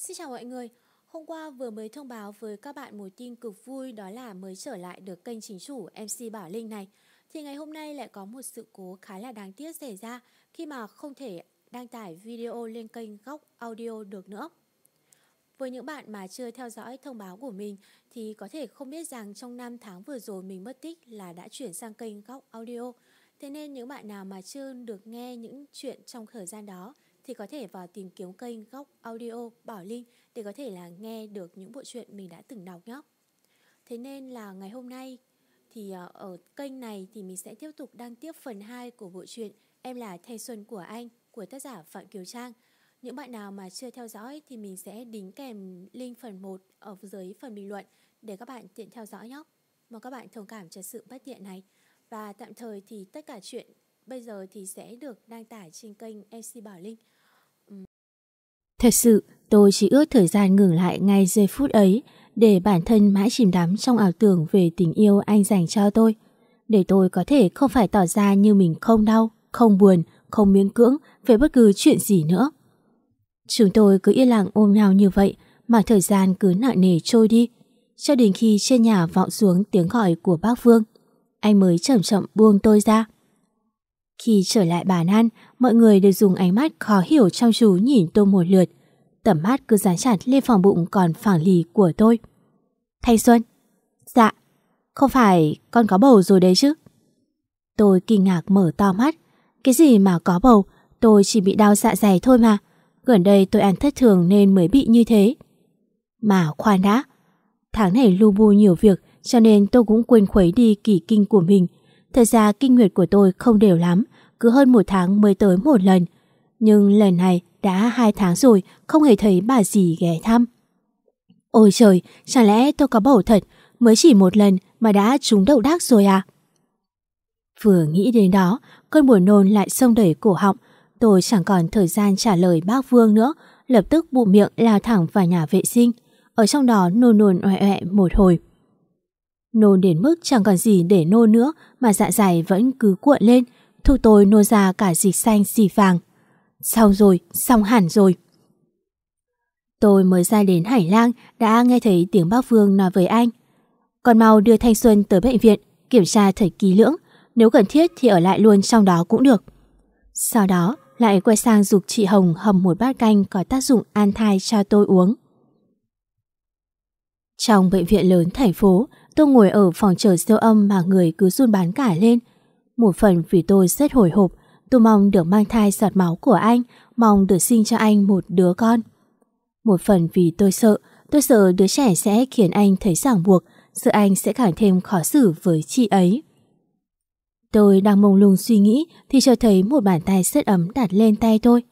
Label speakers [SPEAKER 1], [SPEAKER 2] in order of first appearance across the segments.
[SPEAKER 1] Xin chào mọi người. Hôm qua vừa mới thông báo với các bạn một tin cực vui, đó là mới trở lại được kênh chính chủ MC Bảo Linh này. Thì ngày hôm nay lại có một sự cố khá là đáng tiếc xảy ra khi mà không thể đăng tải video lên kênh góc audio được nữa. Với những bạn mà chưa theo dõi thông báo của mình, thì có thể không biết rằng trong 5 tháng vừa rồi mình mất tích là đã chuyển sang kênh góc audio. Thế nên những bạn nào mà chưa được nghe những chuyện trong thời gian đó thì có thể vào tìm kiếm kênh góc audio Bảo Linh để có thể là nghe được những bộ truyện mình đã từng đọc nhé. Thế nên là ngày hôm nay thì ờ, ở kênh này thì mình sẽ tiếp tục đăng tiếp phần 2 của bộ truyện Em là thanh xuân của anh của tác giả Phạm Kiều Trang. Những bạn nào mà chưa theo dõi thì mình sẽ đính kèm link phần 1 ở dưới phần bình luận để các bạn tiện theo dõi nhé. Mong các bạn thông cảm cho sự bất tiện này. Và tạm thời thì tất cả chuyện bây giờ thì sẽ được đăng tải trên kênh MC Bảo Linh.
[SPEAKER 2] Thật sự, tôi chỉ ước thời gian ngừng lại ngay giây phút ấy để bản thân mãi chìm đắm trong ảo tưởng về tình yêu anh dành cho tôi. Để tôi có thể không phải tỏ ra như mình không đau, không buồn, không miễn cưỡng về bất cứ chuyện gì nữa. Chúng tôi cứ yên lặng ôm nhau như vậy mà thời gian cứ nặng nề trôi đi. Cho đến khi trên nhà vọng xuống tiếng gọi của bác Vương, anh mới chậm chậm buông tôi ra. Khi trở lại bàn ăn, mọi người đều dùng ánh mắt khó hiểu trong chú nhìn tôi một lượt. Tầm mắt cứ dán chặt lên phòng bụng còn phẳng lì của tôi. Thanh Xuân. Dạ. Không phải con có bầu rồi đấy chứ? Tôi kinh ngạc mở to mắt. Cái gì mà có bầu? Tôi chỉ bị đau dạ dày thôi mà. Gần đây tôi ăn thất thường nên mới bị như thế. Mà khoan đã. Tháng này lu bu nhiều việc Cho nên tôi cũng quên khuấy đi kỳ kinh của mình. Thật ra kinh nguyệt của tôi không đều lắm Cứ hơn một tháng mới tới một lần. Nhưng lần này đã hai tháng rồi Không hề thấy bà gì ghé thăm. Ôi trời, chẳng lẽ tôi có bầu thật Mới chỉ một lần mà đã trúng đậu đác rồi à? Vừa nghĩ đến đó Cơn buồn nôn lại xông đẩy cổ họng. Tôi chẳng còn thời gian trả lời bác Vương nữa Lập tức bụng miệng lao thẳng vào nhà vệ sinh. Ở trong đó nôn nôn oe oe một hồi. Nôn đến mức chẳng còn gì để nôn nữa Mà dạ dày vẫn cứ cuộn lên Thu tôi nôn ra cả dịch xanh xì vàng Xong rồi, xong hẳn rồi Tôi mới ra đến Hải Lang đã nghe thấy tiếng bác Vương nói với anh. Còn mau đưa Thanh Xuân tới bệnh viện, kiểm tra thật kỹ lưỡng. Nếu cần thiết thì ở lại luôn trong đó cũng được. Sau đó lại quay sang dục chị Hồng hầm một bát canh có tác dụng an thai cho tôi uống. Trong bệnh viện lớn thành phố, tôi ngồi ở phòng chờ siêu âm mà người cứ run bán cả lên. Một phần vì tôi rất hồi hộp, tôi mong được mang thai giọt máu của anh, mong được sinh cho anh một đứa con. Một phần vì tôi sợ, tôi sợ đứa trẻ sẽ khiến anh thấy ràng buộc, sợ anh sẽ càng thêm khó xử với chị ấy. Tôi đang mông lung suy nghĩ thì cho thấy một bàn tay rất ấm đặt lên tay tôi.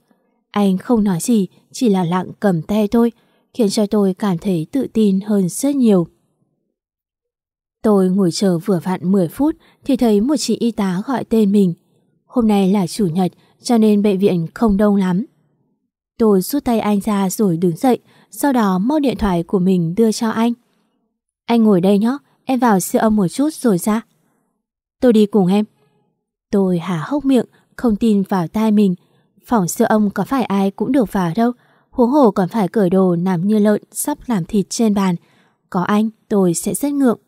[SPEAKER 2] Anh không nói gì, chỉ là lặng cầm tay tôi, khiến cho tôi cảm thấy tự tin hơn rất nhiều. Tôi ngồi chờ vừa vặn 10 phút thì thấy một chị y tá gọi tên mình. Hôm nay là chủ nhật cho nên bệnh viện không đông lắm. Tôi rút tay anh ra rồi đứng dậy, sau đó móc điện thoại của mình đưa cho anh. Anh ngồi đây nhé, em vào siêu âm một chút rồi ra. Tôi đi cùng em. Tôi hả hốc miệng, không tin vào tai mình. Phòng siêu âm có phải ai cũng được vào đâu, huống hồ còn phải cởi đồ nằm như lợn sắp làm thịt trên bàn. Có anh, tôi sẽ rất ngượng.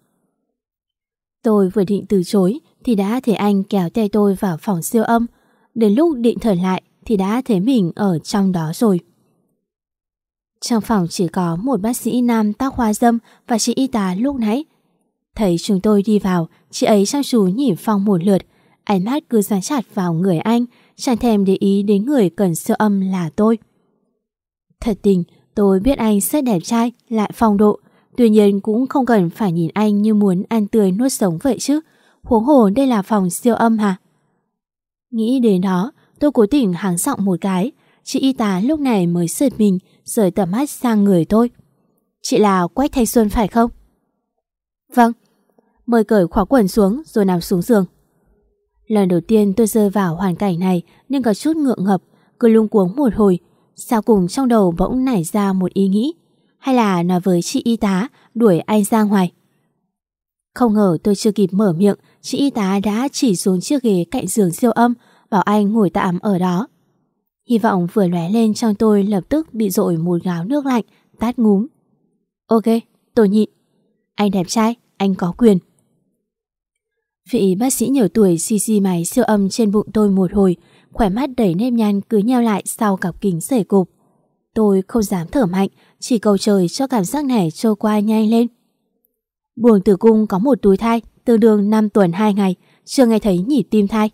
[SPEAKER 2] Tôi vừa định từ chối thì đã thấy anh kéo tay tôi vào phòng siêu âm. Đến lúc định thở lại thì đã thấy mình ở trong đó rồi. Trong phòng chỉ có một bác sĩ nam tóc hoa dâm và chị y tá lúc nãy. Thấy chúng tôi đi vào, chị ấy chăm chú nhìn Phong một lượt, ánh mắt cứ dán chặt vào người anh, chẳng thèm để ý đến người cần siêu âm là tôi. Thật tình, tôi biết anh rất đẹp trai, lại phong độ, tuy nhiên cũng không cần phải nhìn anh như muốn ăn tươi nuốt sống vậy chứ, huống hồ đây là phòng siêu âm hả? Nghĩ đến đó, Tôi cố tình háng giọng một cái. Chị y tá lúc này mới sượt mình Rời tầm mắt sang người tôi. Chị là Quách Thanh Xuân phải không? Vâng. Mời cởi khóa quần xuống rồi nằm xuống giường. Lần đầu tiên tôi rơi vào hoàn cảnh này Nên có chút ngượng ngập Cứ lung cuống một hồi. Sau cùng trong đầu bỗng nảy ra một ý nghĩ. Hay là nói với chị y tá Đuổi anh ra ngoài Không ngờ tôi chưa kịp mở miệng Chị y tá đã chỉ xuống chiếc ghế cạnh giường siêu âm bảo anh ngồi tạm ở đó. Hy vọng vừa lóe lên trong tôi lập tức bị dội một gáo nước lạnh, tát ngúm. Ok, tôi nhịn. Anh đẹp trai, anh có quyền. Vị bác sĩ nhiều tuổi xì xì máy siêu âm trên bụng tôi một hồi, khỏe mắt đẩy nếp nhăn cứ nheo lại sau cặp kính sể cục. Tôi không dám thở mạnh, chỉ cầu trời cho cảm giác này trôi qua nhanh lên. Buồng tử cung có một túi thai, tương đương 5 tuần 2 ngày, chưa nghe thấy nhịp tim thai.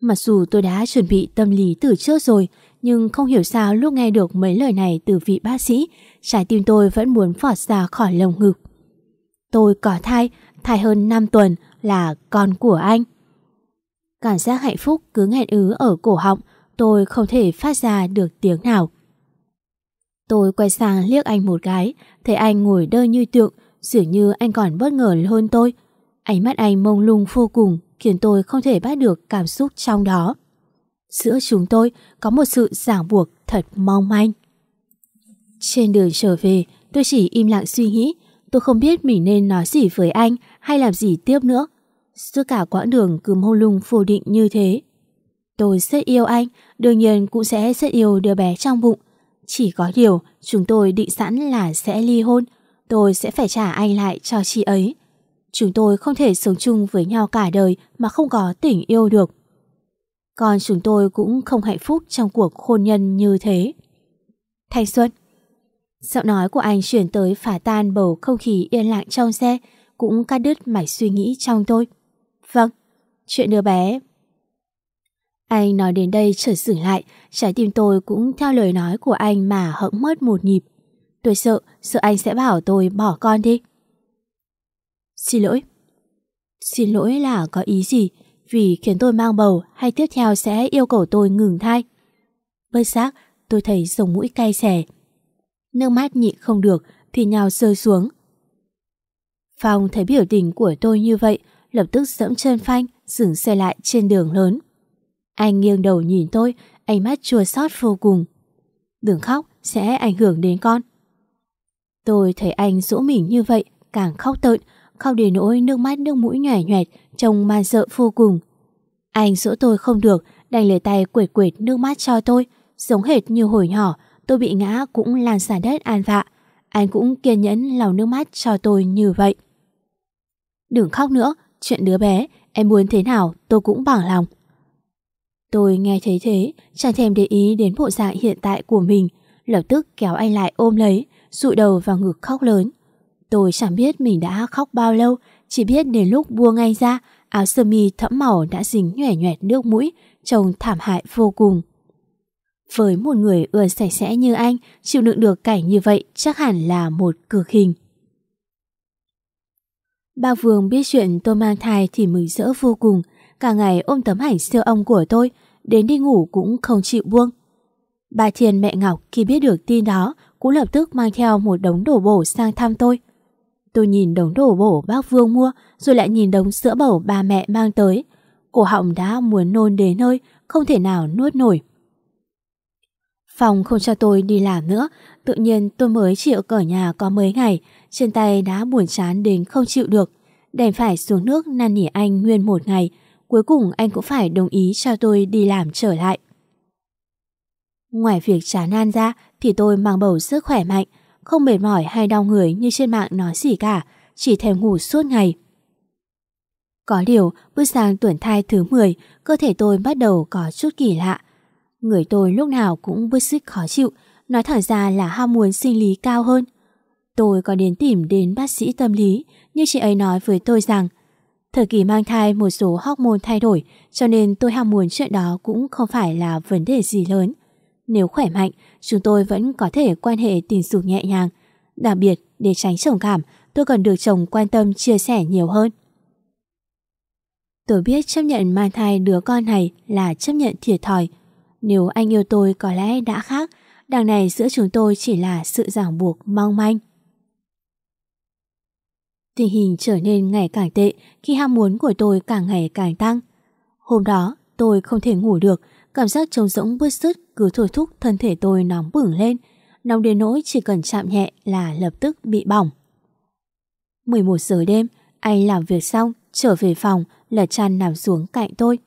[SPEAKER 2] Mặc dù tôi đã chuẩn bị tâm lý từ trước rồi, nhưng không hiểu sao lúc nghe được mấy lời này từ vị bác sĩ, trái tim tôi vẫn muốn phọt ra khỏi lồng ngực. Tôi có thai, thai hơn 5 tuần là con của anh. Cảm giác hạnh phúc cứ nghẹn ứ ở cổ họng, tôi không thể phát ra được tiếng nào. Tôi quay sang liếc anh một cái, thấy anh ngồi đơ như tượng, dường như anh còn bất ngờ hơn tôi. Ánh mắt anh mông lung vô cùng, khiến tôi không thể bắt được cảm xúc trong đó. Giữa chúng tôi có một sự ràng buộc thật mong manh. Trên đường trở về, tôi chỉ im lặng suy nghĩ, tôi không biết mình nên nói gì với anh hay làm gì tiếp nữa. Suốt cả quãng đường cứ mông lung vô định như thế. Tôi rất yêu anh, đương nhiên cũng sẽ rất yêu đứa bé trong bụng. Chỉ có điều, chúng tôi định sẵn là sẽ ly hôn, tôi sẽ phải trả anh lại cho chị ấy. Chúng tôi không thể sống chung với nhau cả đời mà không có tình yêu được. Còn chúng tôi cũng không hạnh phúc trong cuộc hôn nhân như thế. Thanh Xuân Giọng nói của anh chuyển tới phá tan bầu không khí yên lặng trong xe, cũng cắt đứt mạch suy nghĩ trong tôi. Vâng, chuyện đứa bé. Anh nói đến đây trở dừng lại, trái tim tôi cũng theo lời nói của anh mà hững mất một nhịp. Tôi sợ, sợ anh sẽ bảo tôi bỏ con đi. Xin lỗi. Xin lỗi là có ý gì? Vì khiến tôi mang bầu hay tiếp theo sẽ yêu cầu tôi ngừng thai? Bất giác, tôi thấy dòng mũi cay xẻ. Nước mắt nhịn không được thì nhào rơi xuống. Phong thấy biểu tình của tôi như vậy, lập tức dẫm chân phanh, dừng xe lại trên đường lớn. Anh nghiêng đầu nhìn tôi, ánh mắt chua xót vô cùng. Đừng khóc, sẽ ảnh hưởng đến con. Tôi thấy anh dỗ mình như vậy, càng khóc tợn, khóc đến nỗi nước mắt nước mũi nhòe nhòe, trông man sợ vô cùng. Anh dỗ tôi không được, đành lấy tay quệt quệt nước mắt cho tôi, giống hệt như hồi nhỏ, tôi bị ngã cũng lan xả đất an vạ. Anh cũng kiên nhẫn lau nước mắt cho tôi như vậy. Đừng khóc nữa, chuyện đứa bé, em muốn thế nào tôi cũng bằng lòng. Tôi nghe thấy thế, chẳng thèm để ý đến bộ dạng hiện tại của mình, lập tức kéo anh lại ôm lấy, dụi đầu vào ngực khóc lớn. Tôi chẳng biết mình đã khóc bao lâu, chỉ biết đến lúc buông anh ra, áo sơ mi thẫm màu đã dính nhòe nhòe nước mũi, trông thảm hại vô cùng. Với một người ưa sạch sẽ như anh, chịu đựng được cảnh như vậy chắc hẳn là một cực hình. Ba Vương biết chuyện tôi mang thai thì mừng rỡ vô cùng, cả ngày ôm tấm ảnh siêu ông của tôi, đến đi ngủ cũng không chịu buông. Bà Thiền mẹ Ngọc khi biết được tin đó cũng lập tức mang theo một đống đồ bổ sang thăm tôi. Tôi nhìn đống đồ bổ bác Vương mua rồi lại nhìn đống sữa bầu bà mẹ mang tới. Cổ họng đã muốn nôn đến nơi, không thể nào nuốt nổi. Phòng không cho tôi đi làm nữa, tự nhiên tôi mới chịu ở nhà có mấy ngày, trên tay đã buồn chán đến không chịu được. Đành phải xuống nước năn nỉ anh nguyên một ngày, cuối cùng anh cũng phải đồng ý cho tôi đi làm trở lại. Ngoài việc chán nan ra thì tôi mang bầu rất khỏe mạnh, không mệt mỏi hay đau người như trên mạng nói gì cả, chỉ thèm ngủ suốt ngày. Có điều, bước sang tuần thai thứ 10, cơ thể tôi bắt đầu có chút kỳ lạ. Người tôi lúc nào cũng bứt xích khó chịu, nói thẳng ra là ham muốn sinh lý cao hơn. Tôi có đến tìm đến bác sĩ tâm lý, nhưng chị ấy nói với tôi rằng thời kỳ mang thai một số hormone thay đổi, cho nên tôi ham muốn chuyện đó cũng không phải là vấn đề gì lớn. Nếu khỏe mạnh, chúng tôi vẫn có thể quan hệ tình dục nhẹ nhàng. Đặc biệt, để tránh trầm cảm, tôi cần được chồng quan tâm chia sẻ nhiều hơn. Tôi biết chấp nhận mang thai đứa con này là chấp nhận thiệt thòi. Nếu anh yêu tôi có lẽ đã khác, đằng này giữa chúng tôi chỉ là sự ràng buộc mong manh. Tình hình trở nên ngày càng tệ khi ham muốn của tôi càng ngày càng tăng. Hôm đó, tôi không thể ngủ được, cảm giác trống rỗng bứt rứt cứ thôi thúc thân thể tôi nóng bừng lên, nóng đến nỗi chỉ cần chạm nhẹ là lập tức bị bỏng. 11 giờ đêm, anh làm việc xong, trở về phòng, lật chăn nằm xuống cạnh tôi.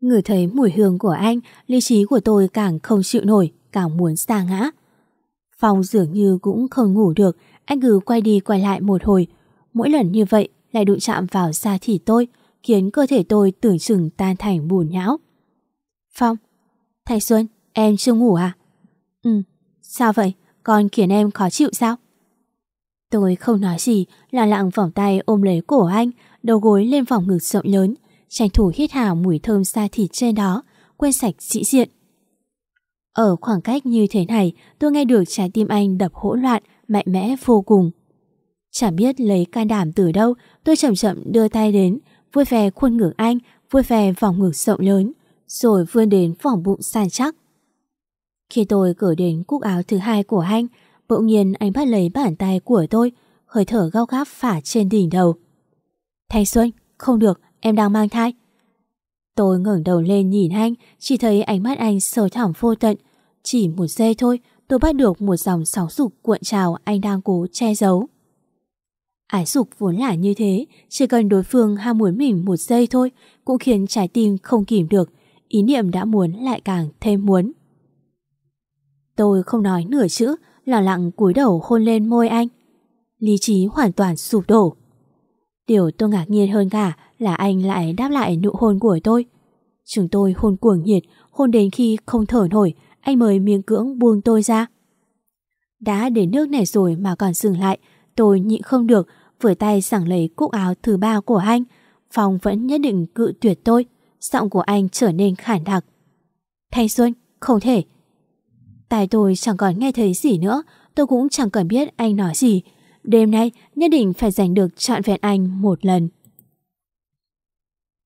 [SPEAKER 2] Ngửi thấy mùi hương của anh, lý trí của tôi càng không chịu nổi, càng muốn xa ngã. Phong dường như cũng không ngủ được, anh cứ quay đi quay lại một hồi. Mỗi lần như vậy lại đụng chạm vào da thịt tôi, khiến cơ thể tôi tưởng chừng tan thành bùn nhão. Phong, Thanh Xuân, em chưa ngủ à? Ừ, sao vậy? Con khiến em khó chịu sao? Tôi không nói gì, là lặng vòng tay ôm lấy cổ anh, đầu gối lên vòng ngực rộng lớn, tranh thủ hít hào mùi thơm da thịt trên đó, quên sạch sĩ diện. Ở khoảng cách như thế này, tôi nghe được trái tim anh đập hỗn loạn, mạnh mẽ vô cùng chả biết lấy can đảm từ đâu, tôi chậm chậm đưa tay đến, vui vẻ khuôn ngực anh, vui vẻ vòng ngực rộng lớn, rồi vươn đến vòng bụng sàn chắc. Khi tôi cởi đến cúc áo thứ hai của anh, bỗng nhiên anh bắt lấy bàn tay của tôi, hơi thở gao gáp phả trên đỉnh đầu. Thanh Xuân, không được, em đang mang thai. Tôi ngẩng đầu lên nhìn anh, chỉ thấy ánh mắt anh sâu thẳm vô tận. Chỉ một giây thôi, tôi bắt được một dòng sóng dục cuộn trào anh đang cố che giấu. Ái dục vốn là như thế, chỉ cần đối phương ham muốn mình một giây thôi, cũng khiến trái tim không kìm được, ý niệm đã muốn lại càng thêm muốn. Tôi không nói nửa chữ, lặng lặng cúi đầu hôn lên môi anh. Lý trí hoàn toàn sụp đổ. Điều tôi ngạc nhiên hơn cả là anh lại đáp lại nụ hôn của tôi. Chúng tôi hôn cuồng nhiệt, hôn đến khi không thở nổi, anh mới miếng cưỡng buông tôi ra. Đã đến nước này rồi mà còn dừng lại, tôi nhịn không được, vừa tay sẵn lấy cúc áo thứ ba của anh. Phong vẫn nhất định cự tuyệt tôi, giọng của anh trở nên khản đặc. Thanh Xuân, không thể. tài tôi chẳng còn nghe thấy gì nữa, tôi cũng chẳng cần biết anh nói gì. Đêm nay nhất định phải giành được trọn vẹn anh một lần.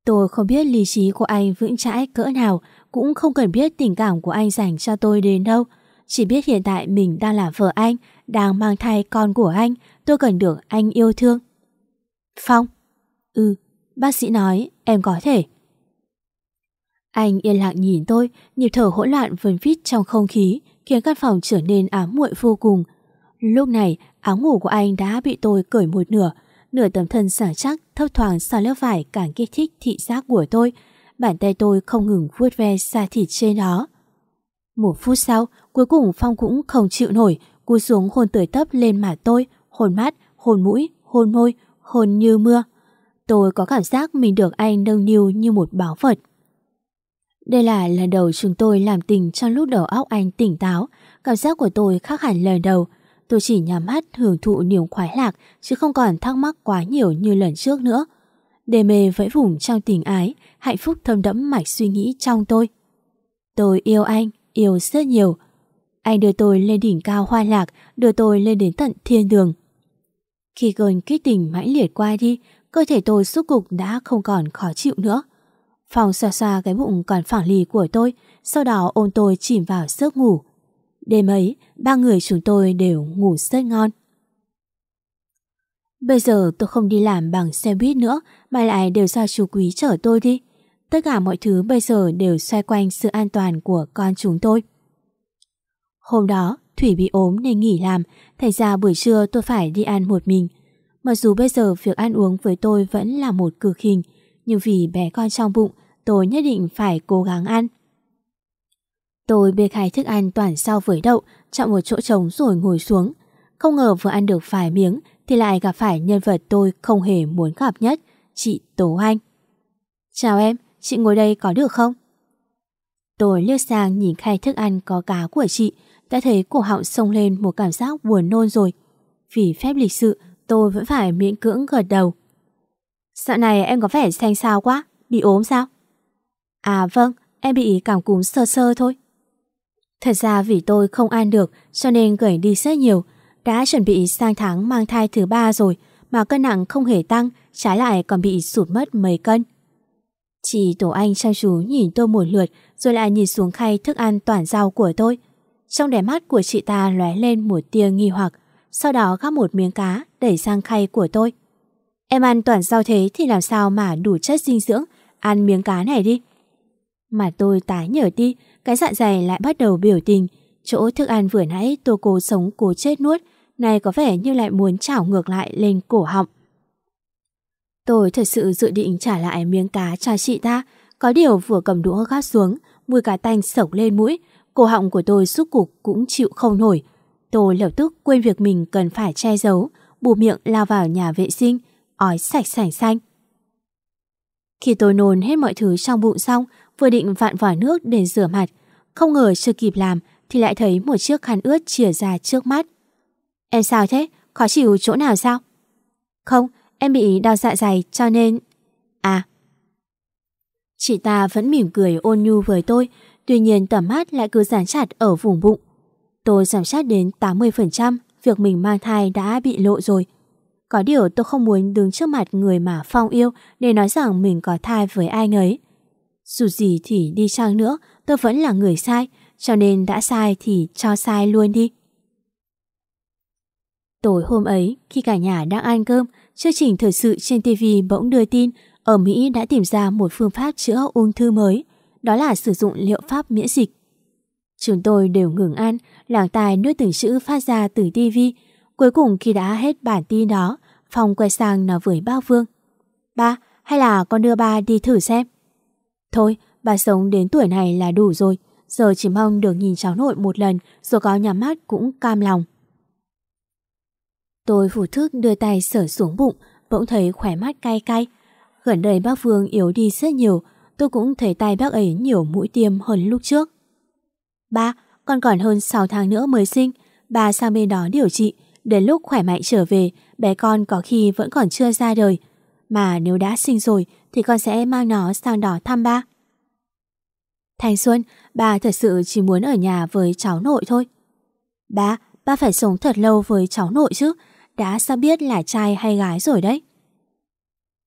[SPEAKER 2] Tôi không biết lý trí của anh vững chãi cỡ nào, cũng không cần biết tình cảm của anh dành cho tôi đến đâu. Chỉ biết hiện tại mình đang là vợ anh, đang mang thai con của anh, tôi cần được anh yêu thương. Phong? Ừ, bác sĩ nói em có thể. Anh yên lặng nhìn tôi, nhịp thở hỗn loạn vần vít trong không khí, khiến căn phòng trở nên ám muội vô cùng. Lúc này, áo ngủ của anh đã bị tôi cởi một nửa, nửa tấm thân sảng chắc thấp thoáng sau lớp vải càng kích thích thị giác của tôi. Bàn tay tôi không ngừng vuốt ve da thịt trên đó. Một phút sau, cuối cùng Phong cũng không chịu nổi, cúi xuống hôn tươi tấp lên mặt tôi, hồn mắt, hồn mũi, hồn môi, hồn như mưa. Tôi có cảm giác mình được anh nâng niu như một báo vật. Đây là lần đầu chúng tôi làm tình trong lúc đầu óc anh tỉnh táo, cảm giác của tôi khác hẳn lần đầu. Tôi chỉ nhắm mắt hưởng thụ niềm khoái lạc chứ không còn thắc mắc quá nhiều như lần trước nữa. Đề mê vẫy vùng trong tình ái, hạnh phúc thâm đẫm mạch suy nghĩ trong tôi. Tôi yêu anh, yêu rất nhiều. Anh đưa tôi lên đỉnh cao hoa lạc, đưa tôi lên đến tận thiên đường. Khi cơn kích tình mãnh liệt qua đi, cơ thể tôi suốt cục đã không còn khó chịu nữa. Phòng xoa xoa cái bụng còn phẳng lì của tôi, sau đó ôm tôi chìm vào giấc ngủ. Đêm ấy, ba người chúng tôi đều ngủ rất ngon. Bây giờ tôi không đi làm bằng xe buýt nữa mà lại đều do chú quý chở tôi đi. Tất cả mọi thứ bây giờ đều xoay quanh sự an toàn của con chúng tôi. Hôm đó, Thủy bị ốm nên nghỉ làm, thành ra buổi trưa tôi phải đi ăn một mình. Mặc dù bây giờ việc ăn uống với tôi vẫn là một cực hình, nhưng vì bé con trong bụng, tôi nhất định phải cố gắng ăn. Tôi bê khai thức ăn toàn sau với đậu, chọn một chỗ trống rồi ngồi xuống. Không ngờ vừa ăn được vài miếng thì lại gặp phải nhân vật tôi không hề muốn gặp nhất, chị Tố Anh. Chào em, chị ngồi đây có được không? Tôi liếc sang nhìn khay thức ăn có cá của chị, đã thấy cổ họng sông lên một cảm giác buồn nôn rồi. Vì phép lịch sự, tôi vẫn phải miễn cưỡng gật đầu. Dạo này em có vẻ xanh xao quá, bị ốm sao? À vâng, em bị cảm cúm sơ sơ thôi. Thật ra vì tôi không ăn được cho nên gầy đi rất nhiều. Đã chuẩn bị sang tháng mang thai thứ ba rồi mà cân nặng không hề tăng, trái lại còn bị sụt mất mấy cân. Chị Tổ Anh chăm chú nhìn tôi một lượt rồi lại nhìn xuống khay thức ăn toàn rau của tôi. Trong đáy mắt của chị ta lóe lên một tia nghi hoặc, sau đó gắp một miếng cá đẩy sang khay của tôi. Em ăn toàn rau thế thì làm sao mà đủ chất dinh dưỡng, ăn miếng cá này đi. Mà tôi tái nhở đi, cái dạ dày lại bắt đầu biểu tình. Chỗ thức ăn vừa nãy tôi cố sống cố chết nuốt, này có vẻ như lại muốn chảo ngược lại lên cổ họng. Tôi thật sự dự định trả lại miếng cá cho chị ta, Có điều vừa cầm đũa gắp xuống, mùi cá tanh sộc lên mũi, cổ họng của tôi suốt cục cũng chịu không nổi. Tôi lập tức quên việc mình cần phải che giấu, bù miệng lao vào nhà vệ sinh, ói sạch sành xanh. Khi tôi nôn hết mọi thứ trong bụng xong, vừa định vặn vòi nước để rửa mặt, không ngờ chưa kịp làm thì lại thấy một chiếc khăn ướt chìa ra trước mắt. Em sao thế? Khó chịu chỗ nào sao? Không, em bị đau dạ dày cho nên... À. Chị ta vẫn mỉm cười ôn nhu với tôi, tuy nhiên tầm mắt lại cứ dán chặt ở vùng bụng. Tôi giảm sát đến 80%, việc mình mang thai đã bị lộ rồi. Có điều tôi không muốn đứng trước mặt người mà Phong yêu để nói rằng mình có thai với ai ấy. Dù gì thì đi chăng nữa, tôi vẫn là người sai, cho nên đã sai thì cho sai luôn đi. Tối hôm ấy, khi cả nhà đang ăn cơm, chương trình thời sự trên TV bỗng đưa tin ở Mỹ đã tìm ra một phương pháp chữa ung thư mới, đó là sử dụng liệu pháp miễn dịch. Chúng tôi đều ngừng ăn, làng tài nuốt từng chữ phát ra từ TV. Cuối cùng khi đã hết bản tin đó, Phong quay sang nói với bác Vương. Ba, hay là con đưa ba đi thử xem? Thôi, bà sống đến tuổi này là đủ rồi, giờ chỉ mong được nhìn cháu nội một lần rồi có nhắm mắt cũng cam lòng. Tôi phủ thức đưa tay sở xuống bụng, bỗng thấy khỏe mắt cay cay. Gần đây bác Vương yếu đi rất nhiều, tôi cũng thấy tay bác ấy nhiều mũi tiêm hơn lúc trước. Ba, con còn hơn 6 tháng nữa mới sinh, ba sang bên đó điều trị, đến lúc khỏe mạnh trở về, bé con có khi vẫn còn chưa ra đời. Mà nếu đã sinh rồi thì con sẽ mang nó sang đó thăm ba. Thanh Xuân, ba thật sự chỉ muốn ở nhà với cháu nội thôi. Ba, ba phải sống thật lâu với cháu nội chứ, đã sao biết là trai hay gái rồi đấy.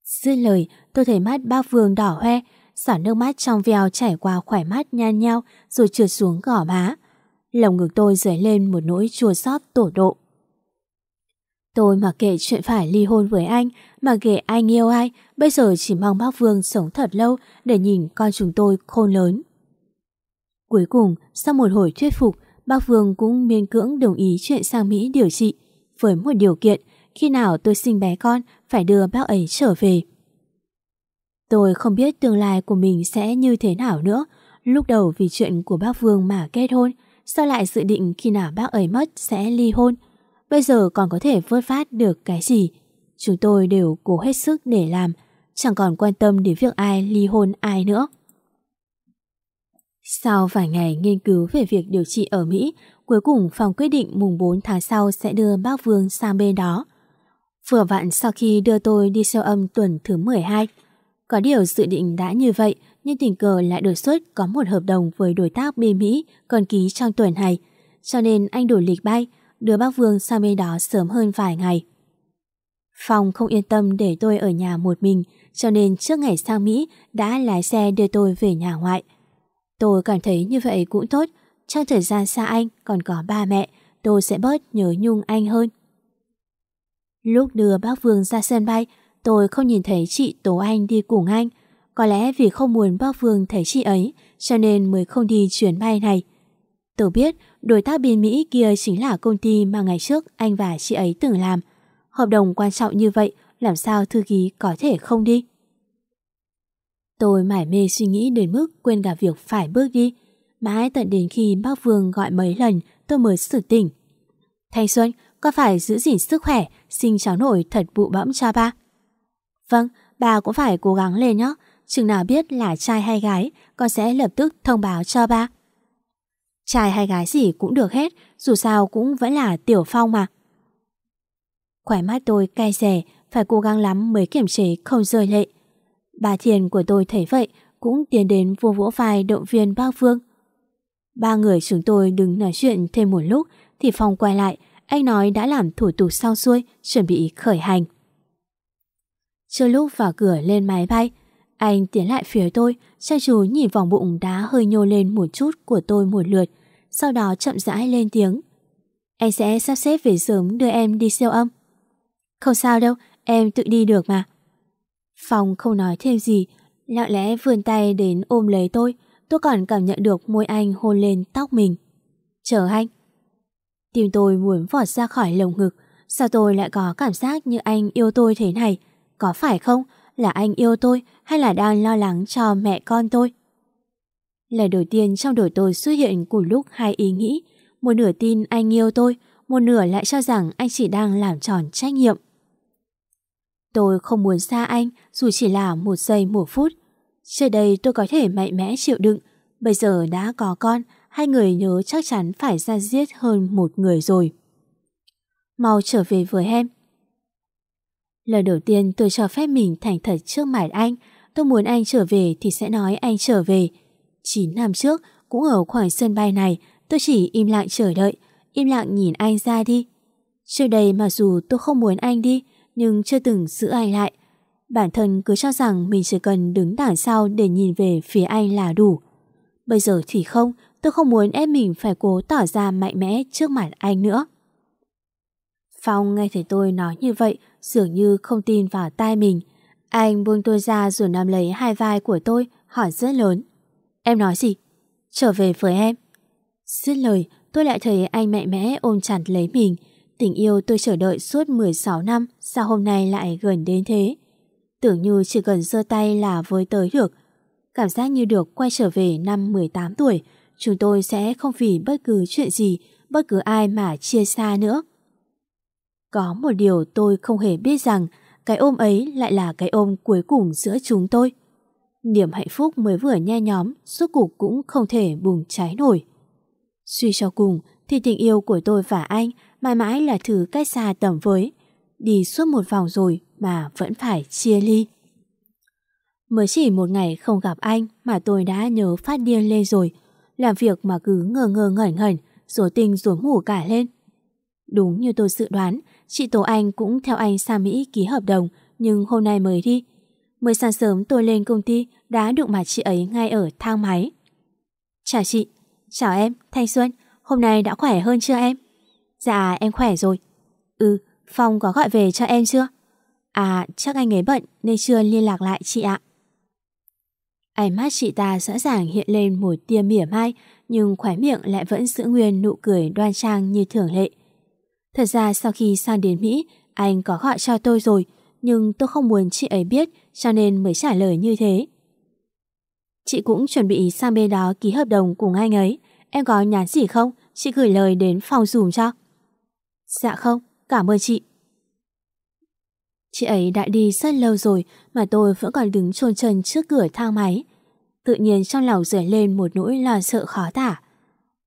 [SPEAKER 2] Dứt lời, tôi thấy mắt bác Vương đỏ hoe, giọt nước mắt trong veo chảy qua khỏe mắt nhan nhau rồi trượt xuống gò má. Lòng ngực tôi dấy lên một nỗi chua xót tổ độ. Tôi mà kể chuyện phải ly hôn với anh, mà kể anh yêu ai, bây giờ chỉ mong bác Vương sống thật lâu để nhìn con chúng tôi khôn lớn. Cuối cùng, sau một hồi thuyết phục, bác Vương cũng miên cưỡng đồng ý chuyện sang Mỹ điều trị, với một điều kiện khi nào tôi sinh bé con phải đưa bác ấy trở về. Tôi không biết tương lai của mình sẽ như thế nào nữa, lúc đầu vì chuyện của bác Vương mà kết hôn, sao lại dự định khi nào bác ấy mất sẽ ly hôn, bây giờ còn có thể vớt phát được cái gì. Chúng tôi đều cố hết sức để làm, chẳng còn quan tâm đến việc ai ly hôn ai nữa. Sau vài ngày nghiên cứu về việc điều trị ở Mỹ, cuối cùng phòng quyết định mùng 4 tháng sau sẽ đưa bác Vương sang bên đó. Vừa vặn sau khi đưa tôi đi siêu âm tuần thứ 12. Có điều dự định đã như vậy, nhưng tình cờ lại đột xuất có một hợp đồng với đối tác bên Mỹ còn ký trong tuần này, cho nên anh đổi lịch bay, đưa bác Vương sang bên đó sớm hơn vài ngày. Phong không yên tâm để tôi ở nhà một mình, cho nên trước ngày sang Mỹ đã lái xe đưa tôi về nhà ngoại. Tôi cảm thấy như vậy cũng tốt, trong thời gian xa anh còn có ba mẹ, tôi sẽ bớt nhớ nhung anh hơn. Lúc đưa bác Vương ra sân bay, tôi không nhìn thấy chị Tố Anh đi cùng anh. Có lẽ vì không muốn bác Vương thấy chị ấy, cho nên mới không đi chuyến bay này. Tôi biết đối tác bên Mỹ kia chính là công ty mà ngày trước anh và chị ấy từng làm. Hợp đồng quan trọng như vậy, làm sao thư ký có thể không đi? Tôi mải mê suy nghĩ đến mức quên cả việc phải bước đi. Mãi tận đến khi bác Vương gọi mấy lần tôi mới sự tỉnh. Thanh Xuân, có phải giữ gìn sức khỏe, sinh cháu nội thật bụ bẫm cho ba? Vâng, bà cũng phải cố gắng lên nhé. Chừng nào biết là trai hay gái, con sẽ lập tức thông báo cho ba. Trai hay gái gì cũng được hết, dù sao cũng vẫn là tiểu phong mà. Khỏe mắt tôi cay rẻ, phải cố gắng lắm mới kiểm chế không rơi lệ. Bà Thiền của tôi thấy vậy, cũng tiến đến vô vỗ vai động viên bác Vương. Ba người chúng tôi đứng nói chuyện thêm một lúc thì Phong quay lại, anh nói đã làm thủ tục xong xuôi, chuẩn bị khởi hành. Chưa lúc vào cửa lên máy bay, anh tiến lại phía tôi, chăm chú nhìn vòng bụng đá hơi nhô lên một chút của tôi một lượt, sau đó chậm rãi lên tiếng. Anh sẽ sắp xếp về sớm đưa em đi siêu âm. Không sao đâu, em tự đi được mà. Phong không nói thêm gì, lặng lẽ vươn tay đến ôm lấy tôi, tôi còn cảm nhận được môi anh hôn lên tóc mình. Chờ anh. Tim tôi muốn vọt ra khỏi lồng ngực, sao tôi lại có cảm giác như anh yêu tôi thế này? Có phải không? là anh yêu tôi hay là đang lo lắng cho mẹ con tôi? Lời đầu tiên trong đầu tôi xuất hiện cùng lúc hai ý nghĩ, một nửa tin anh yêu tôi, một nửa lại cho rằng anh chỉ đang làm tròn trách nhiệm. Tôi không muốn xa anh dù chỉ là một giây một phút. Trước đây tôi có thể mạnh mẽ chịu đựng, bây giờ đã có con, hai người nhớ chắc chắn phải ra giết hơn một người rồi. Mau trở về với em. Lần đầu tiên tôi cho phép mình thành thật trước mặt anh, tôi muốn anh trở về thì sẽ nói anh trở về. 9 năm trước, cũng ở khoảng sân bay này, tôi chỉ im lặng chờ đợi, im lặng nhìn anh ra đi. Trước đây mà dù tôi không muốn anh đi, nhưng chưa từng giữ anh lại. Bản thân cứ cho rằng mình chỉ cần đứng đằng sau để nhìn về phía anh là đủ. Bây giờ thì không, tôi không muốn ép mình phải cố tỏ ra mạnh mẽ trước mặt anh nữa. Phong nghe thấy tôi nói như vậy, dường như không tin vào tai mình. Anh buông tôi ra rồi nắm lấy hai vai của tôi, hỏi rất lớn. Em nói gì? Trở về với em. Dứt lời, tôi lại thấy anh mạnh mẽ ôm chặt lấy mình. Tình yêu tôi chờ đợi suốt 16 năm, sao hôm nay lại gần đến thế? Tưởng như chỉ cần giơ tay là với tới được. Cảm giác như được quay trở về năm 18 tuổi, chúng tôi sẽ không vì bất cứ chuyện gì, bất cứ ai mà chia xa nữa. Có một điều tôi không hề biết rằng cái ôm ấy lại là cái ôm cuối cùng giữa chúng tôi. Niềm hạnh phúc mới vừa nhe nhóm, suốt cuộc cũng không thể bùng cháy nổi. Suy cho cùng thì tình yêu của tôi và anh mãi mãi là thứ cách xa tầm với. Đi suốt một vòng rồi mà vẫn phải chia ly. Mới chỉ một ngày không gặp anh mà tôi đã nhớ phát điên lên rồi. Làm việc mà cứ ngơ ngơ ngẩn ngẩn, rồi tinh rồi ngủ cả lên. Đúng như tôi dự đoán, chị Tố Anh cũng theo anh sang Mỹ ký hợp đồng, nhưng hôm nay mới đi. Mới sáng sớm tôi lên công ty đã đụng mặt chị ấy ngay ở thang máy. Chào chị, chào em, Thanh Xuân, hôm nay đã khỏe hơn chưa em? Dạ em khỏe rồi. Ừ, Phong có gọi về cho em chưa? À, chắc anh ấy bận nên chưa liên lạc lại chị ạ. Ánh mắt chị ta rõ ràng hiện lên một tia mỉa mai nhưng khóe miệng lại vẫn giữ nguyên nụ cười đoan trang như thường lệ. Thật ra sau khi sang đến Mỹ, anh có gọi cho tôi rồi, nhưng tôi không muốn chị ấy biết cho nên mới trả lời như thế. Chị cũng chuẩn bị sang bên đó ký hợp đồng cùng anh ấy. Em có nhắn gì không? Chị gửi lời đến phòng dùm cho. Dạ không, cảm ơn chị. Chị ấy đã đi rất lâu rồi mà tôi vẫn còn đứng chôn chân trước cửa thang máy. Tự nhiên trong lòng rời lên một nỗi lo sợ khó tả.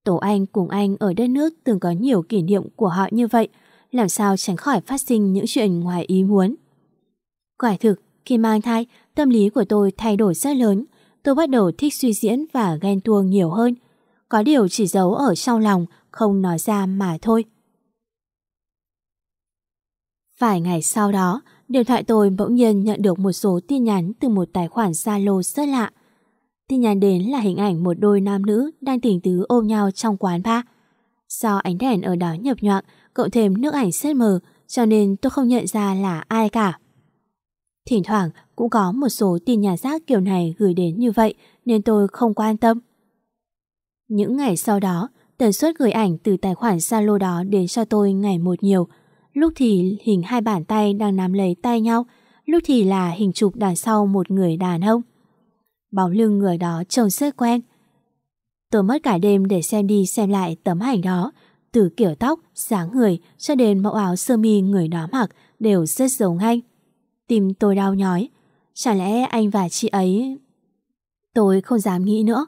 [SPEAKER 2] Tổ Anh cùng anh ở đất nước từng có nhiều kỷ niệm của họ như vậy, làm sao tránh khỏi phát sinh những chuyện ngoài ý muốn. Quả thực, khi mang thai, tâm lý của tôi thay đổi rất lớn. Tôi bắt đầu thích suy diễn và ghen tuông nhiều hơn. Có điều chỉ giấu ở sau lòng, không nói ra mà thôi. Vài ngày sau đó, điện thoại tôi bỗng nhiên nhận được một số tin nhắn từ một tài khoản Zalo rất lạ. Tin nhắn đến là hình ảnh một đôi nam nữ đang tình tứ ôm nhau trong quán bar. Do ánh đèn ở đó nhập nhọn, cộng thêm nước ảnh rất mờ, cho nên tôi không nhận ra là ai cả. Thỉnh thoảng cũng có một số tin nhắn rác kiểu này gửi đến như vậy nên tôi không quan tâm. Những ngày sau đó, tần suất gửi ảnh từ tài khoản Zalo đó đến cho tôi ngày một nhiều. Lúc thì hình hai bàn tay đang nắm lấy tay nhau, lúc thì là hình chụp đằng sau một người đàn ông. Bóng lưng người đó trông rất quen. Tôi mất cả đêm để xem đi xem lại tấm ảnh đó, từ kiểu tóc, dáng người cho đến mẫu áo sơ mi người đó mặc đều rất giống anh. Tim tôi đau nhói. Chả lẽ anh và chị ấy... Tôi không dám nghĩ nữa.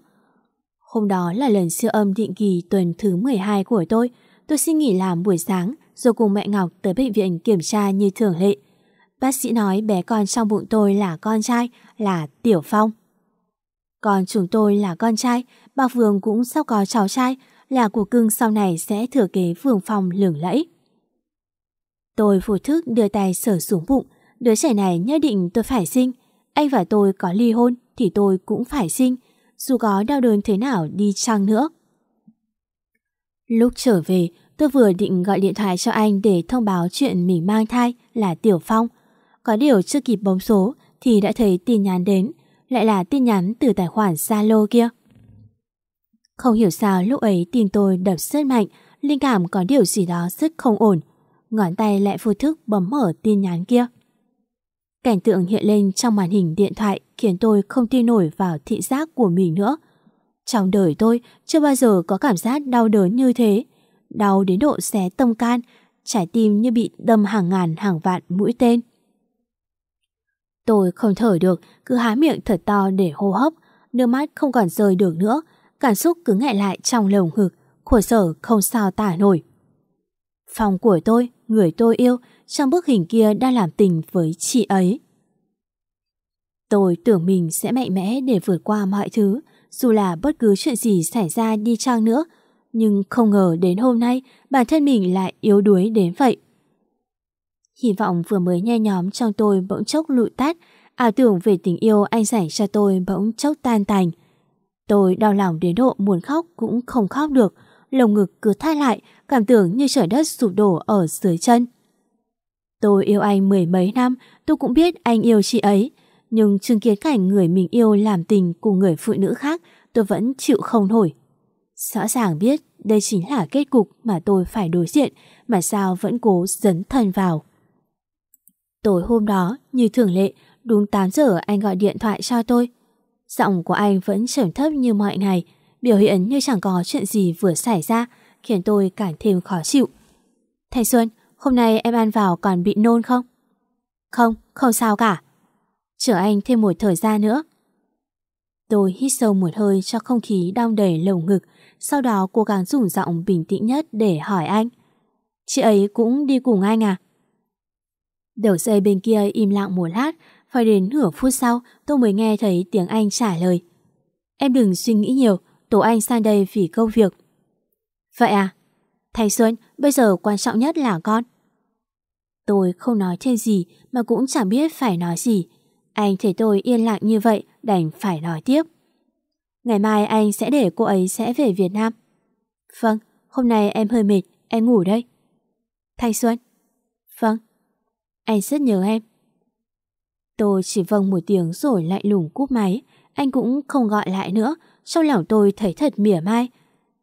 [SPEAKER 2] Hôm đó là lần siêu âm định kỳ tuần thứ 12 của tôi. Tôi xin nghỉ làm buổi sáng rồi cùng mẹ Ngọc tới bệnh viện kiểm tra như thường lệ. Bác sĩ nói bé con trong bụng tôi là con trai, là Tiểu Phong. Còn chúng tôi là con trai, bà Vương cũng sắp có cháu trai, là của cưng sau này sẽ thừa kế Vương Phong lửng lẫy. Tôi vô thức đưa tay sở xuống bụng, đứa trẻ này nhất định tôi phải sinh. Anh và tôi có ly hôn thì tôi cũng phải sinh, dù có đau đớn thế nào đi chăng nữa. Lúc trở về, tôi vừa định gọi điện thoại cho anh để thông báo chuyện mình mang thai là Tiểu Phong. Có điều chưa kịp bấm số thì đã thấy tin nhắn đến, lại là tin nhắn từ tài khoản Zalo kia. Không hiểu sao lúc ấy tim tôi đập rất mạnh, linh cảm có điều gì đó rất không ổn. Ngón tay lại vô thức bấm mở tin nhắn kia. Cảnh tượng hiện lên trong màn hình điện thoại khiến tôi không tin nổi vào thị giác của mình nữa. Trong đời tôi chưa bao giờ có cảm giác đau đớn như thế. Đau đến độ xé tâm can, trái tim như bị đâm hàng ngàn hàng vạn mũi tên. Tôi không thở được, cứ há miệng thật to để hô hấp, nước mắt không còn rơi được nữa, cảm xúc cứ nghẹn lại trong lồng ngực, khổ sở không sao tả nổi. Phòng của tôi, người tôi yêu, trong bức hình kia đang làm tình với chị ấy. Tôi tưởng mình sẽ mạnh mẽ để vượt qua mọi thứ, dù là bất cứ chuyện gì xảy ra đi chăng nữa, nhưng không ngờ đến hôm nay bản thân mình lại yếu đuối đến vậy. Hy vọng vừa mới nhe nhóm trong tôi bỗng chốc lụi tắt, ảo tưởng về tình yêu anh dành cho tôi bỗng chốc tan tành. Tôi đau lòng đến độ muốn khóc cũng không khóc được, lồng ngực cứ thắt lại, cảm tưởng như trời đất sụp đổ ở dưới chân. Tôi yêu anh mười mấy năm, tôi cũng biết anh yêu chị ấy, nhưng chứng kiến cảnh người mình yêu làm tình cùng người phụ nữ khác, tôi vẫn chịu không nổi. Rõ ràng biết đây chính là kết cục mà tôi phải đối diện, mà sao vẫn cố dấn thân vào. Tối hôm đó, như thường lệ, đúng 8 giờ anh gọi điện thoại cho tôi. Giọng của anh vẫn trầm thấp như mọi ngày, biểu hiện như chẳng có chuyện gì vừa xảy ra, khiến tôi càng thêm khó chịu. thành Xuân, hôm nay em ăn vào còn bị nôn không? Không, không sao cả. Chờ anh thêm một thời gian nữa. Tôi hít sâu một hơi cho không khí đong đầy lồng ngực, sau đó cố gắng dùng giọng bình tĩnh nhất để hỏi anh. Chị ấy cũng đi cùng anh à? Đầu dây bên kia im lặng một lát, phải đến nửa phút sau tôi mới nghe thấy tiếng anh trả lời. Em đừng suy nghĩ nhiều, tổ anh sang đây vì công việc. Vậy à? Thầy Xuân, bây giờ quan trọng nhất là con. Tôi không nói thêm gì mà cũng chẳng biết phải nói gì. Anh thấy tôi yên lặng như vậy đành phải nói tiếp. Ngày mai anh sẽ để cô ấy sẽ về Việt Nam. Vâng, hôm nay em hơi mệt, em ngủ đây. Thanh Xuân. Vâng. Anh rất nhớ em. Tôi chỉ vâng một tiếng rồi lại lùng cúp máy. Anh cũng không gọi lại nữa. Trong lòng tôi thấy thật mỉa mai.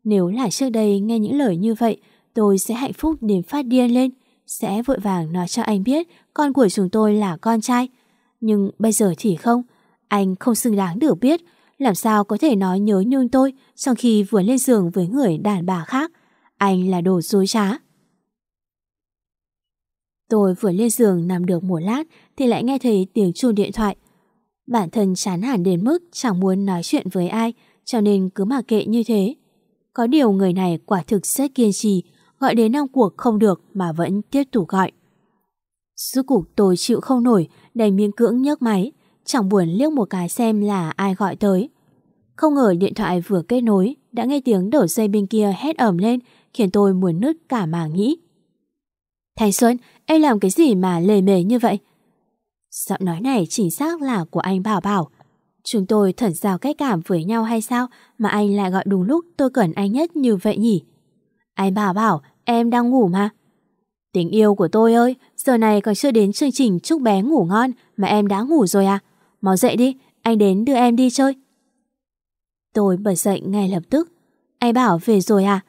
[SPEAKER 2] Nếu là trước đây nghe những lời như vậy, tôi sẽ hạnh phúc đến phát điên lên. Sẽ vội vàng nói cho anh biết con của chúng tôi là con trai. Nhưng bây giờ thì không. Anh không xứng đáng được biết. Làm sao có thể nói nhớ nhung tôi trong khi vừa lên giường với người đàn bà khác. Anh là đồ dối trá. Tôi vừa lên giường nằm được một lát thì lại nghe thấy tiếng chuông điện thoại. Bản thân chán hẳn đến mức chẳng muốn nói chuyện với ai, cho nên cứ mặc kệ như thế. Có điều người này quả thực rất kiên trì, gọi đến năm cuộc không được mà vẫn tiếp tục gọi. Suốt cuộc tôi chịu không nổi, đầy miên cưỡng nhấc máy, chẳng buồn liếc một cái xem là ai gọi tới. Không ngờ điện thoại vừa kết nối, đã nghe tiếng đổ dây bên kia hét ẩm lên, khiến tôi muốn nứt cả mà nghĩ. Thành Xuân, em làm cái gì mà lề mề như vậy? Giọng nói này chính xác là của anh Bảo Bảo. Chúng tôi thẩn giao cách cảm với nhau hay sao mà anh lại gọi đúng lúc tôi cần anh nhất như vậy nhỉ? Anh Bảo Bảo, em đang ngủ mà. Tình yêu của tôi ơi, giờ này còn chưa đến chương trình chúc bé ngủ ngon mà em đã ngủ rồi à? Mau dậy đi, anh đến đưa em đi chơi. Tôi bật dậy ngay lập tức. Anh Bảo về rồi à?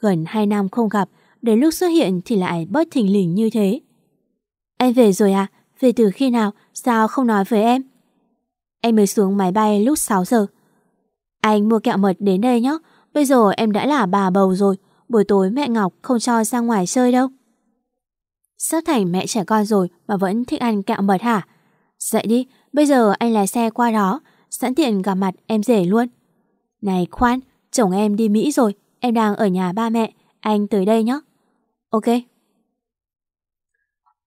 [SPEAKER 2] Gần 2 năm không gặp, đến lúc xuất hiện thì lại bất thình lình như thế. Anh về rồi à? Về từ khi nào? Sao không nói với em? Em mới xuống máy bay lúc 6 giờ. Anh mua kẹo mật đến đây nhé. Bây giờ em đã là bà bầu rồi. Buổi tối mẹ Ngọc không cho ra ngoài chơi đâu. Sắp thành mẹ trẻ con rồi mà vẫn thích ăn kẹo mật hả? Dậy đi, bây giờ anh lái xe qua đó, sẵn tiện gặp mặt em rể luôn. Này khoan, chồng em đi Mỹ rồi, em đang ở nhà ba mẹ, anh tới đây nhé. Ok.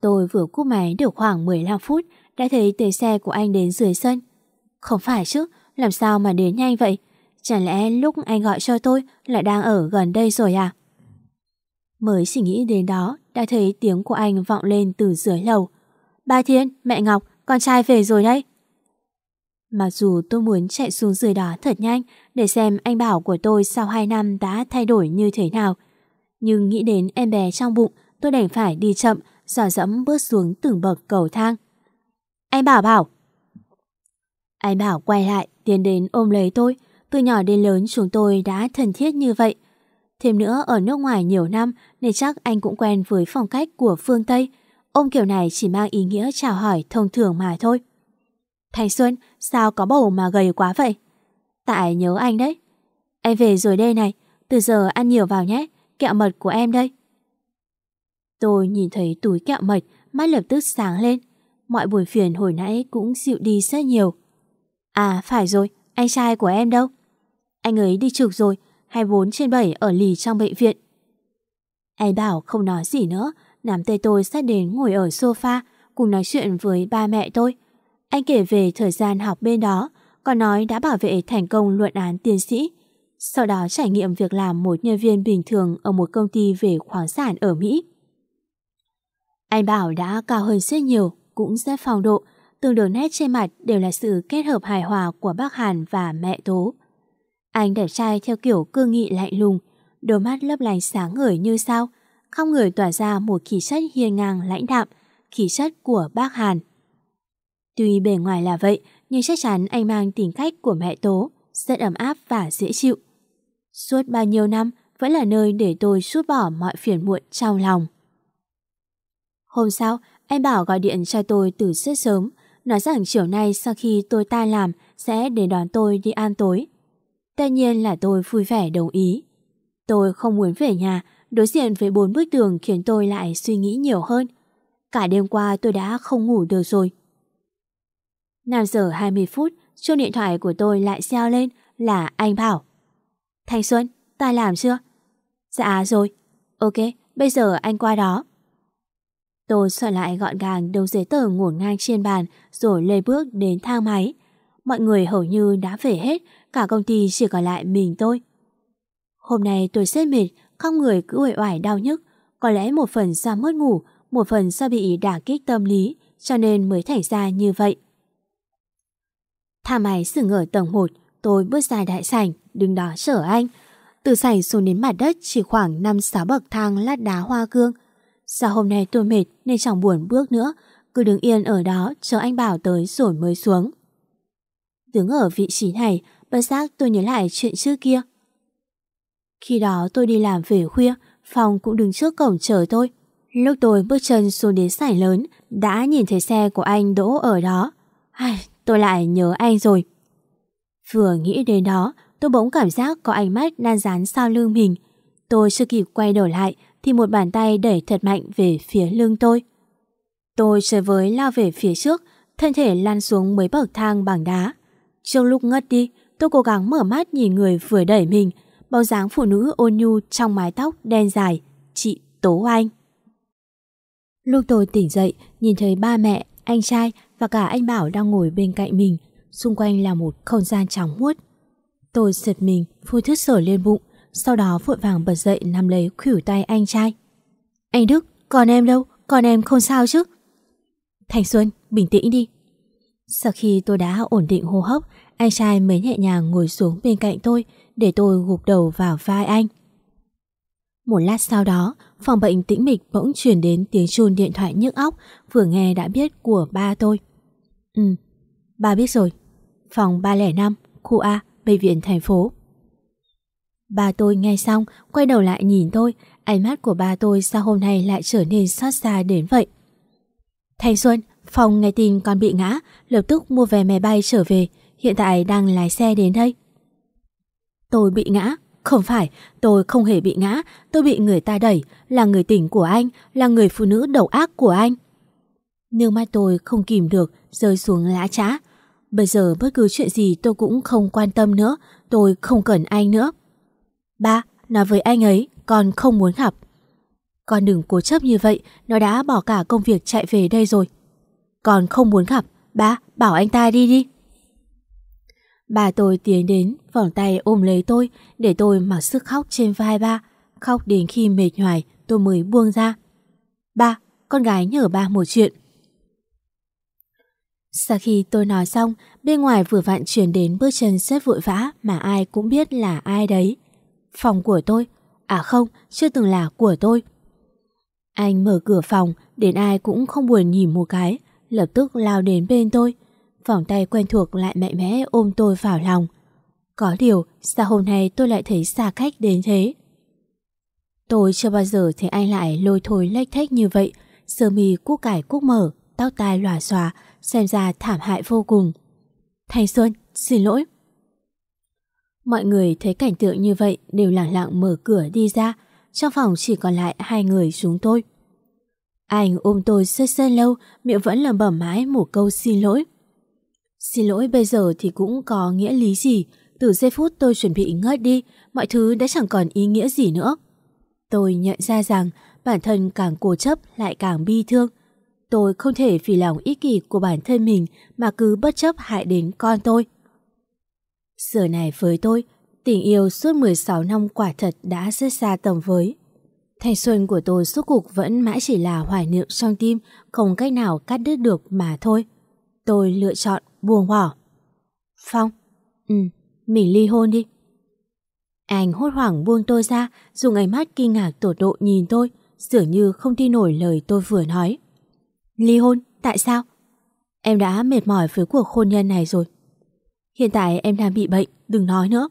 [SPEAKER 2] Tôi vừa cúp máy được khoảng 15 phút đã thấy tới xe của anh đến dưới sân. Không phải chứ, làm sao mà đến nhanh vậy? Chẳng lẽ lúc anh gọi cho tôi lại đang ở gần đây rồi à? Mới chỉ nghĩ đến đó đã thấy tiếng của anh vọng lên từ dưới lầu. Ba Thiên, mẹ Ngọc, con trai về rồi đấy. Mặc dù tôi muốn chạy xuống dưới đó thật nhanh để xem anh bảo của tôi sau 2 năm đã thay đổi như thế nào. Nhưng nghĩ đến em bé trong bụng, tôi đành phải đi chậm, dò dẫm bước xuống từng bậc cầu thang. Anh bảo bảo. Anh bảo quay lại, tiến đến ôm lấy tôi. Từ nhỏ đến lớn chúng tôi đã thân thiết như vậy. Thêm nữa ở nước ngoài nhiều năm nên chắc anh cũng quen với phong cách của phương Tây. Ôm kiểu này chỉ mang ý nghĩa chào hỏi thông thường mà thôi. Thanh Xuân, sao có bầu mà gầy quá vậy? Tại nhớ anh đấy. Em về rồi đây này, từ giờ ăn nhiều vào nhé, kẹo mật của em đây. Tôi nhìn thấy túi kẹo mật, mắt lập tức sáng lên. Mọi buồn phiền hồi nãy cũng dịu đi rất nhiều. À phải rồi, anh trai của em đâu? Anh ấy đi trực rồi, 24 trên 7 ở lì trong bệnh viện. Anh bảo không nói gì nữa, nắm tay tôi sát đến ngồi ở sofa cùng nói chuyện với ba mẹ tôi. Anh kể về thời gian học bên đó, còn nói đã bảo vệ thành công luận án tiến sĩ. Sau đó trải nghiệm việc làm một nhân viên bình thường ở một công ty về khoáng sản ở Mỹ. Anh bảo đã cao hơn rất nhiều, cũng rất phong độ, từng đường nét trên mặt đều là sự kết hợp hài hòa của bác Hàn và mẹ Tố. Anh đẹp trai theo kiểu cương nghị lạnh lùng, đôi mắt lấp lánh sáng ngời như sao, không người tỏa ra một khí chất hiền ngang lãnh đạm, khí chất của bác Hàn. Tuy bề ngoài là vậy, nhưng chắc chắn anh mang tính cách của mẹ Tố, rất ấm áp và dễ chịu. Suốt bao nhiêu năm vẫn là nơi để tôi chút bỏ mọi phiền muộn trong lòng. Hôm sau, anh Bảo gọi điện cho tôi từ rất sớm, nói rằng chiều nay sau khi tôi ta làm sẽ đến đón tôi đi ăn tối. Tất nhiên là tôi vui vẻ đồng ý. Tôi không muốn về nhà, đối diện với bốn bức tường khiến tôi lại suy nghĩ nhiều hơn. Cả đêm qua tôi đã không ngủ được rồi. 5 giờ 20 phút, chuông điện thoại của tôi lại reo lên là anh Bảo. Thanh Xuân, ta làm chưa? Dạ rồi. Ok, bây giờ anh qua đó. Tôi soạn lại gọn gàng đầu giấy tờ ngổn ngang trên bàn rồi lê bước đến thang máy. Mọi người hầu như đã về hết, cả công ty chỉ còn lại mình tôi. Hôm nay tôi rất mệt, không người cứ uể oải đau nhức. Có lẽ một phần do mất ngủ, một phần do bị đả kích tâm lý, cho nên mới thành ra như vậy. Thang máy dừng ở tầng 1, tôi bước ra đại sảnh, đứng đó chở anh. Từ sảnh xuống đến mặt đất chỉ khoảng 5-6 bậc thang lát đá hoa cương. Sao hôm nay tôi mệt nên chẳng buồn bước nữa, cứ đứng yên ở đó chờ anh bảo tới rồi mới xuống. Đứng ở vị trí này, bất giác tôi nhớ lại chuyện trước kia. Khi đó tôi đi làm về khuya, phòng cũng đứng trước cổng chờ tôi. Lúc tôi bước chân xuống đến sảnh lớn, đã nhìn thấy xe của anh đỗ ở đó. Ai, tôi lại nhớ anh rồi. Vừa nghĩ đến đó, tôi bỗng cảm giác có ánh mắt đang dán sau lưng mình. Tôi chưa kịp quay đầu lại thì một bàn tay đẩy thật mạnh về phía lưng tôi. Tôi chơi với lao về phía trước, thân thể lăn xuống mấy bậc thang bằng đá. trong lúc ngất đi, tôi cố gắng mở mắt nhìn người vừa đẩy mình, bóng dáng phụ nữ ôn nhu trong mái tóc đen dài, chị Tố Anh. Lúc tôi tỉnh dậy, nhìn thấy ba mẹ, anh trai và cả anh Bảo đang ngồi bên cạnh mình, xung quanh là một không gian trắng muốt. Tôi giật mình, phui thức sở lên bụng, sau đó vội vàng bật dậy nắm lấy khuỷu tay anh trai. Anh Đức, còn em đâu? Còn em không sao chứ? Thành Xuân, bình tĩnh đi. Sau khi tôi đã ổn định hô hấp, anh trai mới nhẹ nhàng ngồi xuống bên cạnh tôi để tôi gục đầu vào vai anh. Một lát sau đó, phòng bệnh tĩnh mịch bỗng chuyển đến tiếng chuông điện thoại nhức óc vừa nghe đã biết của ba tôi. Ừ, ba biết rồi. Phòng 305, khu A, bệnh viện thành phố. Ba tôi nghe xong, quay đầu lại nhìn tôi, ánh mắt của ba tôi sao hôm nay lại trở nên xót xa đến vậy. Thanh Xuân, Phòng nghe tin con bị ngã, lập tức mua vé máy bay trở về, hiện tại đang lái xe đến đây. Tôi bị ngã, không phải, tôi không hề bị ngã, tôi bị người ta đẩy, là người tỉnh của anh, là người phụ nữ đầu ác của anh. Nước mắt tôi không kìm được, rơi xuống lã trã. Bây giờ bất cứ chuyện gì tôi cũng không quan tâm nữa, tôi không cần anh nữa. Ba, nói với anh ấy, con không muốn gặp. Con đừng cố chấp như vậy, nó đã bỏ cả công việc chạy về đây rồi. Con không muốn gặp, ba, bảo anh ta đi đi. Bà tôi tiến đến, vòng tay ôm lấy tôi, để tôi mặc sức khóc trên vai ba. Khóc đến khi mệt nhoài, tôi mới buông ra. Ba, con gái nhờ ba một chuyện. Sau khi tôi nói xong, bên ngoài vừa vặn chuyển đến bước chân rất vội vã mà ai cũng biết là ai đấy. Phòng của tôi. À không, chưa từng là của tôi. Anh mở cửa phòng, đến ai cũng không buồn nhìn một cái, lập tức lao đến bên tôi. Vòng tay quen thuộc lại mạnh mẽ ôm tôi vào lòng. Có điều, sao hôm nay tôi lại thấy xa cách đến thế? Tôi chưa bao giờ thấy anh lại lôi thôi lách thách như vậy, sơ mi cúc cải cúc mở, tóc tai lòa xòa, xem ra thảm hại vô cùng. Thanh Xuân, xin lỗi. Mọi người thấy cảnh tượng như vậy đều lặng lặng mở cửa đi ra, trong phòng chỉ còn lại hai người chúng tôi. Anh ôm tôi rất rất lâu, miệng vẫn lẩm bẩm mãi một câu xin lỗi. Xin lỗi bây giờ thì cũng có nghĩa lý gì, từ giây phút tôi chuẩn bị ngất đi, mọi thứ đã chẳng còn ý nghĩa gì nữa. Tôi nhận ra rằng bản thân càng cố chấp lại càng bi thương. Tôi không thể vì lòng ích kỷ của bản thân mình mà cứ bất chấp hại đến con tôi. Giờ này với tôi, tình yêu suốt 16 năm quả thật đã rất xa tầm với. Thanh xuân của tôi suốt cuộc vẫn mãi chỉ là hoài niệm trong tim, không cách nào cắt đứt được mà thôi. Tôi lựa chọn buông bỏ. Phong, ừ, mình ly hôn đi. Anh hốt hoảng buông tôi ra, dùng ánh mắt kinh ngạc tột độ nhìn tôi, dường như không tin nổi lời tôi vừa nói. Ly hôn? Tại sao? Em đã mệt mỏi với cuộc hôn nhân này rồi. Hiện tại em đang bị bệnh, đừng nói nữa.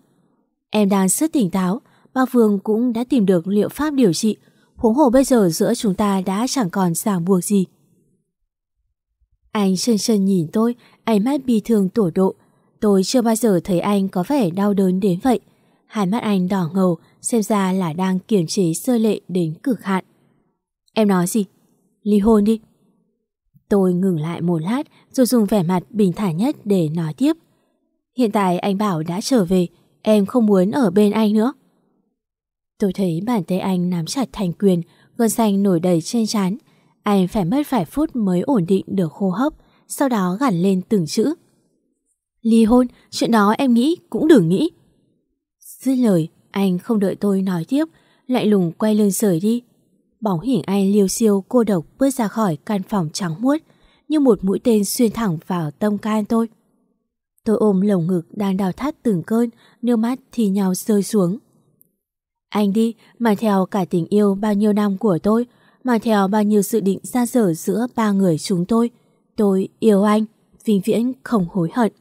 [SPEAKER 2] Em đang rất tỉnh táo, bác Vương cũng đã tìm được liệu pháp điều trị, huống hồ bây giờ giữa chúng ta đã chẳng còn ràng buộc gì. Anh chân chân nhìn tôi, ánh mắt bi thương tổ độ. Tôi chưa bao giờ thấy anh có vẻ đau đớn đến vậy. Hai mắt anh đỏ ngầu, xem ra là đang kiềm chế sơ lệ đến cực hạn. Em nói gì? Ly hôn đi. Tôi ngừng lại một lát rồi dùng vẻ mặt bình thản nhất để nói tiếp. Hiện tại anh bảo đã trở về, em không muốn ở bên anh nữa. Tôi thấy bàn tay anh nắm chặt thành quyền, gân xanh nổi đầy trên trán. Anh phải mất vài phút mới ổn định được hô hấp, sau đó gằn lên từng chữ. Ly hôn, chuyện đó em nghĩ cũng đừng nghĩ. Dứt lời, anh không đợi tôi nói tiếp, lại lùng quay lưng rời đi. Bóng hình anh liêu siêu cô độc bước ra khỏi căn phòng trắng muốt, như một mũi tên xuyên thẳng vào tâm can tôi. Tôi ôm lồng ngực đang đào thắt từng cơn, nước mắt thì nhau rơi xuống. Anh đi, mang theo cả tình yêu bao nhiêu năm của tôi, mang theo bao nhiêu sự định ra dở giữa ba người chúng tôi. Tôi yêu anh, vĩnh viễn không hối hận.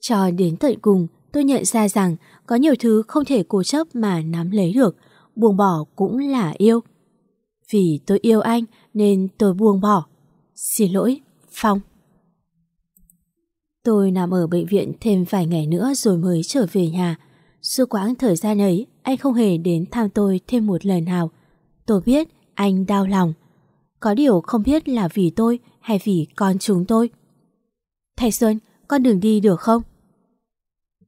[SPEAKER 2] Cho đến tận cùng, tôi nhận ra rằng có nhiều thứ không thể cố chấp mà nắm lấy được, buông bỏ cũng là yêu. Vì tôi yêu anh nên tôi buông bỏ. Xin lỗi, Phong. Tôi nằm ở bệnh viện thêm vài ngày nữa rồi mới trở về nhà. Suốt quãng thời gian ấy, anh không hề đến thăm tôi thêm một lần nào. Tôi biết anh đau lòng. Có điều không biết là vì tôi hay vì con chúng tôi. Thầy Xuân, con đừng đi được không?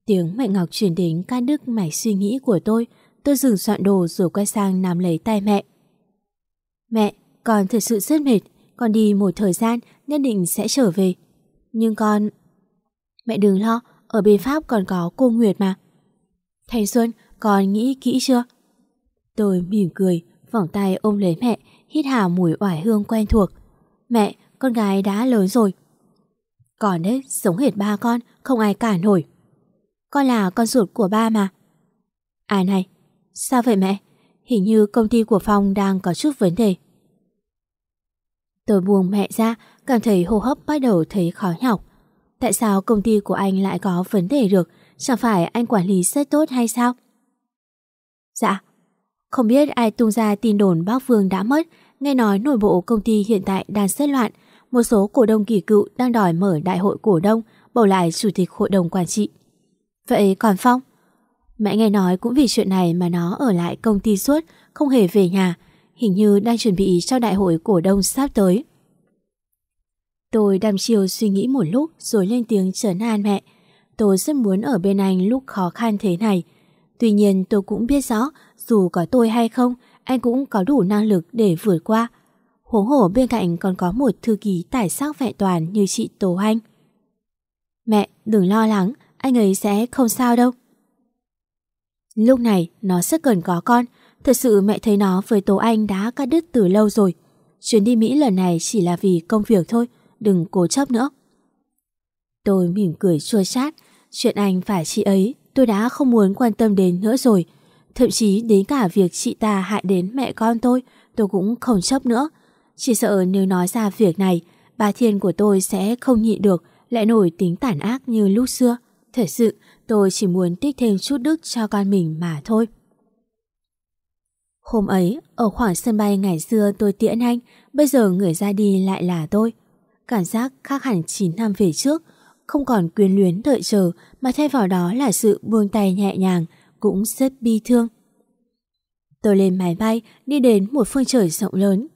[SPEAKER 2] Tiếng mẹ Ngọc truyền đến cắt đứt mạch suy nghĩ của tôi. Tôi dừng soạn đồ rồi quay sang nắm lấy tay mẹ. Mẹ, con thật sự rất mệt. Con đi một thời gian nhất định sẽ trở về. Nhưng con... Mẹ đừng lo, ở bên Pháp còn có cô Nguyệt mà. Thành Xuân, con nghĩ kỹ chưa? Tôi mỉm cười, vòng tay ôm lấy mẹ, hít hà mùi oải hương quen thuộc. Mẹ, con gái đã lớn rồi. Còn đấy, sống hệt ba con, không ai cả nổi. Con là con ruột của ba mà. À này, sao vậy mẹ? Hình như công ty của Phong đang có chút vấn đề. Tôi buông mẹ ra, cảm thấy hô hấp bắt đầu thấy khó nhọc. Tại sao công ty của anh lại có vấn đề được? Chẳng phải anh quản lý rất tốt hay sao? Dạ. Không biết ai tung ra tin đồn bác Vương đã mất, nghe nói nội bộ công ty hiện tại đang rất loạn. Một số cổ đông kỳ cựu đang đòi mở đại hội cổ đông, bầu lại chủ tịch hội đồng quản trị. Vậy còn Phong? Mẹ nghe nói cũng vì chuyện này mà nó ở lại công ty suốt, không hề về nhà, hình như đang chuẩn bị cho đại hội cổ đông sắp tới. Tôi đăm chiều suy nghĩ một lúc rồi lên tiếng trấn an mẹ. Tôi rất muốn ở bên anh lúc khó khăn thế này. Tuy nhiên tôi cũng biết rõ dù có tôi hay không, anh cũng có đủ năng lực để vượt qua. Huống hổ bên cạnh còn có một thư ký tài sắc vẹn toàn như chị Tố Anh. Mẹ, đừng lo lắng, anh ấy sẽ không sao đâu. Lúc này, nó rất cần có con. Thật sự mẹ thấy nó với Tố Anh đã cắt đứt từ lâu rồi. Chuyến đi Mỹ lần này chỉ là vì công việc thôi, đừng cố chấp nữa. Tôi mỉm cười chua chát, chuyện anh phải chị ấy tôi đã không muốn quan tâm đến nữa rồi. Thậm chí đến cả việc chị ta hại đến mẹ con tôi, tôi cũng không chấp nữa. Chỉ sợ nếu nói ra việc này, bà Thiên của tôi sẽ không nhịn được, lại nổi tính tản ác như lúc xưa. Thật sự, tôi chỉ muốn tích thêm chút đức cho con mình mà thôi. Hôm ấy, ở khoảng sân bay ngày xưa tôi tiễn anh, bây giờ người ra đi lại là tôi. Cảm giác khác hẳn 9 năm về trước, không còn quyến luyến đợi chờ mà thay vào đó là sự buông tay nhẹ nhàng, cũng rất bi thương. Tôi lên máy bay, đi đến một phương trời rộng lớn.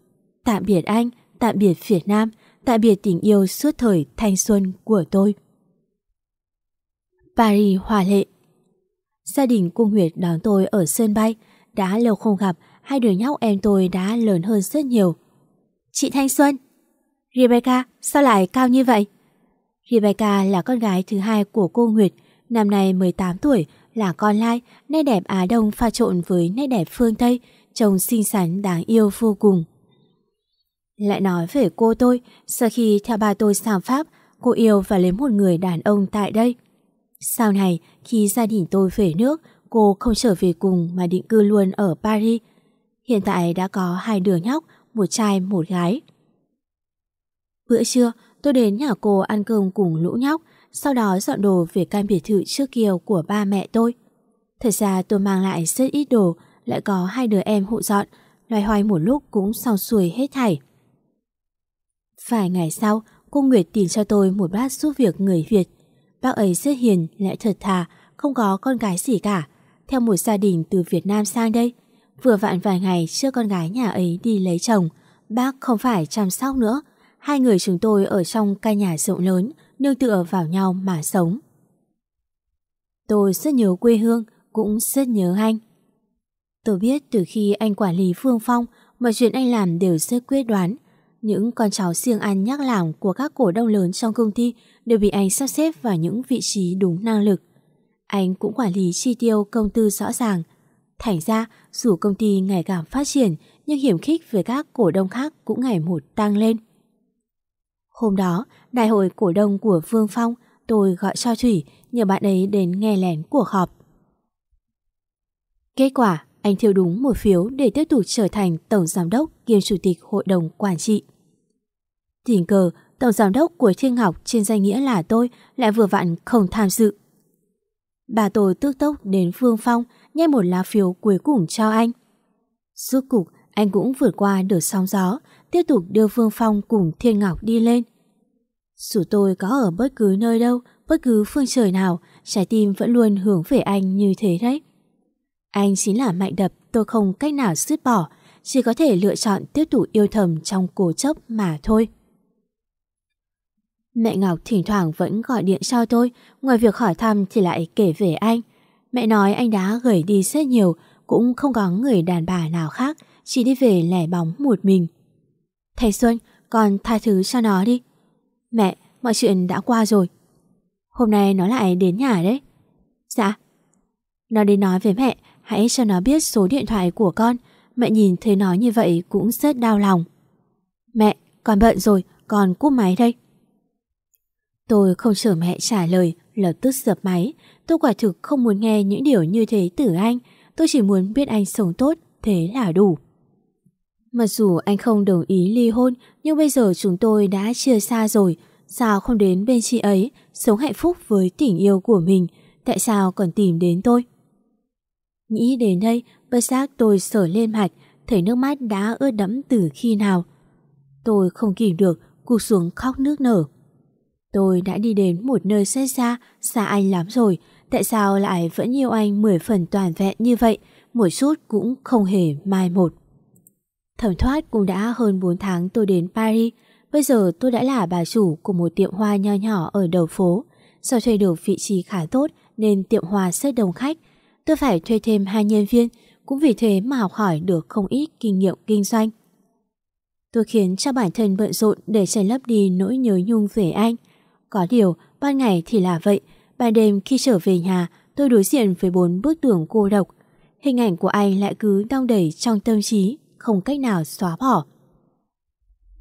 [SPEAKER 2] Tạm biệt anh, tạm biệt Việt Nam, tạm biệt tình yêu suốt thời thanh xuân của tôi. Paris hòa lệ Gia đình cung Nguyệt đón tôi ở sân bay. Đã lâu không gặp, hai đứa nhóc em tôi đã lớn hơn rất nhiều. Chị Thanh Xuân Rebecca, sao lại cao như vậy? Rebecca là con gái thứ hai của cô Nguyệt, năm nay 18 tuổi, là con lai, nét đẹp Á Đông pha trộn với nét đẹp phương Tây, trông xinh xắn đáng yêu vô cùng. Lại nói về cô tôi, sau khi theo ba tôi sang Pháp, cô yêu và lấy một người đàn ông tại đây. Sau này, khi gia đình tôi về nước, cô không trở về cùng mà định cư luôn ở Paris. Hiện tại đã có hai đứa nhóc, một trai một gái. Bữa trưa, tôi đến nhà cô ăn cơm cùng lũ nhóc, sau đó dọn đồ về căn biệt thự trước kia của ba mẹ tôi. Thật ra tôi mang lại rất ít đồ, lại có hai đứa em hộ dọn, loay hoay một lúc cũng xong xuôi hết thảy. Vài ngày sau, cô Nguyệt tìm cho tôi một bác giúp việc người Việt. Bác ấy rất hiền, lại thật thà, không có con gái gì cả. Theo một gia đình từ Việt Nam sang đây, vừa vặn vài ngày trước con gái nhà ấy đi lấy chồng, bác không phải chăm sóc nữa. Hai người chúng tôi ở trong căn nhà rộng lớn, nương tựa vào nhau mà sống. Tôi rất nhớ quê hương, cũng rất nhớ anh. Tôi biết từ khi anh quản lý Phương Phong, mọi chuyện anh làm đều rất quyết đoán. Những con cháu siêng ăn nhắc làm của các cổ đông lớn trong công ty đều bị anh sắp xếp vào những vị trí đúng năng lực. Anh cũng quản lý chi tiêu công tư rõ ràng. Thành ra, dù công ty ngày càng phát triển, nhưng hiểm khích với các cổ đông khác cũng ngày một tăng lên. Hôm đó, đại hội cổ đông của Vương Phong, tôi gọi cho Thủy nhờ bạn ấy đến nghe lén cuộc họp. Kết quả, anh thiếu đúng một phiếu để tiếp tục trở thành Tổng Giám đốc kiêm Chủ tịch Hội đồng Quản trị. Tình cờ, Tổng Giám đốc của Thiên Ngọc trên danh nghĩa là tôi lại vừa vặn không tham dự. Bà tôi tức tốc đến Phương Phong nhét một lá phiếu cuối cùng cho anh. Suốt cục, anh cũng vượt qua được sóng gió, tiếp tục đưa Phương Phong cùng Thiên Ngọc đi lên. Dù tôi có ở bất cứ nơi đâu, bất cứ phương trời nào, trái tim vẫn luôn hướng về anh như thế đấy. Anh chính là mạnh đập tôi không cách nào dứt bỏ, chỉ có thể lựa chọn tiếp tục yêu thầm trong cố chấp mà thôi. Mẹ Ngọc thỉnh thoảng vẫn gọi điện cho tôi, ngoài việc hỏi thăm thì lại kể về anh. Mẹ nói anh đã gửi đi rất nhiều, cũng không có người đàn bà nào khác, chỉ đi về lẻ bóng một mình. Thầy Xuân, con tha thứ cho nó đi. Mẹ, mọi chuyện đã qua rồi. Hôm nay nó lại đến nhà đấy. Dạ. Nó đến nói với mẹ, hãy cho nó biết số điện thoại của con. Mẹ nhìn thấy nó như vậy cũng rất đau lòng. Mẹ, con bận rồi, con cúp máy đây. Tôi không chờ mẹ trả lời, lập tức dập máy. Tôi quả thực không muốn nghe những điều như thế từ anh. Tôi chỉ muốn biết anh sống tốt, thế là đủ. Mặc dù anh không đồng ý ly hôn, nhưng bây giờ chúng tôi đã chia xa rồi. Sao không đến bên chị ấy, sống hạnh phúc với tình yêu của mình? Tại sao còn tìm đến tôi? Nghĩ đến đây, bất giác tôi sở lên mặt, thấy nước mắt đã ướt đẫm từ khi nào. Tôi không kìm được, cụt xuống khóc nước nở. Tôi đã đi đến một nơi xa xa, xa anh lắm rồi, tại sao lại vẫn yêu anh mười phần toàn vẹn như vậy, một chút cũng không hề mai một. Thẩm thoát cũng đã hơn 4 tháng tôi đến Paris, bây giờ tôi đã là bà chủ của một tiệm hoa nho nhỏ ở đầu phố. Do thuê được vị trí khá tốt nên tiệm hoa rất đông khách. Tôi phải thuê thêm hai nhân viên, cũng vì thế mà học hỏi được không ít kinh nghiệm kinh doanh. Tôi khiến cho bản thân bận rộn để che lấp đi nỗi nhớ nhung về anh. Có điều, ban ngày thì là vậy, ban đêm khi trở về nhà, tôi đối diện với bốn bức tường cô độc. Hình ảnh của anh lại cứ đong đầy trong tâm trí, không cách nào xóa bỏ.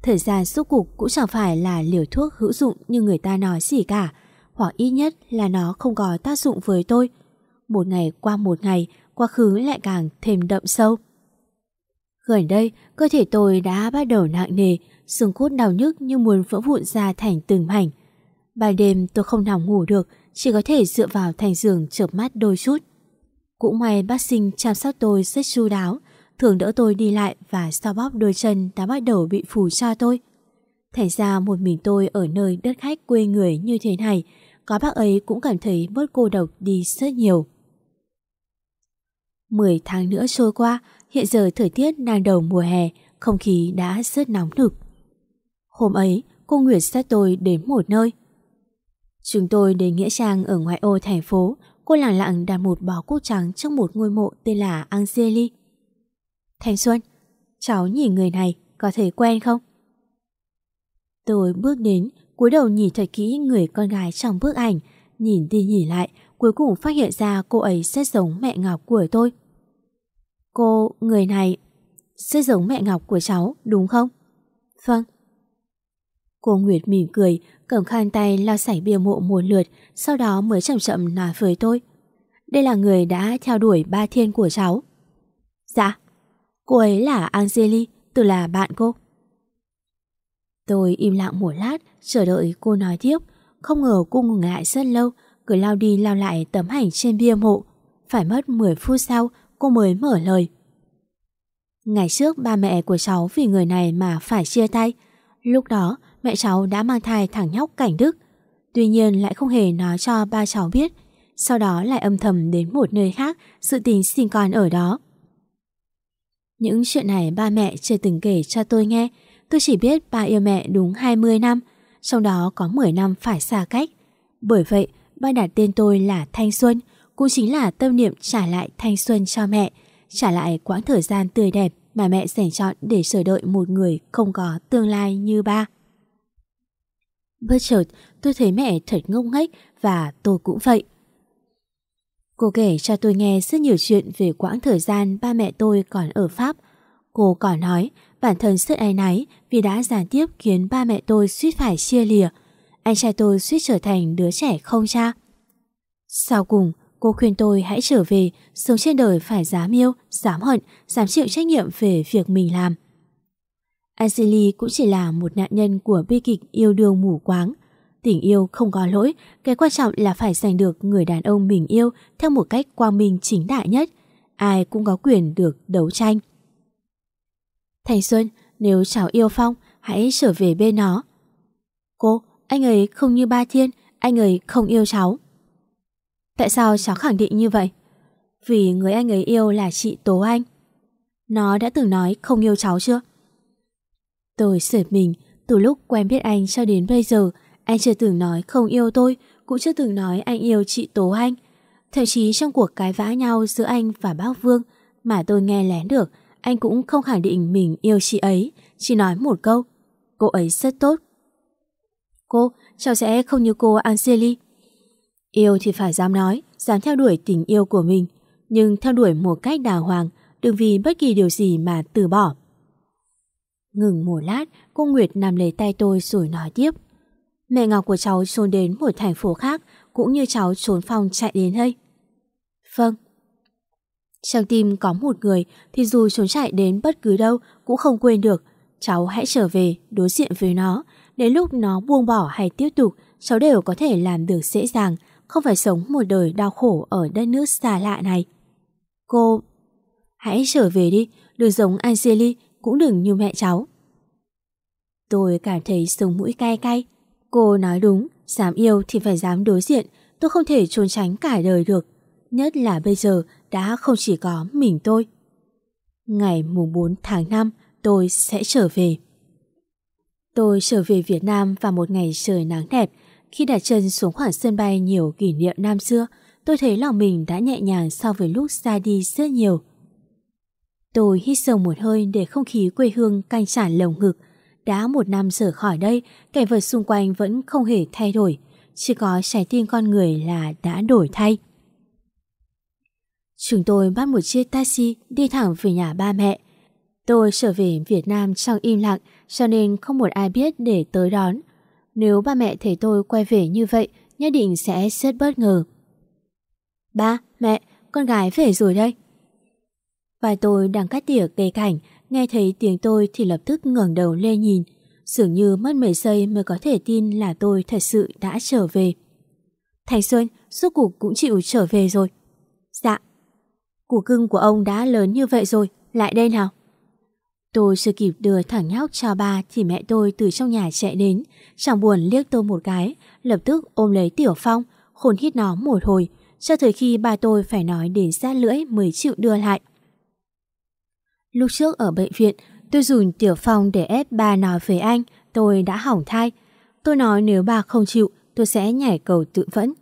[SPEAKER 2] Thời gian suốt cục cũng chẳng phải là liều thuốc hữu dụng như người ta nói gì cả, hoặc ít nhất là nó không có tác dụng với tôi. Một ngày qua một ngày, quá khứ lại càng thêm đậm sâu. Gần đây, cơ thể tôi đã bắt đầu nặng nề, xương cốt đau nhức như muốn vỡ vụn ra thành từng mảnh. Ban đêm tôi không nào ngủ được, chỉ có thể dựa vào thành giường chợp mắt đôi chút. Cũng may bác sinh chăm sóc tôi rất chu đáo, thường đỡ tôi đi lại và xoa bóp đôi chân đã bắt đầu bị phù cho tôi. Thành ra một mình tôi ở nơi đất khách quê người như thế này, có bác ấy cũng cảm thấy bớt cô độc đi rất nhiều. Mười tháng nữa trôi qua, hiện giờ thời tiết đang đầu mùa hè, không khí đã rất nóng nực. Hôm ấy, cô Nguyệt dắt tôi đến một nơi. Chúng tôi đến Nghĩa Trang ở ngoại ô thành phố, cô lặng lặng đặt một bó cúc trắng trong một ngôi mộ tên là Angeli. Thanh Xuân, cháu nhìn người này có thể quen không? Tôi bước đến, cúi đầu nhìn thật kỹ người con gái trong bức ảnh, nhìn đi nhìn lại, cuối cùng phát hiện ra cô ấy rất giống mẹ Ngọc của tôi. Cô, người này, rất giống mẹ Ngọc của cháu, đúng không? Vâng. Cô Nguyệt mỉm cười, cầm khăn tay lau sảy bia mộ một lượt, sau đó mới chậm chậm nói với tôi. Đây là người đã theo đuổi ba thiên của cháu. Dạ, cô ấy là Angeli, từ là bạn cô. Tôi im lặng một lát, chờ đợi cô nói tiếp. Không ngờ cô ngừng lại rất lâu, cứ lao đi lao lại tấm ảnh trên bia mộ. Phải mất 10 phút sau, cô mới mở lời. Ngày trước ba mẹ của cháu vì người này mà phải chia tay. Lúc đó, mẹ cháu đã mang thai thằng nhóc Cảnh Đức. Tuy nhiên lại không hề nói cho ba cháu biết. Sau đó lại âm thầm đến một nơi khác sự tình sinh con ở đó. Những chuyện này ba mẹ chưa từng kể cho tôi nghe. Tôi chỉ biết ba yêu mẹ đúng 20 năm, trong đó có 10 năm phải xa cách. Bởi vậy, ba đặt tên tôi là Thanh Xuân, cũng chính là tâm niệm trả lại thanh xuân cho mẹ, trả lại quãng thời gian tươi đẹp mà mẹ dành chọn để chờ đợi một người không có tương lai như ba. Bất chợt, tôi thấy mẹ thật ngốc nghếch và tôi cũng vậy. Cô kể cho tôi nghe rất nhiều chuyện về quãng thời gian ba mẹ tôi còn ở Pháp. Cô còn nói bản thân rất áy náy vì đã gián tiếp khiến ba mẹ tôi suýt phải chia lìa. Anh trai tôi suýt trở thành đứa trẻ không cha. Sau cùng, cô khuyên tôi hãy trở về, sống trên đời phải dám yêu, dám hận, dám chịu trách nhiệm về việc mình làm. Angeli cũng chỉ là một nạn nhân của bi kịch yêu đương mù quáng. Tình yêu không có lỗi, cái quan trọng là phải giành được người đàn ông mình yêu theo một cách quang minh chính đại nhất. Ai cũng có quyền được đấu tranh. Thành Xuân, nếu cháu yêu Phong, hãy trở về bên nó. Cô, anh ấy không như ba thiên, anh ấy không yêu cháu. Tại sao cháu khẳng định như vậy? Vì người anh ấy yêu là chị Tố Anh. Nó đã từng nói không yêu cháu chưa? Tôi sửa mình, từ lúc quen biết anh cho đến bây giờ, anh chưa từng nói không yêu tôi, cũng chưa từng nói anh yêu chị Tố Anh. Thậm chí trong cuộc cái vã nhau giữa anh và bác Vương mà tôi nghe lén được, anh cũng không khẳng định mình yêu chị ấy, chỉ nói một câu. Cô ấy rất tốt. Cô, cháu sẽ không như cô Angeli. Yêu thì phải dám nói, dám theo đuổi tình yêu của mình, nhưng theo đuổi một cách đàng hoàng, đừng vì bất kỳ điều gì mà từ bỏ. Ngừng một lát, cô Nguyệt nằm lấy tay tôi rồi nói tiếp. Mẹ Ngọc của cháu trốn đến một thành phố khác, cũng như cháu trốn phòng chạy đến đây. Vâng. Trong tim có một người thì dù trốn chạy đến bất cứ đâu cũng không quên được. Cháu hãy trở về, đối diện với nó. Đến lúc nó buông bỏ hay tiếp tục, cháu đều có thể làm được dễ dàng, không phải sống một đời đau khổ ở đất nước xa lạ này. Cô... Hãy trở về đi, đừng giống Angeli, cũng đừng như mẹ cháu. Tôi cảm thấy sống mũi cay cay. Cô nói đúng, dám yêu thì phải dám đối diện, tôi không thể trốn tránh cả đời được. Nhất là bây giờ đã không chỉ có mình tôi. Ngày mùng 4 tháng 5 tôi sẽ trở về. Tôi trở về Việt Nam vào một ngày trời nắng đẹp. Khi đặt chân xuống khoảng sân bay nhiều kỷ niệm năm xưa, tôi thấy lòng mình đã nhẹ nhàng so với lúc ra đi rất nhiều. Tôi hít sâu một hơi để không khí quê hương canh tràn lồng ngực. Đã một năm rời khỏi đây, cảnh vật xung quanh vẫn không hề thay đổi. Chỉ có trái tim con người là đã đổi thay. Chúng tôi bắt một chiếc taxi đi thẳng về nhà ba mẹ. Tôi trở về Việt Nam trong im lặng cho nên không một ai biết để tới đón. Nếu ba mẹ thấy tôi quay về như vậy, nhất định sẽ rất bất ngờ. Ba, mẹ, con gái về rồi đây. Và tôi đang cắt tỉa cây cảnh, nghe thấy tiếng tôi thì lập tức ngẩng đầu lên nhìn. Dường như mất mấy giây mới có thể tin là tôi thật sự đã trở về. Thành Xuân, suốt cục cũng chịu trở về rồi. Dạ. Củ cưng của ông đã lớn như vậy rồi, lại đây nào. Tôi chưa kịp đưa thằng nhóc cho ba thì mẹ tôi từ trong nhà chạy đến, chẳng buồn liếc tôi một cái, lập tức ôm lấy Tiểu Phong, khôn hít nó một hồi, cho tới khi ba tôi phải nói đến sát lưỡi mới chịu đưa lại. Lúc trước ở bệnh viện, tôi dùng Tiểu Phong để ép bà nói với anh, tôi đã hỏng thai. Tôi nói nếu bà không chịu, tôi sẽ nhảy cầu tự vẫn.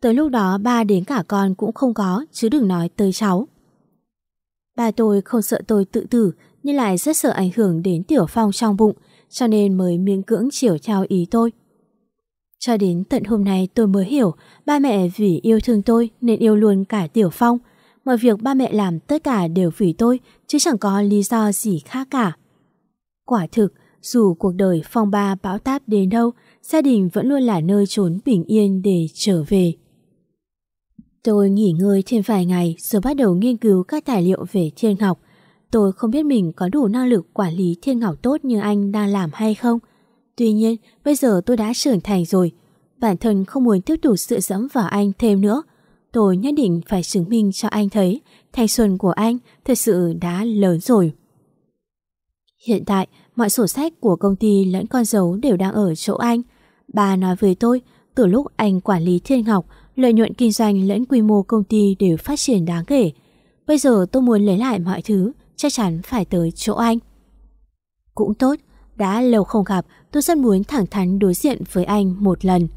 [SPEAKER 2] Tới lúc đó ba đến cả con cũng không có, chứ đừng nói tới cháu. Ba tôi không sợ tôi tự tử, nhưng lại rất sợ ảnh hưởng đến Tiểu Phong trong bụng, cho nên mới miễn cưỡng chiều theo ý tôi. Cho đến tận hôm nay tôi mới hiểu ba mẹ vì yêu thương tôi nên yêu luôn cả Tiểu Phong. Mọi việc ba mẹ làm tất cả đều vì tôi chứ chẳng có lý do gì khác cả. Quả thực, dù cuộc đời phong ba bão táp đến đâu, gia đình vẫn luôn là nơi trốn bình yên để trở về. Tôi nghỉ ngơi thêm vài ngày rồi bắt đầu nghiên cứu các tài liệu về thiên học. Tôi không biết mình có đủ năng lực quản lý thiên ngọc tốt như anh đang làm hay không. Tuy nhiên, bây giờ tôi đã trưởng thành rồi. Bản thân không muốn tiếp tục sự dẫm vào anh thêm nữa. Tôi nhất định phải chứng minh cho anh thấy thanh xuân của anh thật sự đã lớn rồi. Hiện tại, mọi sổ sách của công ty lẫn con dấu đều đang ở chỗ anh. Bà nói với tôi, từ lúc anh quản lý thiên học, lợi nhuận kinh doanh lẫn quy mô công ty đều phát triển đáng kể. Bây giờ tôi muốn lấy lại mọi thứ, chắc chắn phải tới chỗ anh. Cũng tốt, đã lâu không gặp, tôi rất muốn thẳng thắn đối diện với anh một lần.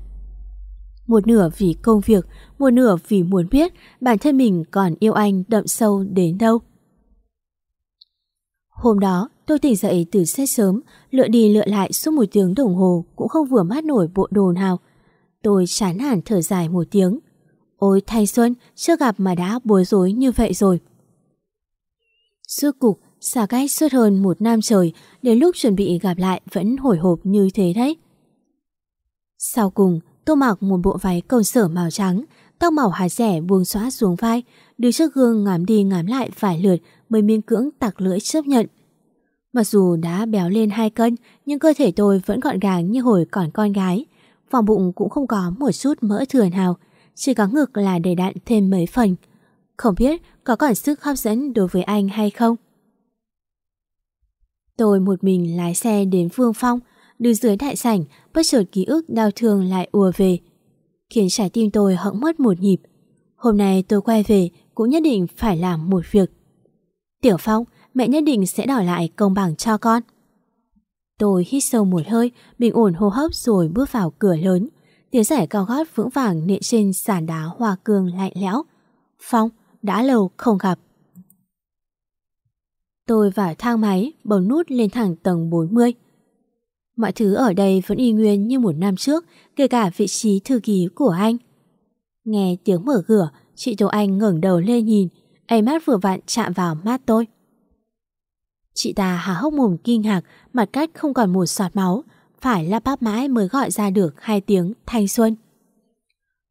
[SPEAKER 2] Một nửa vì công việc, một nửa vì muốn biết bản thân mình còn yêu anh đậm sâu đến đâu. Hôm đó, tôi tỉnh dậy từ rất sớm, lựa đi lựa lại suốt một tiếng đồng hồ cũng không vừa mắt nổi bộ đồ nào. Tôi chán hẳn thở dài một tiếng. Ôi thay xuân, chưa gặp mà đã bối rối như vậy rồi. Suốt cục, xa cách suốt hơn một năm trời, đến lúc chuẩn bị gặp lại vẫn hồi hộp như thế đấy. Sau cùng, tô mặc một bộ váy cầu sở màu trắng, tóc màu hạt rẻ buông xóa xuống vai, đứng trước gương ngắm đi ngắm lại vài lượt mới miên cưỡng tặc lưỡi chấp nhận. Mặc dù đã béo lên 2 cân, nhưng cơ thể tôi vẫn gọn gàng như hồi còn con gái. Vòng bụng cũng không có một chút mỡ thừa nào, chỉ có ngực là đầy đạn thêm mấy phần. Không biết có còn sức hấp dẫn đối với anh hay không? Tôi một mình lái xe đến Vương Phong, đứng dưới đại sảnh, bất chợt ký ức đau thương lại ùa về, khiến trái tim tôi hững mất một nhịp. Hôm nay tôi quay về cũng nhất định phải làm một việc. Tiểu Phong, mẹ nhất định sẽ đòi lại công bằng cho con. Tôi hít sâu một hơi, bình ổn hô hấp rồi bước vào cửa lớn. Tiếng giải cao gót vững vàng nện trên sàn đá hoa cương lạnh lẽo. Phong, đã lâu không gặp. Tôi vào thang máy, bấm nút lên thẳng tầng 40. Mọi thứ ở đây vẫn y nguyên như một năm trước, kể cả vị trí thư ký của anh. Nghe tiếng mở cửa, chị Tô Anh ngẩng đầu lên nhìn, ánh mắt vừa vặn chạm vào mắt tôi. Chị ta há hốc mồm kinh ngạc, mặt cách không còn một giọt máu, phải lắp bắp mãi mới gọi ra được hai tiếng thanh xuân.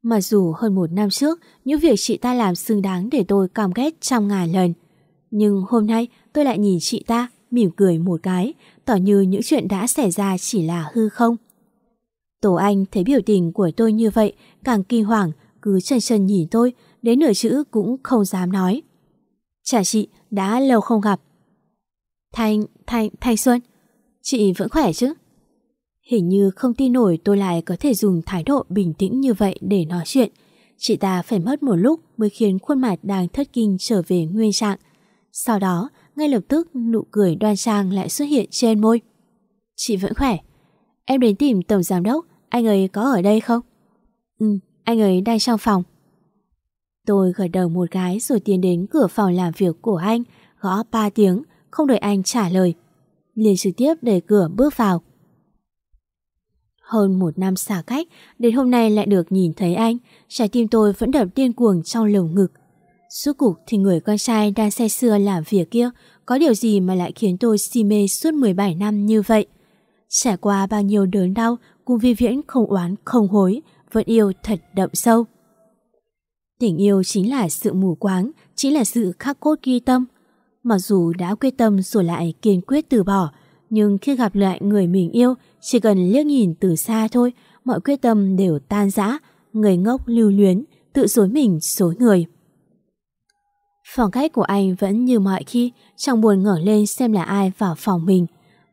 [SPEAKER 2] Mặc dù hơn một năm trước, những việc chị ta làm xứng đáng để tôi cam ghét trăm ngàn lần. Nhưng hôm nay tôi lại nhìn chị ta, mỉm cười một cái, tỏ như những chuyện đã xảy ra chỉ là hư không. Tổ Anh thấy biểu tình của tôi như vậy, càng kinh hoàng, cứ chân chân nhìn tôi, đến nửa chữ cũng không dám nói. Chả chị, đã lâu không gặp. Thanh, Thanh, Thanh Xuân, chị vẫn khỏe chứ? Hình như không tin nổi tôi lại có thể dùng thái độ bình tĩnh như vậy để nói chuyện. Chị ta phải mất một lúc mới khiến khuôn mặt đang thất kinh trở về nguyên trạng. Sau đó, ngay lập tức nụ cười đoan trang lại xuất hiện trên môi. Chị vẫn khỏe. Em đến tìm tổng giám đốc, anh ấy có ở đây không? Ừ, anh ấy đang trong phòng. Tôi gật đầu một cái rồi tiến đến cửa phòng làm việc của anh, gõ ba tiếng, không đợi anh trả lời. liền trực tiếp đẩy cửa bước vào. Hơn một năm xa cách, đến hôm nay lại được nhìn thấy anh, trái tim tôi vẫn đập điên cuồng trong lồng ngực. Suốt cuộc thì người con trai đang say xưa làm việc kia có điều gì mà lại khiến tôi si mê suốt 17 năm như vậy. Trải qua bao nhiêu đớn đau, cùng vi viễn không oán không hối, vẫn yêu thật đậm sâu. Tình yêu chính là sự mù quáng, chính là sự khắc cốt ghi tâm. Mặc dù đã quyết tâm rồi lại kiên quyết từ bỏ, nhưng khi gặp lại người mình yêu, chỉ cần liếc nhìn từ xa thôi, mọi quyết tâm đều tan rã, người ngốc lưu luyến, tự dối mình dối người. Phòng khách của anh vẫn như mọi khi, chẳng buồn ngẩng lên xem là ai vào phòng mình.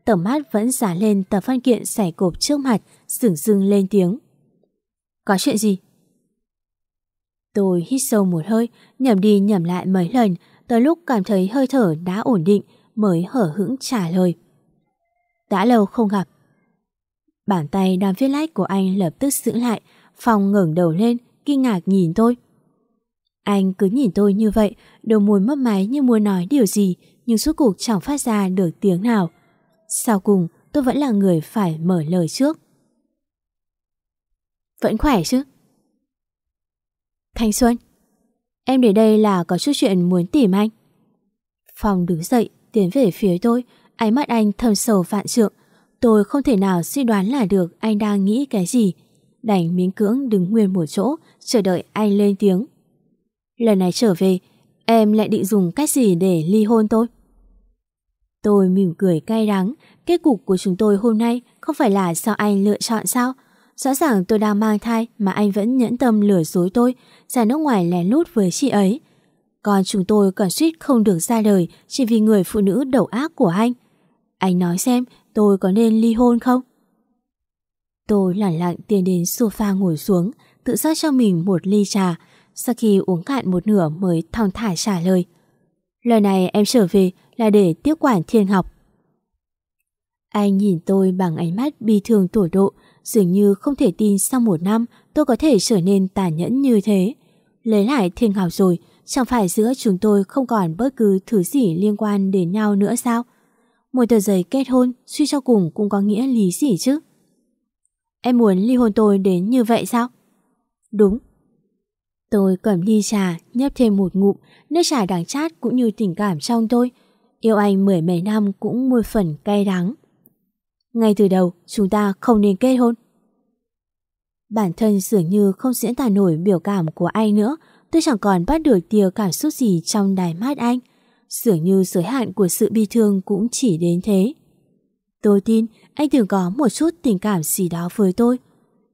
[SPEAKER 2] Tầm mắt vẫn giả lên tờ văn kiện xảy cộp trước mặt, sửng dưng lên tiếng. Có chuyện gì? Tôi hít sâu một hơi, nhầm đi nhầm lại mấy lần, tới lúc cảm thấy hơi thở đã ổn định mới hở hững trả lời. Đã lâu không gặp. Bàn tay đang viết lách của anh lập tức giữ lại, phòng ngẩng đầu lên, kinh ngạc nhìn tôi. Anh cứ nhìn tôi như vậy, đầu môi mấp máy như muốn nói điều gì, nhưng suốt cuộc chẳng phát ra được tiếng nào. Sau cùng, tôi vẫn là người phải mở lời trước. Vẫn khỏe chứ? Thanh Xuân, em đến đây là có chút chuyện muốn tìm anh. Phong đứng dậy, tiến về phía tôi, ánh mắt anh thâm sầu vạn trượng. Tôi không thể nào suy đoán là được anh đang nghĩ cái gì. Đành miếng cưỡng đứng nguyên một chỗ, chờ đợi anh lên tiếng. Lần này trở về, em lại định dùng cách gì để ly hôn tôi? Tôi mỉm cười cay đắng, kết cục của chúng tôi hôm nay không phải là do anh lựa chọn sao? Rõ ràng tôi đang mang thai mà anh vẫn nhẫn tâm lừa dối tôi, ra nước ngoài lén lút với chị ấy. Còn chúng tôi còn suýt không được ra đời chỉ vì người phụ nữ đầu ác của anh. Anh nói xem tôi có nên ly hôn không? Tôi lẳng lặng tiến đến sofa ngồi xuống, tự rót cho mình một ly trà, sau khi uống cạn một nửa mới thong thả trả lời. Lần này em trở về là để tiếp quản thiên học. Anh nhìn tôi bằng ánh mắt bi thương tủa độ, dường như không thể tin sau một năm tôi có thể trở nên tàn nhẫn như thế. Lấy lại thiên học rồi, chẳng phải giữa chúng tôi không còn bất cứ thứ gì liên quan đến nhau nữa sao? Một tờ giấy kết hôn suy cho cùng cũng có nghĩa lý gì chứ? Em muốn ly hôn tôi đến như vậy sao? Đúng. Tôi cầm ly trà, nhấp thêm một ngụm, nước trà đắng chát cũng như tình cảm trong tôi. Yêu anh mười mấy năm cũng một phần cay đắng. Ngay từ đầu, chúng ta không nên kết hôn. Bản thân dường như không diễn tả nổi biểu cảm của anh nữa, tôi chẳng còn bắt được tia cảm xúc gì trong đài mắt anh. Dường như giới hạn của sự bi thương cũng chỉ đến thế. Tôi tin anh từng có một chút tình cảm gì đó với tôi.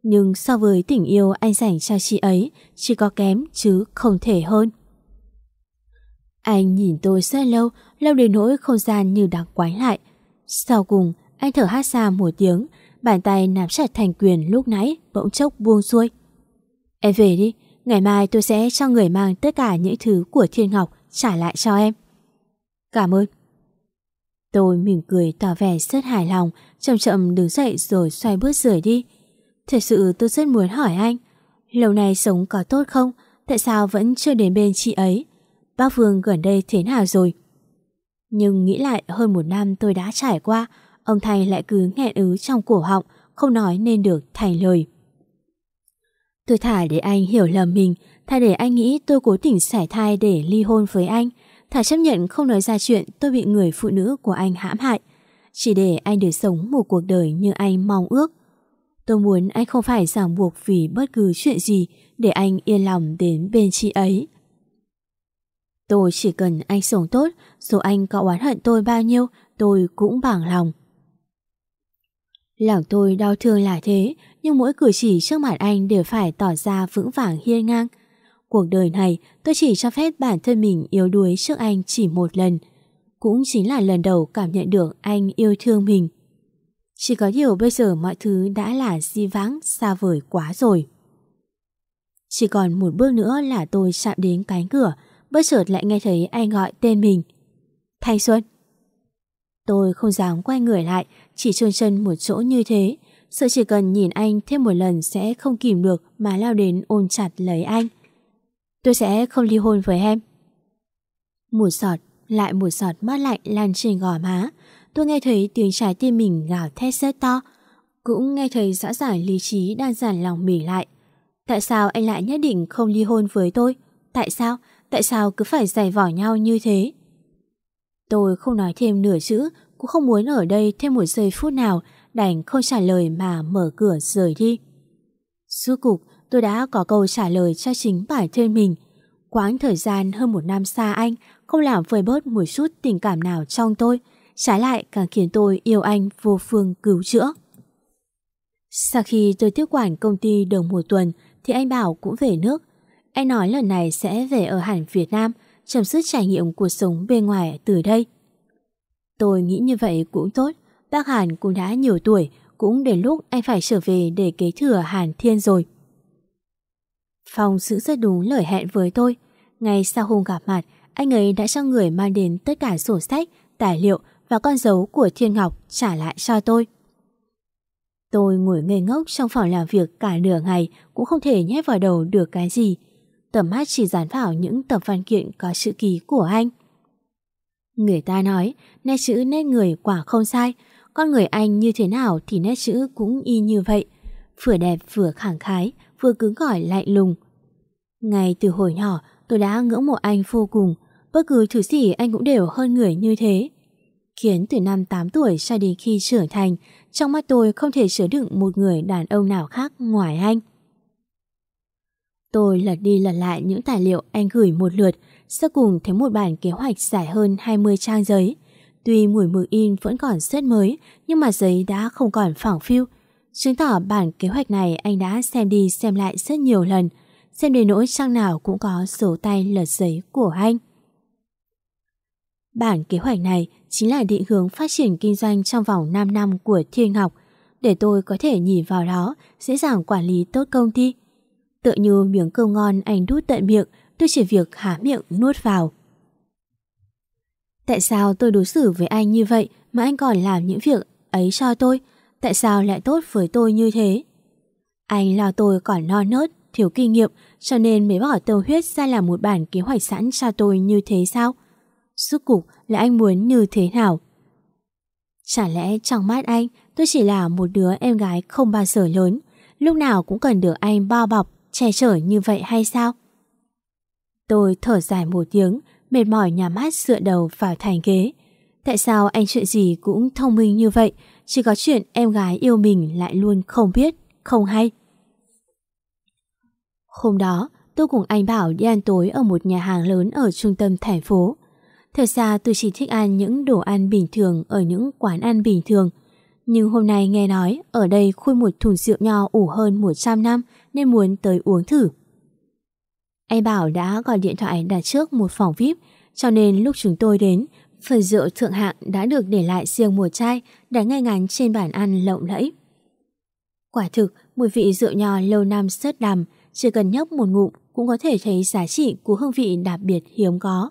[SPEAKER 2] Nhưng so với tình yêu anh dành cho chị ấy, chỉ có kém chứ không thể hơn. Anh nhìn tôi rất lâu, lâu đến nỗi không gian như đang quái lại. Sau cùng, anh thở hát ra một tiếng, bàn tay nắm chặt thành quyền lúc nãy bỗng chốc buông xuôi. Em về đi, ngày mai tôi sẽ cho người mang tất cả những thứ của Thiên Ngọc trả lại cho em. Cảm ơn. Tôi mỉm cười tỏ vẻ rất hài lòng, chậm chậm đứng dậy rồi xoay bước rời đi. Thật sự tôi rất muốn hỏi anh, lâu nay sống có tốt không? Tại sao vẫn chưa đến bên chị ấy? Bác Vương gần đây thế nào rồi? Nhưng nghĩ lại hơn một năm tôi đã trải qua, ông thầy lại cứ nghẹn ứ trong cổ họng, không nói nên được thành lời. Tôi thả để anh hiểu lầm mình, thay để anh nghĩ tôi cố tình sải thai để ly hôn với anh, thả chấp nhận không nói ra chuyện tôi bị người phụ nữ của anh hãm hại, chỉ để anh được sống một cuộc đời như anh mong ước. Tôi muốn anh không phải ràng buộc vì bất cứ chuyện gì để anh yên lòng đến bên chị ấy. Tôi chỉ cần anh sống tốt, dù anh có oán hận tôi bao nhiêu, tôi cũng bằng lòng. Lòng tôi đau thương là thế, nhưng mỗi cử chỉ trước mặt anh đều phải tỏ ra vững vàng hiên ngang. Cuộc đời này, tôi chỉ cho phép bản thân mình yếu đuối trước anh chỉ một lần. Cũng chính là lần đầu cảm nhận được anh yêu thương mình. Chỉ có điều bây giờ mọi thứ đã là di vãng xa vời quá rồi. Chỉ còn một bước nữa là tôi chạm đến cánh cửa, bất chợt lại nghe thấy anh gọi tên mình. Thanh Xuân. Tôi không dám quay người lại, chỉ trôn chân một chỗ như thế, sợ chỉ cần nhìn anh thêm một lần sẽ không kìm được mà lao đến ôm chặt lấy anh. Tôi sẽ không ly hôn với em. Một giọt, lại một giọt mát lạnh lan trên gò má. Tôi nghe thấy tiếng trái tim mình gào thét rất to. Cũng nghe thấy rõ ràng lý trí đang giản lòng mỉ lại. Tại sao anh lại nhất định không ly hôn với tôi? Tại sao? Tại sao cứ phải giày vỏ nhau như thế? Tôi không nói thêm nửa chữ, cũng không muốn ở đây thêm một giây phút nào, đành không trả lời mà mở cửa rời đi. Suốt cục, tôi đã có câu trả lời cho chính bản thân mình. Quãng thời gian hơn một năm xa anh không làm vơi bớt một chút tình cảm nào trong tôi, trái lại càng khiến tôi yêu anh vô phương cứu chữa. Sau khi tôi tiếp quản công ty được một tuần thì anh Bảo cũng về nước. Anh nói lần này sẽ về ở hẳn Việt Nam, chấm dứt trải nghiệm cuộc sống bên ngoài từ đây. Tôi nghĩ như vậy cũng tốt, bác Hàn cũng đã nhiều tuổi, cũng đến lúc anh phải trở về để kế thừa Hàn Thiên rồi. Phong giữ rất đúng lời hẹn với tôi. Ngay sau hôm gặp mặt, anh ấy đã cho người mang đến tất cả sổ sách, tài liệu và con dấu của Thiên Ngọc trả lại cho tôi. Tôi ngồi ngây ngốc trong phòng làm việc cả nửa ngày cũng không thể nhét vào đầu được cái gì. Tầm mắt chỉ dán vào những tập văn kiện có chữ ký của anh. Người ta nói, nét chữ nét người quả không sai. Con người anh như thế nào thì nét chữ cũng y như vậy. Vừa đẹp vừa khẳng khái, vừa cứng gỏi lạnh lùng. Ngay từ hồi nhỏ, tôi đã ngưỡng mộ anh vô cùng. Bất cứ thứ gì anh cũng đều hơn người như thế. Khiến từ năm 8 tuổi cho đến khi trưởng thành, trong mắt tôi không thể chứa đựng một người đàn ông nào khác ngoài anh. Tôi lật đi lật lại những tài liệu anh gửi một lượt, sau cùng thấy một bản kế hoạch dài hơn 20 trang giấy. Tuy mùi mực in vẫn còn rất mới, nhưng mà giấy đã không còn phẳng phiu. Chứng tỏ bản kế hoạch này anh đã xem đi xem lại rất nhiều lần, xem đến nỗi trang nào cũng có dấu tay lật giấy của anh. Bản kế hoạch này chính là định hướng phát triển kinh doanh trong vòng 5 năm của Thiên Ngọc, để tôi có thể nhìn vào đó, dễ dàng quản lý tốt công ty. Tựa như miếng cơm ngon anh đút tận miệng, tôi chỉ việc há miệng nuốt vào. Tại sao tôi đối xử với anh như vậy mà anh còn làm những việc ấy cho tôi? Tại sao lại tốt với tôi như thế? Anh lo tôi còn non nớt, thiếu kinh nghiệm cho nên mới bỏ tâm huyết ra làm một bản kế hoạch sẵn cho tôi như thế sao? Suốt cục là anh muốn như thế nào? Chả lẽ trong mắt anh tôi chỉ là một đứa em gái không bao giờ lớn, lúc nào cũng cần được anh bao bọc, che chở như vậy hay sao? Tôi thở dài một tiếng, mệt mỏi nhắm mắt dựa đầu vào thành ghế. Tại sao anh chuyện gì cũng thông minh như vậy, chỉ có chuyện em gái yêu mình lại luôn không biết, không hay. Hôm đó, tôi cùng anh Bảo đi ăn tối ở một nhà hàng lớn ở trung tâm thành phố. Thật ra tôi chỉ thích ăn những đồ ăn bình thường ở những quán ăn bình thường. Nhưng hôm nay nghe nói ở đây khui một thùng rượu nho ủ hơn 100 năm nên muốn tới uống thử. Anh Bảo đã gọi điện thoại đặt trước một phòng VIP cho nên lúc chúng tôi đến, phần rượu thượng hạng đã được để lại riêng một chai đã ngay ngắn trên bàn ăn lộng lẫy. Quả thực, mùi vị rượu nho lâu năm rất đầm, chỉ cần nhấp một ngụm cũng có thể thấy giá trị của hương vị đặc biệt hiếm có.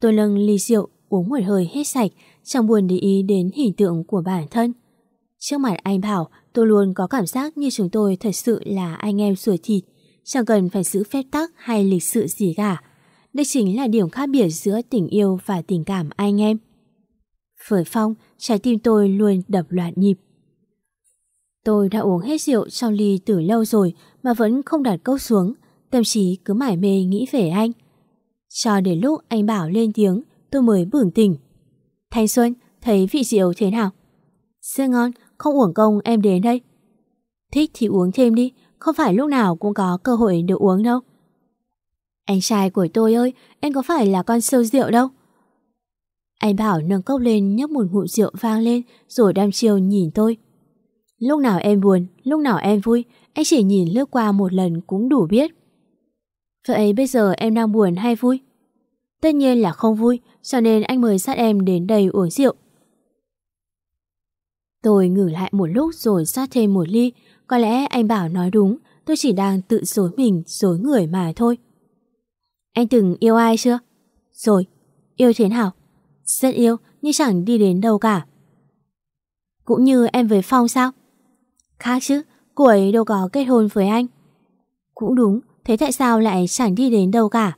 [SPEAKER 2] Tôi nâng ly rượu, uống một hơi hết sạch, chẳng buồn để ý đến hình tượng của bản thân. Trước mặt anh Bảo, tôi luôn có cảm giác như chúng tôi thật sự là anh em ruột thịt, chẳng cần phải giữ phép tắc hay lịch sự gì cả. Đây chính là điểm khác biệt giữa tình yêu và tình cảm anh em. Với Phong, trái tim tôi luôn đập loạn nhịp. Tôi đã uống hết rượu trong ly từ lâu rồi mà vẫn không đặt câu xuống, tâm trí cứ mải mê nghĩ về anh. Cho đến lúc anh bảo lên tiếng, tôi mới bừng tỉnh. Thanh Xuân, thấy vị rượu thế nào? Rất ngon, không uổng công em đến đây. Thích thì uống thêm đi, không phải lúc nào cũng có cơ hội được uống đâu. Anh trai của tôi ơi, em có phải là con sâu rượu đâu. Anh bảo nâng cốc lên nhấp một ngụm rượu vang lên rồi đam chiều nhìn tôi. Lúc nào em buồn, lúc nào em vui, anh chỉ nhìn lướt qua một lần cũng đủ biết. Vậy bây giờ em đang buồn hay vui? Tất nhiên là không vui, cho nên anh mời sát em đến đây uống rượu. Tôi ngử lại một lúc rồi sát thêm một ly. Có lẽ anh bảo nói đúng, tôi chỉ đang tự dối mình, dối người mà thôi. Anh từng yêu ai chưa? Rồi, yêu thế nào? Rất yêu, nhưng chẳng đi đến đâu cả. Cũng như em với Phong sao? Khác chứ, cô ấy đâu có kết hôn với anh. Cũng đúng, thế tại sao lại chẳng đi đến đâu cả?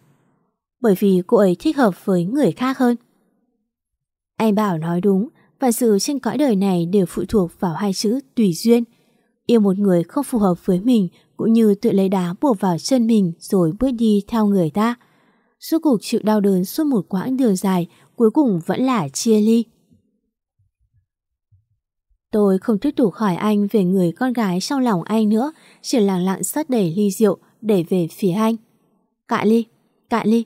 [SPEAKER 2] Bởi vì cô ấy thích hợp với người khác hơn. Anh bảo nói đúng, và sự trên cõi đời này đều phụ thuộc vào hai chữ tùy duyên. Yêu một người không phù hợp với mình cũng như tự lấy đá buộc vào chân mình rồi bước đi theo người ta. Suốt cuộc chịu đau đớn suốt một quãng đường dài cuối cùng vẫn là chia ly. Tôi không tiếp tục hỏi anh về người con gái trong lòng anh nữa, chỉ lặng lặng sắt đẩy ly rượu để về phía anh. Cạn ly, cạn ly.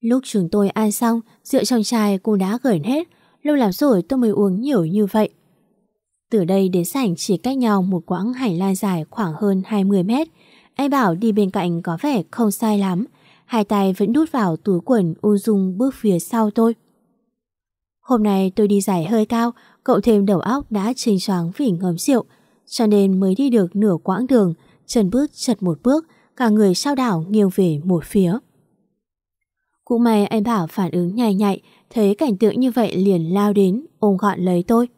[SPEAKER 2] Lúc chúng tôi ăn xong, rượu trong chai cô đã gửi hết, lâu lắm rồi tôi mới uống nhiều như vậy. Từ đây đến sảnh chỉ cách nhau một quãng hành lang dài khoảng hơn 20 mét. Anh bảo đi bên cạnh có vẻ không sai lắm. hai tay vẫn đút vào túi quần u dung bước phía sau tôi. Hôm nay tôi đi giải hơi cao, cậu thêm đầu óc đã trình choáng vì ngấm rượu, cho nên mới đi được nửa quãng đường, chân bước chật một bước, cả người sao đảo nghiêng về một phía. Cũng may anh Bảo phản ứng nhạy nhạy, thấy cảnh tượng như vậy liền lao đến, ôm gọn lấy tôi.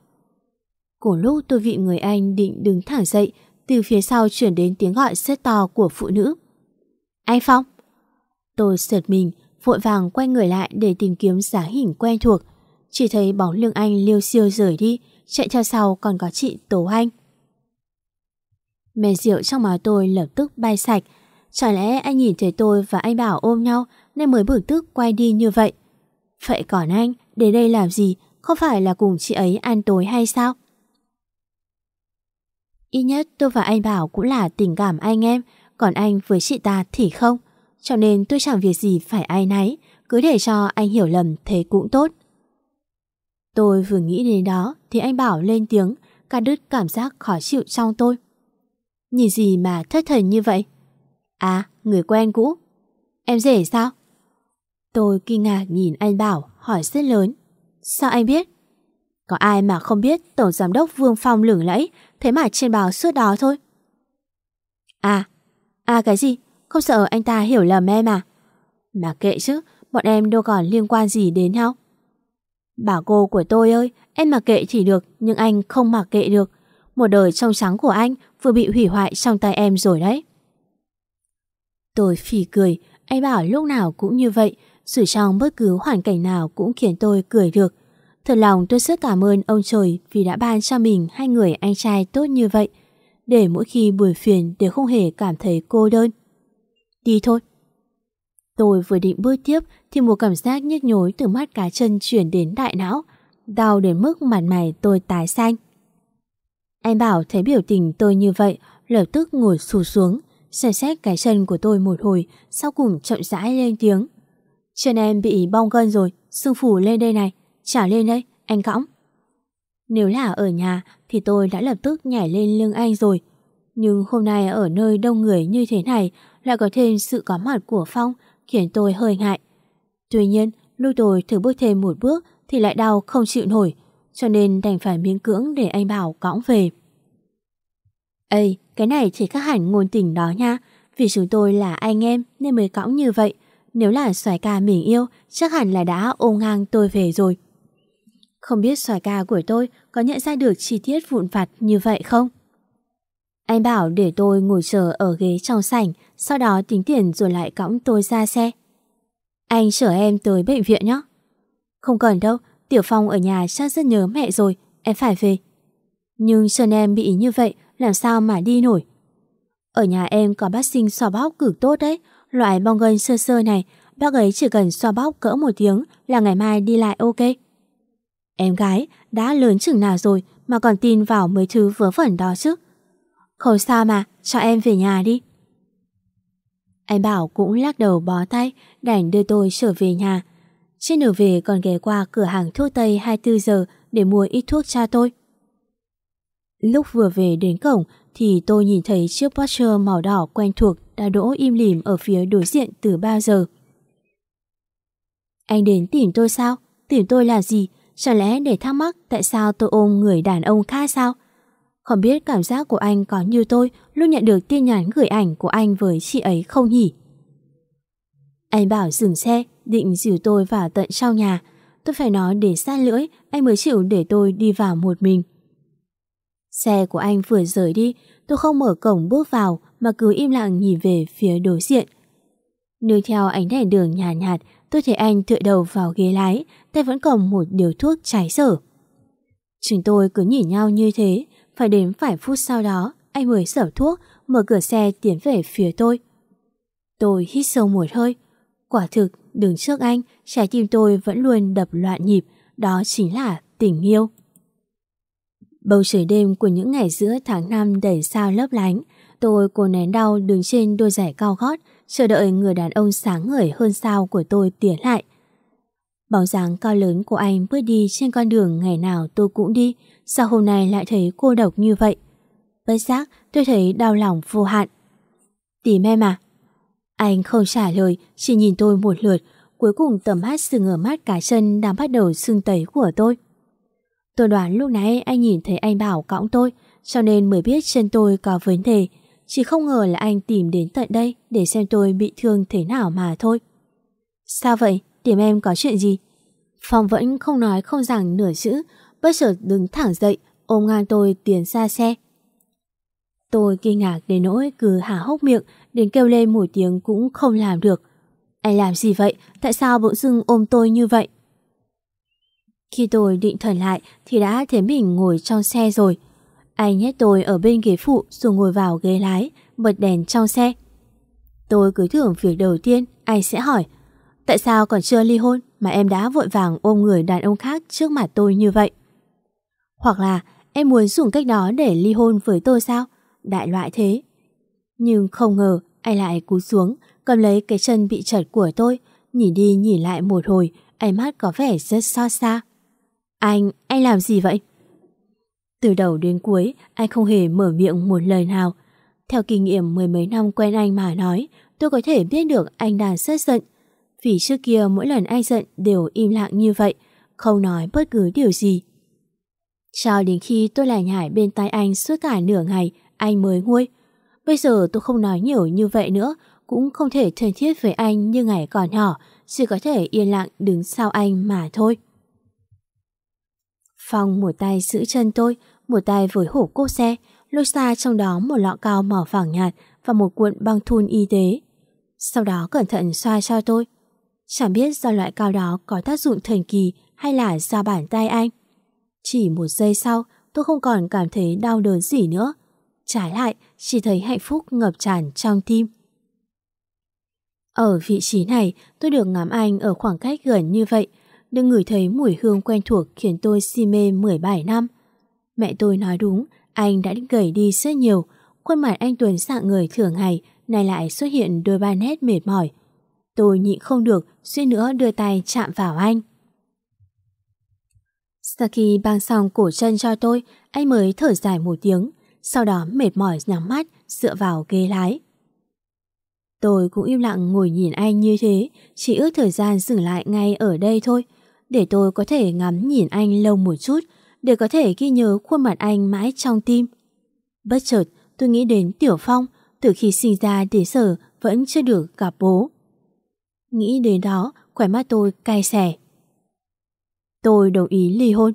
[SPEAKER 2] Cùng lúc tôi vị người anh định đứng thẳng dậy, từ phía sau chuyển đến tiếng gọi rất to của phụ nữ. Anh Phong! Tôi sợt mình, vội vàng quay người lại để tìm kiếm dáng hình quen thuộc. Chỉ thấy bóng lưng anh liêu siêu rời đi, chạy theo sau còn có chị Tố Anh. Men rượu trong máu tôi lập tức bay sạch. Chẳng lẽ anh nhìn thấy tôi và anh Bảo ôm nhau nên mới bực tức quay đi như vậy? Vậy còn anh, đến đây làm gì? Không phải là cùng chị ấy ăn tối hay sao? Ít nhất tôi và anh Bảo cũng là tình cảm anh em, còn anh với chị ta thì không. Cho nên tôi chẳng việc gì phải ai nấy, cứ để cho anh hiểu lầm thế cũng tốt. Tôi vừa nghĩ đến đó thì anh Bảo lên tiếng, cắt đứt cảm giác khó chịu trong tôi. Nhìn gì mà thất thần như vậy? À, người quen cũ. Em rể sao? Tôi kinh ngạc nhìn anh Bảo, hỏi rất lớn. Sao anh biết? Có ai mà không biết Tổng Giám đốc Vương Phong lửng lẫy, thế mà trên báo suốt đó thôi. À, à cái gì? Không sợ anh ta hiểu lầm em à? Mà kệ chứ, bọn em đâu còn liên quan gì đến nhau. Bà cô của tôi ơi, em mặc kệ thì được, nhưng anh không mặc kệ được. Một đời trong trắng của anh vừa bị hủy hoại trong tay em rồi đấy. Tôi phỉ cười, anh bảo lúc nào cũng như vậy, dù trong bất cứ hoàn cảnh nào cũng khiến tôi cười được. Thật lòng tôi rất cảm ơn ông trời vì đã ban cho mình hai người anh trai tốt như vậy, để mỗi khi buồn phiền đều không hề cảm thấy cô đơn. Đi thôi. Tôi vừa định bước tiếp thì một cảm giác nhức nhối từ mắt cá chân chuyển đến đại não, đau đến mức mặt mày tôi tái xanh. Anh bảo thấy biểu tình tôi như vậy, lập tức ngồi xù xuống, xem xét cái chân của tôi một hồi, sau cùng chậm rãi lên tiếng. Chân em bị bong gân rồi, sưng phủ lên đây này, trả lên đây, anh cõng. Nếu là ở nhà thì tôi đã lập tức nhảy lên lưng anh rồi. Nhưng hôm nay ở nơi đông người như thế này lại có thêm sự có mặt của Phong khiến tôi hơi ngại. Tuy nhiên, lúc tôi thử bước thêm một bước thì lại đau không chịu nổi, cho nên đành phải miễn cưỡng để anh Bảo cõng về. Ê, cái này chỉ khác hẳn ngôn tình đó nha, vì chúng tôi là anh em nên mới cõng như vậy. Nếu là xoài ca mình yêu, chắc hẳn là đã ôm ngang tôi về rồi. Không biết xoài ca của tôi có nhận ra được chi tiết vụn vặt như vậy không? Anh bảo để tôi ngồi chờ ở ghế trong sảnh, sau đó tính tiền rồi lại cõng tôi ra xe. Anh chở em tới bệnh viện nhé. Không cần đâu, Tiểu Phong ở nhà chắc rất nhớ mẹ rồi, em phải về. Nhưng chân em bị như vậy, làm sao mà đi nổi? Ở nhà em có bác sinh xoa bóp cực tốt đấy, loại bong gân sơ sơ này, bác ấy chỉ cần xoa bóp cỡ một tiếng là ngày mai đi lại ok. Em gái đã lớn chừng nào rồi mà còn tin vào mấy thứ vớ vẩn đó chứ. Không sao mà, cho em về nhà đi. Anh Bảo cũng lắc đầu bó tay, đành đưa tôi trở về nhà. Trên đường về còn ghé qua cửa hàng thuốc Tây 24 giờ để mua ít thuốc cho tôi. Lúc vừa về đến cổng thì tôi nhìn thấy chiếc Porsche màu đỏ quen thuộc đã đỗ im lìm ở phía đối diện từ bao giờ. Anh đến tìm tôi sao? Tìm tôi là gì? Chẳng lẽ để thắc mắc tại sao tôi ôm người đàn ông khác sao? Không biết cảm giác của anh có như tôi lúc nhận được tin nhắn gửi ảnh của anh với chị ấy không nhỉ? Anh bảo dừng xe, định dìu tôi vào tận sau nhà. Tôi phải nói để xa lưỡi, anh mới chịu để tôi đi vào một mình. Xe của anh vừa rời đi, tôi không mở cổng bước vào mà cứ im lặng nhìn về phía đối diện. Nương theo ánh đèn đường nhạt nhạt, tôi thấy anh tựa đầu vào ghế lái, tay vẫn cầm một điều thuốc cháy sở. Chúng tôi cứ nhìn nhau như thế, phải đến vài phút sau đó, anh mới sở thuốc, mở cửa xe tiến về phía tôi. Tôi hít sâu một hơi. Quả thực, đứng trước anh, trái tim tôi vẫn luôn đập loạn nhịp, đó chính là tình yêu. Bầu trời đêm của những ngày giữa tháng 5 đầy sao lấp lánh, tôi cố nén đau đứng trên đôi giày cao gót, chờ đợi người đàn ông sáng ngời hơn sao của tôi tiến lại. Bóng dáng cao lớn của anh bước đi trên con đường ngày nào tôi cũng đi, sao hôm nay lại thấy cô độc như vậy? Bất giác tôi thấy đau lòng vô hạn. Tìm em à? Anh không trả lời, chỉ nhìn tôi một lượt, cuối cùng tầm mắt dừng ở mắt cả chân đang bắt đầu sưng tấy của tôi. Tôi đoán lúc nãy anh nhìn thấy anh bảo cõng tôi, cho nên mới biết chân tôi có vấn đề. Chỉ không ngờ là anh tìm đến tận đây để xem tôi bị thương thế nào mà thôi. Sao vậy? Tìm em có chuyện gì? Phong vẫn không nói không rằng nửa chữ, bất chợt đứng thẳng dậy, ôm ngang tôi tiến ra xe. Tôi kinh ngạc đến nỗi cứ hả hốc miệng, đến kêu lên một tiếng cũng không làm được. Anh làm gì vậy? Tại sao bỗng dưng ôm tôi như vậy? Khi tôi định thần lại thì đã thấy mình ngồi trong xe rồi. Anh nhét tôi ở bên ghế phụ rồi ngồi vào ghế lái, bật đèn trong xe. Tôi cứ tưởng việc đầu tiên anh sẽ hỏi Tại sao còn chưa ly hôn mà em đã vội vàng ôm người đàn ông khác trước mặt tôi như vậy? Hoặc là em muốn dùng cách đó để ly hôn với tôi sao? Đại loại thế. Nhưng không ngờ anh lại cú xuống, cầm lấy cái chân bị chật của tôi, nhìn đi nhìn lại một hồi, ánh mắt có vẻ rất xót xa. Anh, anh làm gì vậy? Từ đầu đến cuối, anh không hề mở miệng một lời nào. Theo kinh nghiệm mười mấy năm quen anh mà nói, tôi có thể biết được anh đang rất giận. Vì trước kia mỗi lần anh giận đều im lặng như vậy, không nói bất cứ điều gì. Cho đến khi tôi lại nhảy bên tai anh suốt cả nửa ngày, anh mới nguôi. Bây giờ tôi không nói nhiều như vậy nữa, cũng không thể thân thiết với anh như ngày còn nhỏ, chỉ có thể yên lặng đứng sau anh mà thôi. Phong một tay giữ chân tôi, một tay với hổ cốt xe, lôi ra trong đó một lọ cao màu vàng nhạt và một cuộn băng thun y tế. Sau đó cẩn thận xoa cho tôi. Chẳng biết do loại cao đó có tác dụng thần kỳ hay là do bàn tay anh. Chỉ một giây sau, tôi không còn cảm thấy đau đớn gì nữa. Trái lại, chỉ thấy hạnh phúc ngập tràn trong tim. Ở vị trí này, tôi được ngắm anh ở khoảng cách gần như vậy, được ngửi thấy mùi hương quen thuộc khiến tôi si mê 17 năm. Mẹ tôi nói đúng, anh đã gầy đi rất nhiều, khuôn mặt anh Tuấn dạng người thường ngày, nay lại xuất hiện đôi ba nét mệt mỏi. Tôi nhịn không được, suy nữa đưa tay chạm vào anh. Sau khi băng xong cổ chân cho tôi, anh mới thở dài một tiếng, sau đó mệt mỏi nhắm mắt, dựa vào ghế lái. Tôi cũng im lặng ngồi nhìn anh như thế, chỉ ước thời gian dừng lại ngay ở đây thôi, để tôi có thể ngắm nhìn anh lâu một chút, để có thể ghi nhớ khuôn mặt anh mãi trong tim. Bất chợt, tôi nghĩ đến Tiểu Phong, từ khi sinh ra đến giờ vẫn chưa được gặp bố. Nghĩ đến đó, khỏe mắt tôi cay xẻ. Tôi đồng ý ly hôn.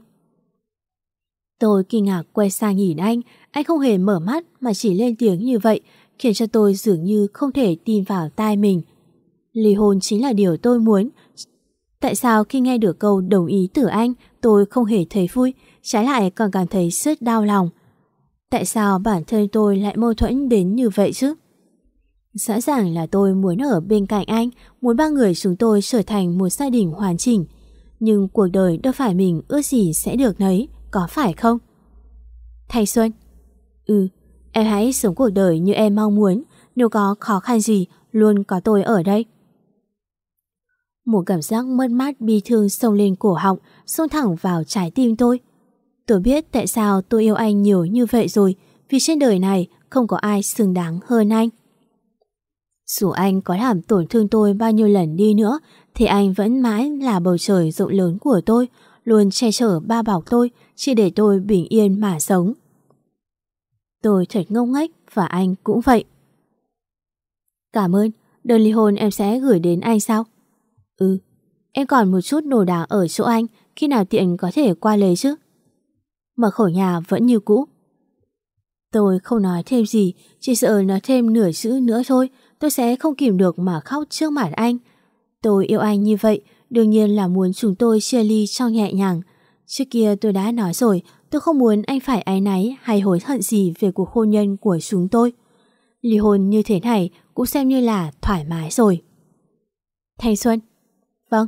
[SPEAKER 2] Tôi kinh ngạc quay sang nhìn anh, anh không hề mở mắt mà chỉ lên tiếng như vậy, khiến cho tôi dường như không thể tin vào tai mình. Ly hôn chính là điều tôi muốn. Tại sao khi nghe được câu đồng ý từ anh, tôi không hề thấy vui, trái lại còn cảm thấy rất đau lòng. Tại sao bản thân tôi lại mâu thuẫn đến như vậy chứ? Rõ ràng là tôi muốn ở bên cạnh anh, muốn ba người chúng tôi trở thành một gia đình hoàn chỉnh. Nhưng cuộc đời đâu phải mình ước gì sẽ được nấy, có phải không? Thanh Xuân Ừ, em hãy sống cuộc đời như em mong muốn, nếu có khó khăn gì, luôn có tôi ở đây. Một cảm giác mất mát bi thương sông lên cổ họng, xông thẳng vào trái tim tôi. Tôi biết tại sao tôi yêu anh nhiều như vậy rồi, vì trên đời này không có ai xứng đáng hơn anh. Dù anh có làm tổn thương tôi bao nhiêu lần đi nữa, thì anh vẫn mãi là bầu trời rộng lớn của tôi, luôn che chở ba bọc tôi, chỉ để tôi bình yên mà sống. Tôi thật ngông nghếch và anh cũng vậy. Cảm ơn, đơn ly hôn em sẽ gửi đến anh sao? Ừ, em còn một chút đồ đạc ở chỗ anh, khi nào tiện có thể qua lấy chứ? Mở khẩu nhà vẫn như cũ. Tôi không nói thêm gì, chỉ sợ nói thêm nửa chữ nữa thôi, tôi sẽ không kìm được mà khóc trước mặt anh. Tôi yêu anh như vậy, đương nhiên là muốn chúng tôi chia ly cho nhẹ nhàng. Trước kia tôi đã nói rồi, tôi không muốn anh phải áy náy hay hối hận gì về cuộc hôn nhân của chúng tôi. Ly hôn như thế này cũng xem như là thoải mái rồi. Thanh Xuân Vâng,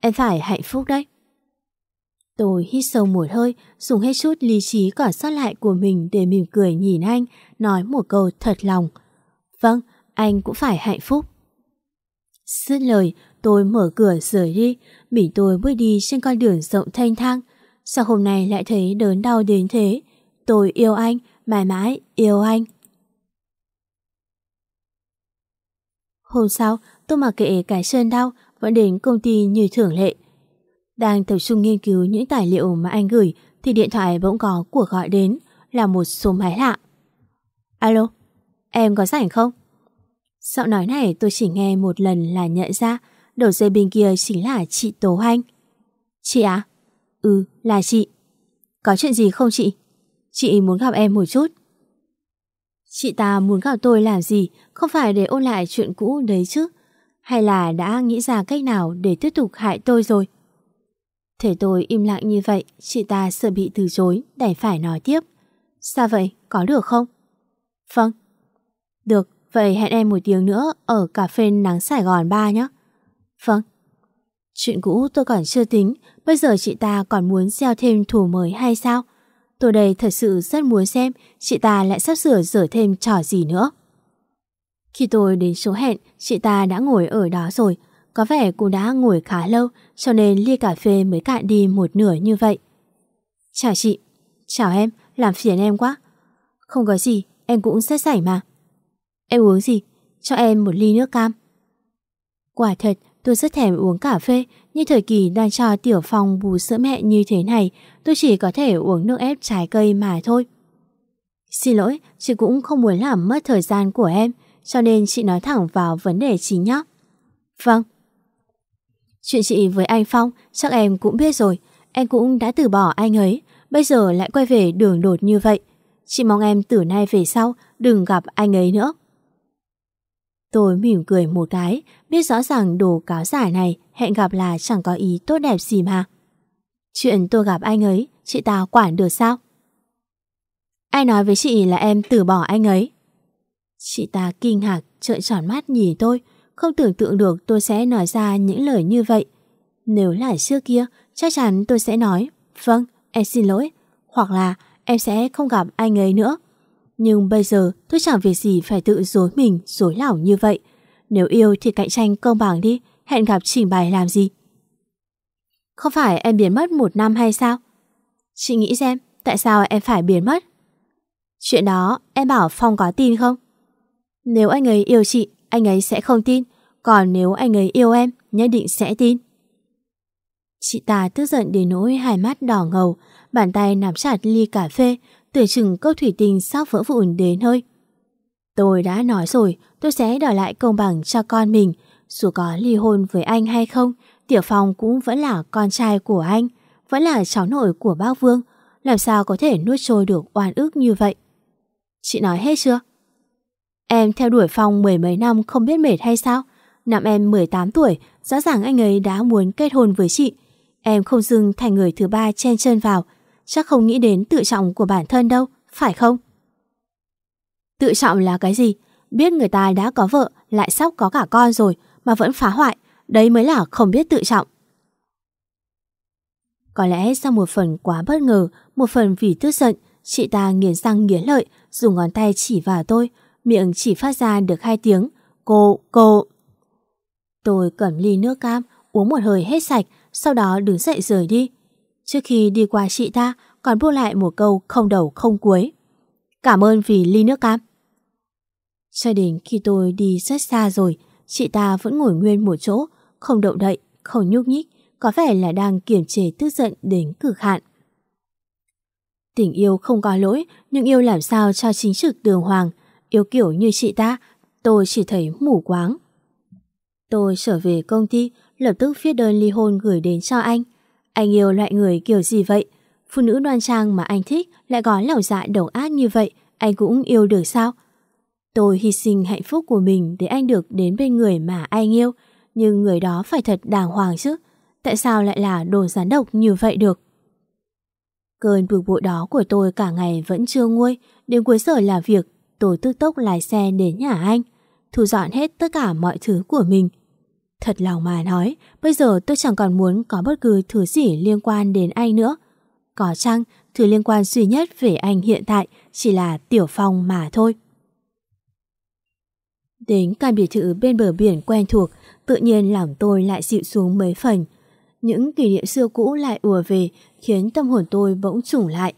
[SPEAKER 2] em phải hạnh phúc đấy. Tôi hít sâu một hơi, dùng hết chút lý trí còn sót lại của mình để mỉm cười nhìn anh, nói một câu thật lòng. Vâng, anh cũng phải hạnh phúc. Dứt lời, tôi mở cửa rời đi, bị tôi bước đi trên con đường rộng thanh thang. Sao hôm nay lại thấy đớn đau đến thế? Tôi yêu anh, mãi mãi yêu anh. Hôm sau, tôi mặc kệ cái sơn đau, vẫn đến công ty như thường lệ. Đang tập trung nghiên cứu những tài liệu mà anh gửi thì điện thoại bỗng có cuộc gọi đến là một số máy lạ. Alo, em có rảnh không? Giọng nói này tôi chỉ nghe một lần là nhận ra đầu dây bên kia chính là chị Tố Anh. Chị à? Ừ, là chị. Có chuyện gì không chị? Chị muốn gặp em một chút. Chị ta muốn gặp tôi làm gì, không phải để ôn lại chuyện cũ đấy chứ? Hay là đã nghĩ ra cách nào để tiếp tục hại tôi rồi? Thế tôi im lặng như vậy, chị ta sợ bị từ chối, đành phải nói tiếp. Sao vậy, có được không? Vâng. Được, vậy hẹn em một tiếng nữa ở cà phê nắng Sài Gòn ba nhé. Vâng. Chuyện cũ tôi còn chưa tính, bây giờ chị ta còn muốn gieo thêm thủ mới hay sao? Tôi đây thật sự rất muốn xem chị ta lại sắp sửa dở thêm trò gì nữa. Khi tôi đến số hẹn, chị ta đã ngồi ở đó rồi. Có vẻ cô đã ngồi khá lâu, cho nên ly cà phê mới cạn đi một nửa như vậy. Chào chị. Chào em, làm phiền em quá. Không có gì, em cũng rất rảnh mà. Em uống gì? Cho em một ly nước cam. Quả thật, tôi rất thèm uống cà phê, nhưng thời kỳ đang cho Tiểu Phong bù sữa mẹ như thế này, tôi chỉ có thể uống nước ép trái cây mà thôi. Xin lỗi, chị cũng không muốn làm mất thời gian của em, cho nên chị nói thẳng vào vấn đề chính nhé. Vâng. Chuyện chị với anh Phong chắc em cũng biết rồi, em cũng đã từ bỏ anh ấy, bây giờ lại quay về đường đột như vậy. Chị mong em từ nay về sau đừng gặp anh ấy nữa. Tôi mỉm cười một cái, biết rõ ràng đồ cáo giả này hẹn gặp là chẳng có ý tốt đẹp gì mà. Chuyện tôi gặp anh ấy, chị ta quản được sao? Ai nói với chị là em từ bỏ anh ấy? Chị ta kinh ngạc, trợn tròn mắt nhìn tôi, không tưởng tượng được tôi sẽ nói ra những lời như vậy. Nếu là trước kia, chắc chắn tôi sẽ nói, vâng, em xin lỗi, hoặc là em sẽ không gặp anh ấy nữa. Nhưng bây giờ tôi chẳng việc gì phải tự dối mình, dối lỏng như vậy. Nếu yêu thì cạnh tranh công bằng đi, hẹn gặp trình bày làm gì? Không phải em biến mất một năm hay sao? Chị nghĩ xem, tại sao em phải biến mất? Chuyện đó em bảo Phong có tin không? Nếu anh ấy yêu chị, anh ấy sẽ không tin. Còn nếu anh ấy yêu em, nhất định sẽ tin. Chị ta tức giận đến nỗi hai mắt đỏ ngầu, bàn tay nắm chặt ly cà phê, tưởng chừng câu thủy tinh sắp vỡ vụn đến hơi. Tôi đã nói rồi, tôi sẽ đòi lại công bằng cho con mình. Dù có ly hôn với anh hay không, Tiểu Phong cũng vẫn là con trai của anh, vẫn là cháu nội của bác Vương. Làm sao có thể nuốt trôi được oan ức như vậy? Chị nói hết chưa? Em theo đuổi Phong mười mấy năm không biết mệt hay sao? Năm em 18 tuổi, rõ ràng anh ấy đã muốn kết hôn với chị. Em không dưng thành người thứ ba chen chân vào, chắc không nghĩ đến tự trọng của bản thân đâu, phải không? Tự trọng là cái gì? Biết người ta đã có vợ, lại sắp có cả con rồi mà vẫn phá hoại, đấy mới là không biết tự trọng. Có lẽ do một phần quá bất ngờ, một phần vì tức giận, chị ta nghiến răng nghiến lợi, dùng ngón tay chỉ vào tôi, miệng chỉ phát ra được hai tiếng, cô, cô. Tôi cầm ly nước cam, uống một hơi hết sạch, sau đó đứng dậy rời đi. Trước khi đi qua chị ta, còn buông lại một câu không đầu không cuối. Cảm ơn vì ly nước cam. Cho đến khi tôi đi rất xa rồi, chị ta vẫn ngồi nguyên một chỗ, không động đậy, không nhúc nhích, có vẻ là đang kiềm chế tức giận đến cực hạn. Tình yêu không có lỗi, nhưng yêu làm sao cho chính trực đường hoàng. Yêu kiểu như chị ta, tôi chỉ thấy mù quáng. Tôi trở về công ty, lập tức viết đơn ly hôn gửi đến cho anh. Anh yêu loại người kiểu gì vậy? Phụ nữ đoan trang mà anh thích lại có lòng dạ đầu ác như vậy, anh cũng yêu được sao? Tôi hy sinh hạnh phúc của mình để anh được đến bên người mà anh yêu, nhưng người đó phải thật đàng hoàng chứ. Tại sao lại là đồ gián độc như vậy được? Cơn bực bội đó của tôi cả ngày vẫn chưa nguôi, đến cuối giờ làm việc, tôi tức tốc lái xe đến nhà anh, thu dọn hết tất cả mọi thứ của mình. Thật lòng mà nói, bây giờ tôi chẳng còn muốn có bất cứ thứ gì liên quan đến anh nữa. Có chăng, thứ liên quan duy nhất về anh hiện tại chỉ là Tiểu Phong mà thôi. Đến căn biệt thự bên bờ biển quen thuộc, tự nhiên lòng tôi lại dịu xuống mấy phần. Những kỷ niệm xưa cũ lại ùa về, khiến tâm hồn tôi bỗng trùng lại.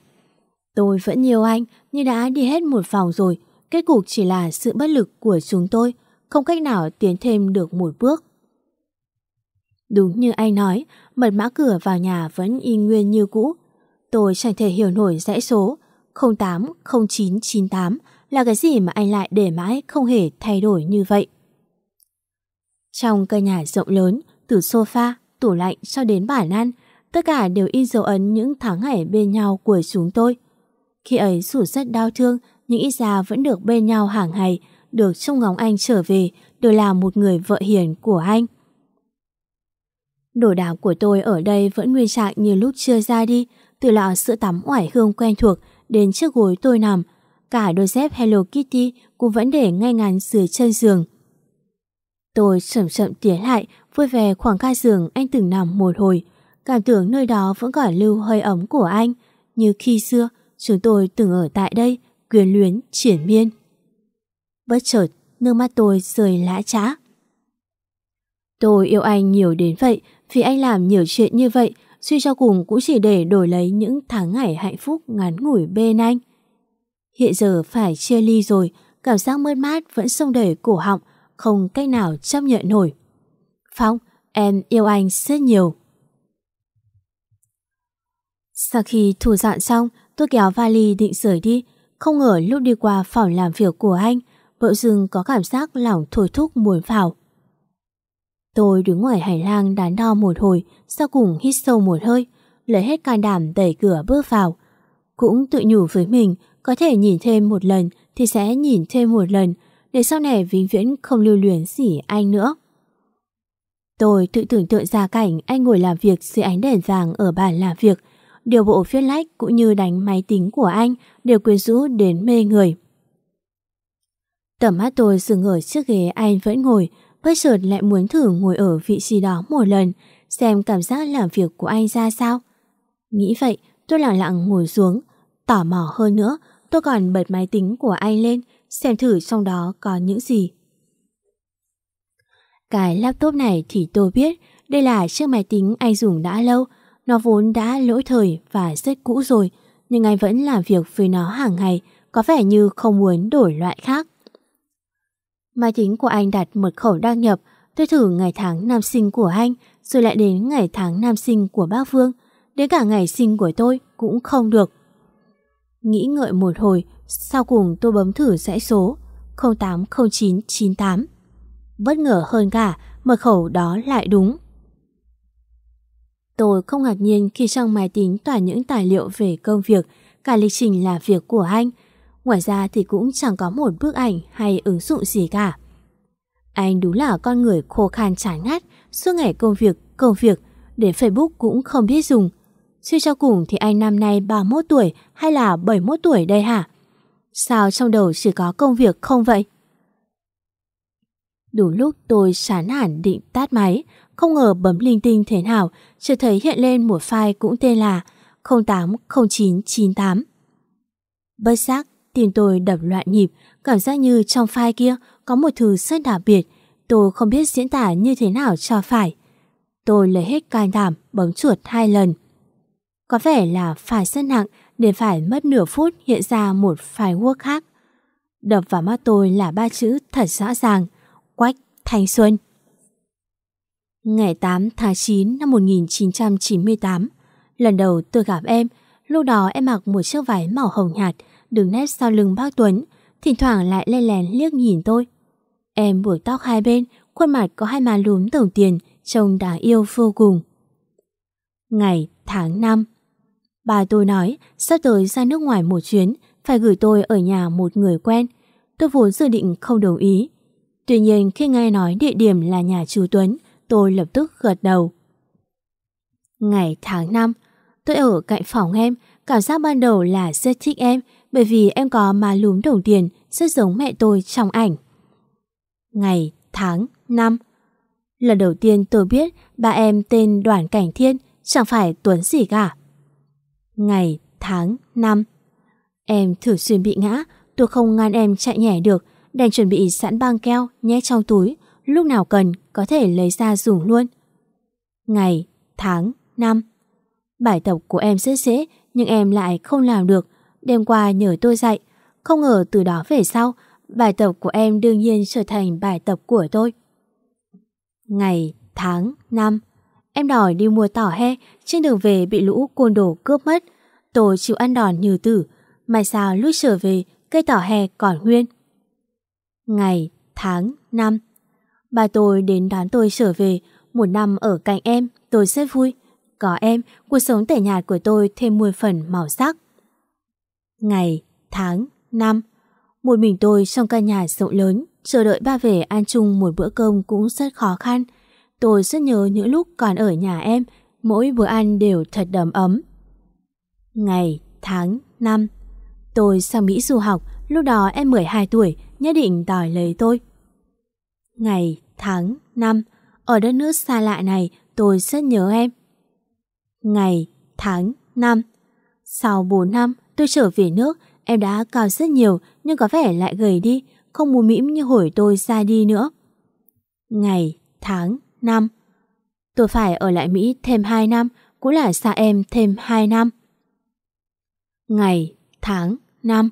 [SPEAKER 2] Tôi vẫn yêu anh, nhưng đã đi hết một vòng rồi, kết cục chỉ là sự bất lực của chúng tôi, không cách nào tiến thêm được một bước. Đúng như anh nói, mật mã cửa vào nhà vẫn y nguyên như cũ. Tôi chẳng thể hiểu nổi dãy số 080998 là cái gì mà anh lại để mãi không hề thay đổi như vậy. Trong căn nhà rộng lớn, từ sofa, tủ lạnh cho đến bàn ăn, tất cả đều in dấu ấn những tháng ngày bên nhau của chúng tôi. Khi ấy dù rất đau thương, nhưng ít ra vẫn được bên nhau hàng ngày, được trông ngóng anh trở về, được làm một người vợ hiền của anh. Đồ đạc của tôi ở đây vẫn nguyên trạng như lúc chưa ra đi, từ lọ sữa tắm oải hương quen thuộc đến chiếc gối tôi nằm. Cả đôi dép Hello Kitty cũng vẫn để ngay ngắn dưới chân giường. Tôi chậm chậm tiến lại, vui về khoảng ca giường anh từng nằm một hồi. Cảm tưởng nơi đó vẫn còn lưu hơi ấm của anh. Như khi xưa, chúng tôi từng ở tại đây, quyến luyến, triển miên. Bất chợt, nước mắt tôi rơi lã trã. Tôi yêu anh nhiều đến vậy vì anh làm nhiều chuyện như vậy suy cho cùng cũng chỉ để đổi lấy những tháng ngày hạnh phúc ngắn ngủi bên anh. Hiện giờ phải chia ly rồi, cảm giác mơn mát vẫn sông đầy cổ họng, không cách nào chấp nhận nổi. Phong, em yêu anh rất nhiều. Sau khi thu dọn xong, tôi kéo vali định rời đi, không ngờ lúc đi qua phòng làm việc của anh, vợ dưng có cảm giác lòng thôi thúc muốn vào. Tôi đứng ngoài hành lang đắn đo một hồi, sau cùng hít sâu một hơi, lấy hết can đảm đẩy cửa bước vào. Cũng tự nhủ với mình, có thể nhìn thêm một lần thì sẽ nhìn thêm một lần, để sau này vĩnh viễn không lưu luyến gì anh nữa. Tôi tự tưởng tượng ra cảnh anh ngồi làm việc dưới ánh đèn vàng ở bàn làm việc, điều bộ viết lách cũng như đánh máy tính của anh đều quyến rũ đến mê người. Tầm mắt tôi dừng ở chiếc ghế anh vẫn ngồi, bất chợt lại muốn thử ngồi ở vị trí đó một lần, xem cảm giác làm việc của anh ra sao. Nghĩ vậy, tôi lặng lặng ngồi xuống, tỏ mò hơn nữa, tôi còn bật máy tính của anh lên, xem thử trong đó có những gì. Cái laptop này thì tôi biết, đây là chiếc máy tính anh dùng đã lâu, nó vốn đã lỗi thời và rất cũ rồi, nhưng anh vẫn làm việc với nó hàng ngày, có vẻ như không muốn đổi loại khác. Máy tính của anh đặt mật khẩu đăng nhập, tôi thử ngày tháng năm sinh của anh, rồi lại đến ngày tháng năm sinh của bác Vương, đến cả ngày sinh của tôi cũng không được. Nghĩ ngợi một hồi, sau cùng tôi bấm thử dãy số 080998. Bất ngờ hơn cả, mật khẩu đó lại đúng. Tôi không ngạc nhiên khi trong máy tính toàn những tài liệu về công việc, cả lịch trình làm việc của anh, Ngoài ra thì cũng chẳng có một bức ảnh hay ứng dụng gì cả. Anh đúng là con người khô khan chán ngắt, suốt ngày công việc, công việc, đến Facebook cũng không biết dùng. Suy cho cùng thì anh năm nay 31 tuổi hay là 71 tuổi đây hả? Sao trong đầu chỉ có công việc không vậy? Đủ lúc tôi chán hẳn định tắt máy, không ngờ bấm linh tinh thế nào, chưa thấy hiện lên một file cũng tên là 080998. Bất giác Tim tôi đập loạn nhịp, cảm giác như trong file kia có một thứ rất đặc biệt, tôi không biết diễn tả như thế nào cho phải. Tôi lấy hết can đảm bấm chuột hai lần. Có vẻ là phải rất nặng nên phải mất nửa phút hiện ra một file Word khác. Đập vào mắt tôi là ba chữ thật rõ ràng, Quách Thanh Xuân. Ngày 8 tháng 9 năm 1998, lần đầu tôi gặp em, lúc đó em mặc một chiếc váy màu hồng nhạt, đứng nét sau lưng bác Tuấn, thỉnh thoảng lại len lén liếc nhìn tôi. Em buộc tóc hai bên, khuôn mặt có hai má lúm tổng tiền, trông đáng yêu vô cùng. Ngày tháng 5 Bà tôi nói sắp tới ra nước ngoài một chuyến, phải gửi tôi ở nhà một người quen. Tôi vốn dự định không đồng ý. Tuy nhiên khi nghe nói địa điểm là nhà chú Tuấn, tôi lập tức gật đầu. Ngày tháng 5 Tôi ở cạnh phòng em, cảm giác ban đầu là rất thích em bởi vì em có má lúm đồng tiền rất giống mẹ tôi trong ảnh. Ngày, tháng, năm Lần đầu tiên tôi biết ba em tên Đoàn Cảnh Thiên chẳng phải Tuấn gì cả. Ngày, tháng, năm Em thường xuyên bị ngã, tôi không ngăn em chạy nhảy được, đành chuẩn bị sẵn băng keo nhét trong túi, lúc nào cần có thể lấy ra dùng luôn. Ngày, tháng, năm Bài tập của em rất dễ nhưng em lại không làm được Đêm qua nhờ tôi dạy Không ngờ từ đó về sau bài tập của em đương nhiên trở thành bài tập của tôi. Ngày, tháng, năm Em đòi đi mua tỏ he, trên đường về bị lũ côn đồ cướp mất. Tôi chịu ăn đòn như tử, mai sao lúc trở về cây tỏ he còn nguyên. Ngày, tháng, năm Ba tôi đến đón tôi trở về, một năm ở cạnh em, tôi rất vui. Có em, cuộc sống tẻ nhạt của tôi thêm muôn phần màu sắc. Ngày, tháng, năm Một mình tôi trong căn nhà rộng lớn, chờ đợi ba về ăn chung một bữa cơm cũng rất khó khăn. Tôi rất nhớ những lúc còn ở nhà em, mỗi bữa ăn đều thật đầm ấm. Ngày, tháng, năm Tôi sang Mỹ du học, lúc đó em 12 tuổi, nhất định đòi lấy tôi. Ngày, tháng, năm Ở đất nước xa lạ này, tôi rất nhớ em. Ngày, tháng, năm Sau 4 năm, tôi trở về nước, em đã cao rất nhiều nhưng có vẻ lại gầy đi, không mù mĩm như hồi tôi ra đi nữa. Ngày, tháng, năm. Tôi phải ở lại Mỹ thêm 2 năm, cũng là xa em thêm 2 năm. Ngày, tháng, năm.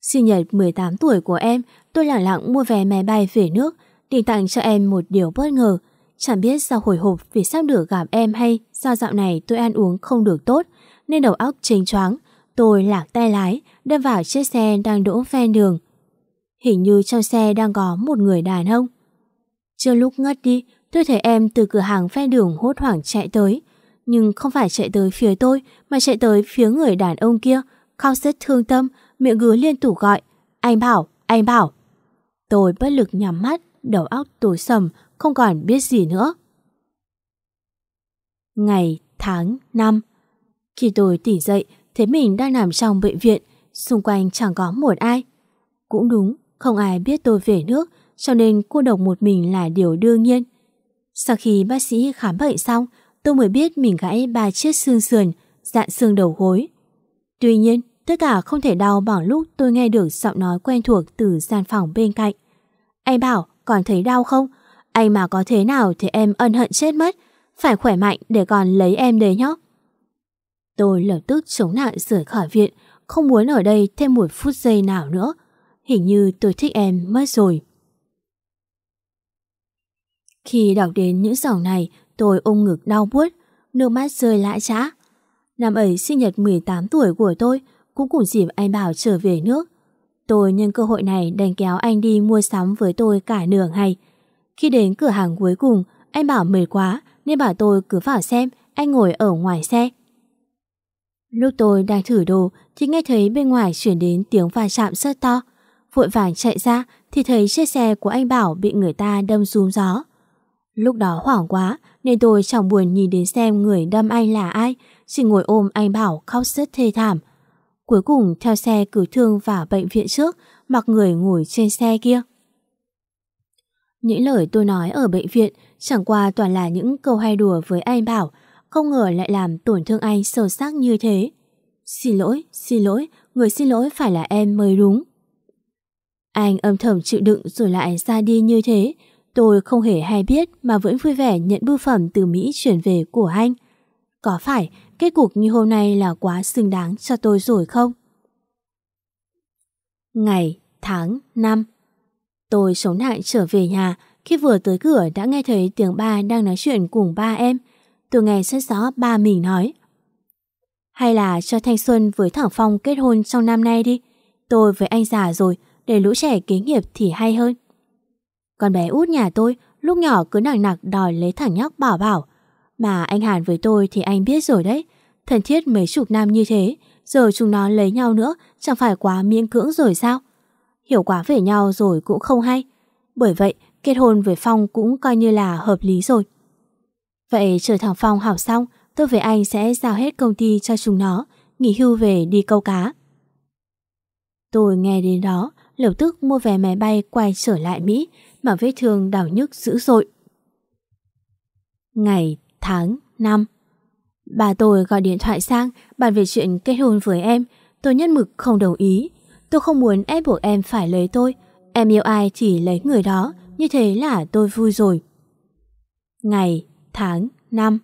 [SPEAKER 2] Sinh nhật 18 tuổi của em, tôi lặng lặng mua vé máy bay về nước, định tặng cho em một điều bất ngờ. Chẳng biết sao hồi hộp vì sắp được gặp em hay do dạo này tôi ăn uống không được tốt, nên đầu óc chênh choáng. Tôi lạc tay lái, đâm vào chiếc xe đang đỗ ven đường. Hình như trong xe đang có một người đàn ông. Chưa lúc ngất đi, Tôi thấy em từ cửa hàng ven đường hốt hoảng chạy tới, nhưng không phải chạy tới phía tôi mà chạy tới phía người đàn ông kia, khóc rất thương tâm, miệng gứa liên tục gọi, anh bảo, anh bảo. Tôi bất lực nhắm mắt, đầu óc tối sầm, không còn biết gì nữa. Ngày, tháng, năm Khi tôi tỉnh dậy, thấy mình đang nằm trong bệnh viện, xung quanh chẳng có một ai. Cũng đúng, không ai biết tôi về nước, cho nên cô độc một mình là điều đương nhiên. Sau khi bác sĩ khám bệnh xong, tôi mới biết mình gãy ba chiếc xương sườn, dạn xương đầu gối. Tuy nhiên, tất cả không thể đau bằng lúc tôi nghe được giọng nói quen thuộc từ gian phòng bên cạnh. Anh bảo, còn thấy đau không? Anh mà có thế nào thì em ân hận chết mất. Phải khỏe mạnh để còn lấy em đấy nhóc. Tôi lập tức chống nạn rời khỏi viện, không muốn ở đây thêm một phút giây nào nữa. Hình như tôi thích em mất rồi. Khi đọc đến những dòng này, tôi ôm ngực đau buốt, nước mắt rơi lã trã. Năm ấy sinh nhật 18 tuổi của tôi, cũng cùng dịp anh Bảo trở về nước. Tôi nhân cơ hội này đành kéo anh đi mua sắm với tôi cả nửa ngày. Khi đến cửa hàng cuối cùng, anh bảo mệt quá nên bảo tôi cứ vào xem, anh ngồi ở ngoài xe. Lúc tôi đang thử đồ thì nghe thấy bên ngoài chuyển đến tiếng va chạm rất to. Vội vàng chạy ra thì thấy chiếc xe của anh Bảo bị người ta đâm rúm gió. Lúc đó hoảng quá nên tôi chẳng buồn nhìn đến xem người đâm anh là ai, chỉ ngồi ôm anh Bảo khóc rất thê thảm. Cuối cùng theo xe cử thương vào bệnh viện trước, mặc người ngồi trên xe kia. Những lời tôi nói ở bệnh viện chẳng qua toàn là những câu hay đùa với anh Bảo, không ngờ lại làm tổn thương anh sâu sắc như thế. Xin lỗi, xin lỗi, người xin lỗi phải là em mới đúng. Anh âm thầm chịu đựng rồi lại ra đi như thế, Tôi không hề hay biết mà vẫn vui vẻ nhận bưu phẩm từ Mỹ chuyển về của anh. Có phải kết cục như hôm nay là quá xứng đáng cho tôi rồi không? Ngày, tháng, năm Tôi sống nạn trở về nhà khi vừa tới cửa đã nghe thấy tiếng ba đang nói chuyện cùng ba em. Tôi nghe rất rõ ba mình nói. Hay là cho Thanh Xuân với Thẳng Phong kết hôn trong năm nay đi. Tôi với anh già rồi, để lũ trẻ kế nghiệp thì hay hơn. Con bé út nhà tôi lúc nhỏ cứ nặng nặc đòi lấy thằng nhóc bảo bảo. Mà anh Hàn với tôi thì anh biết rồi đấy. Thân thiết mấy chục năm như thế, giờ chúng nó lấy nhau nữa chẳng phải quá miễn cưỡng rồi sao? Hiểu quá về nhau rồi cũng không hay. Bởi vậy, kết hôn với Phong cũng coi như là hợp lý rồi. Vậy chờ thằng Phong học xong, tôi với anh sẽ giao hết công ty cho chúng nó, nghỉ hưu về đi câu cá. Tôi nghe đến đó, lập tức mua vé máy bay quay trở lại Mỹ mà vết thương đau nhức dữ dội. Ngày, tháng, năm Bà tôi gọi điện thoại sang bàn về chuyện kết hôn với em. Tôi nhất mực không đồng ý. Tôi không muốn ép buộc em phải lấy tôi. Em yêu ai chỉ lấy người đó. Như thế là tôi vui rồi. Ngày, tháng, năm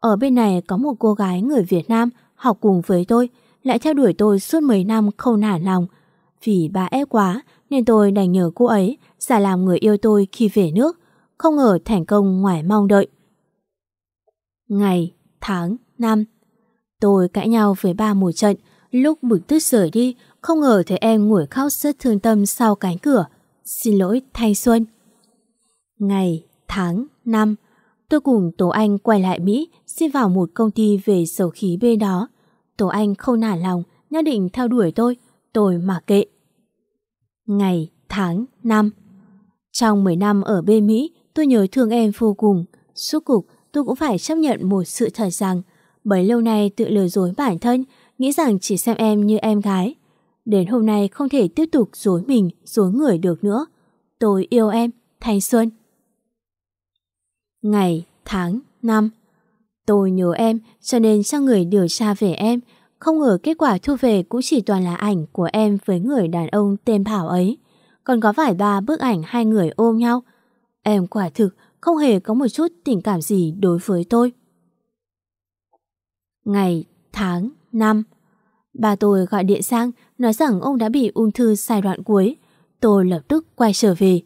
[SPEAKER 2] Ở bên này có một cô gái người Việt Nam học cùng với tôi lại theo đuổi tôi suốt mấy năm không nản lòng. Vì bà ép quá nên tôi đành nhờ cô ấy giả làm người yêu tôi khi về nước. Không ngờ thành công ngoài mong đợi. Ngày, tháng, năm Tôi cãi nhau với ba một trận. Lúc bực tức rời đi, không ngờ thấy em ngồi khóc rất thương tâm sau cánh cửa. Xin lỗi thanh xuân. Ngày, tháng, năm Tôi cùng Tố Anh quay lại Mỹ xin vào một công ty về dầu khí bên đó. Tố Anh không nản lòng, nhất định theo đuổi tôi. Tôi mà kệ. Ngày, tháng, năm Trong 10 năm ở bên Mỹ, tôi nhớ thương em vô cùng. Suốt cục, tôi cũng phải chấp nhận một sự thật rằng bấy lâu nay tự lừa dối bản thân, nghĩ rằng chỉ xem em như em gái. Đến hôm nay không thể tiếp tục dối mình, dối người được nữa. Tôi yêu em, Thanh Xuân. Ngày, tháng, năm Tôi nhớ em cho nên cho người điều tra về em. Không ngờ kết quả thu về cũng chỉ toàn là ảnh của em với người đàn ông tên Bảo ấy. Còn có vài ba bức ảnh hai người ôm nhau. Em quả thực không hề có một chút tình cảm gì đối với tôi. Ngày, tháng, năm Bà tôi gọi điện sang nói rằng ông đã bị ung thư giai đoạn cuối. Tôi lập tức quay trở về.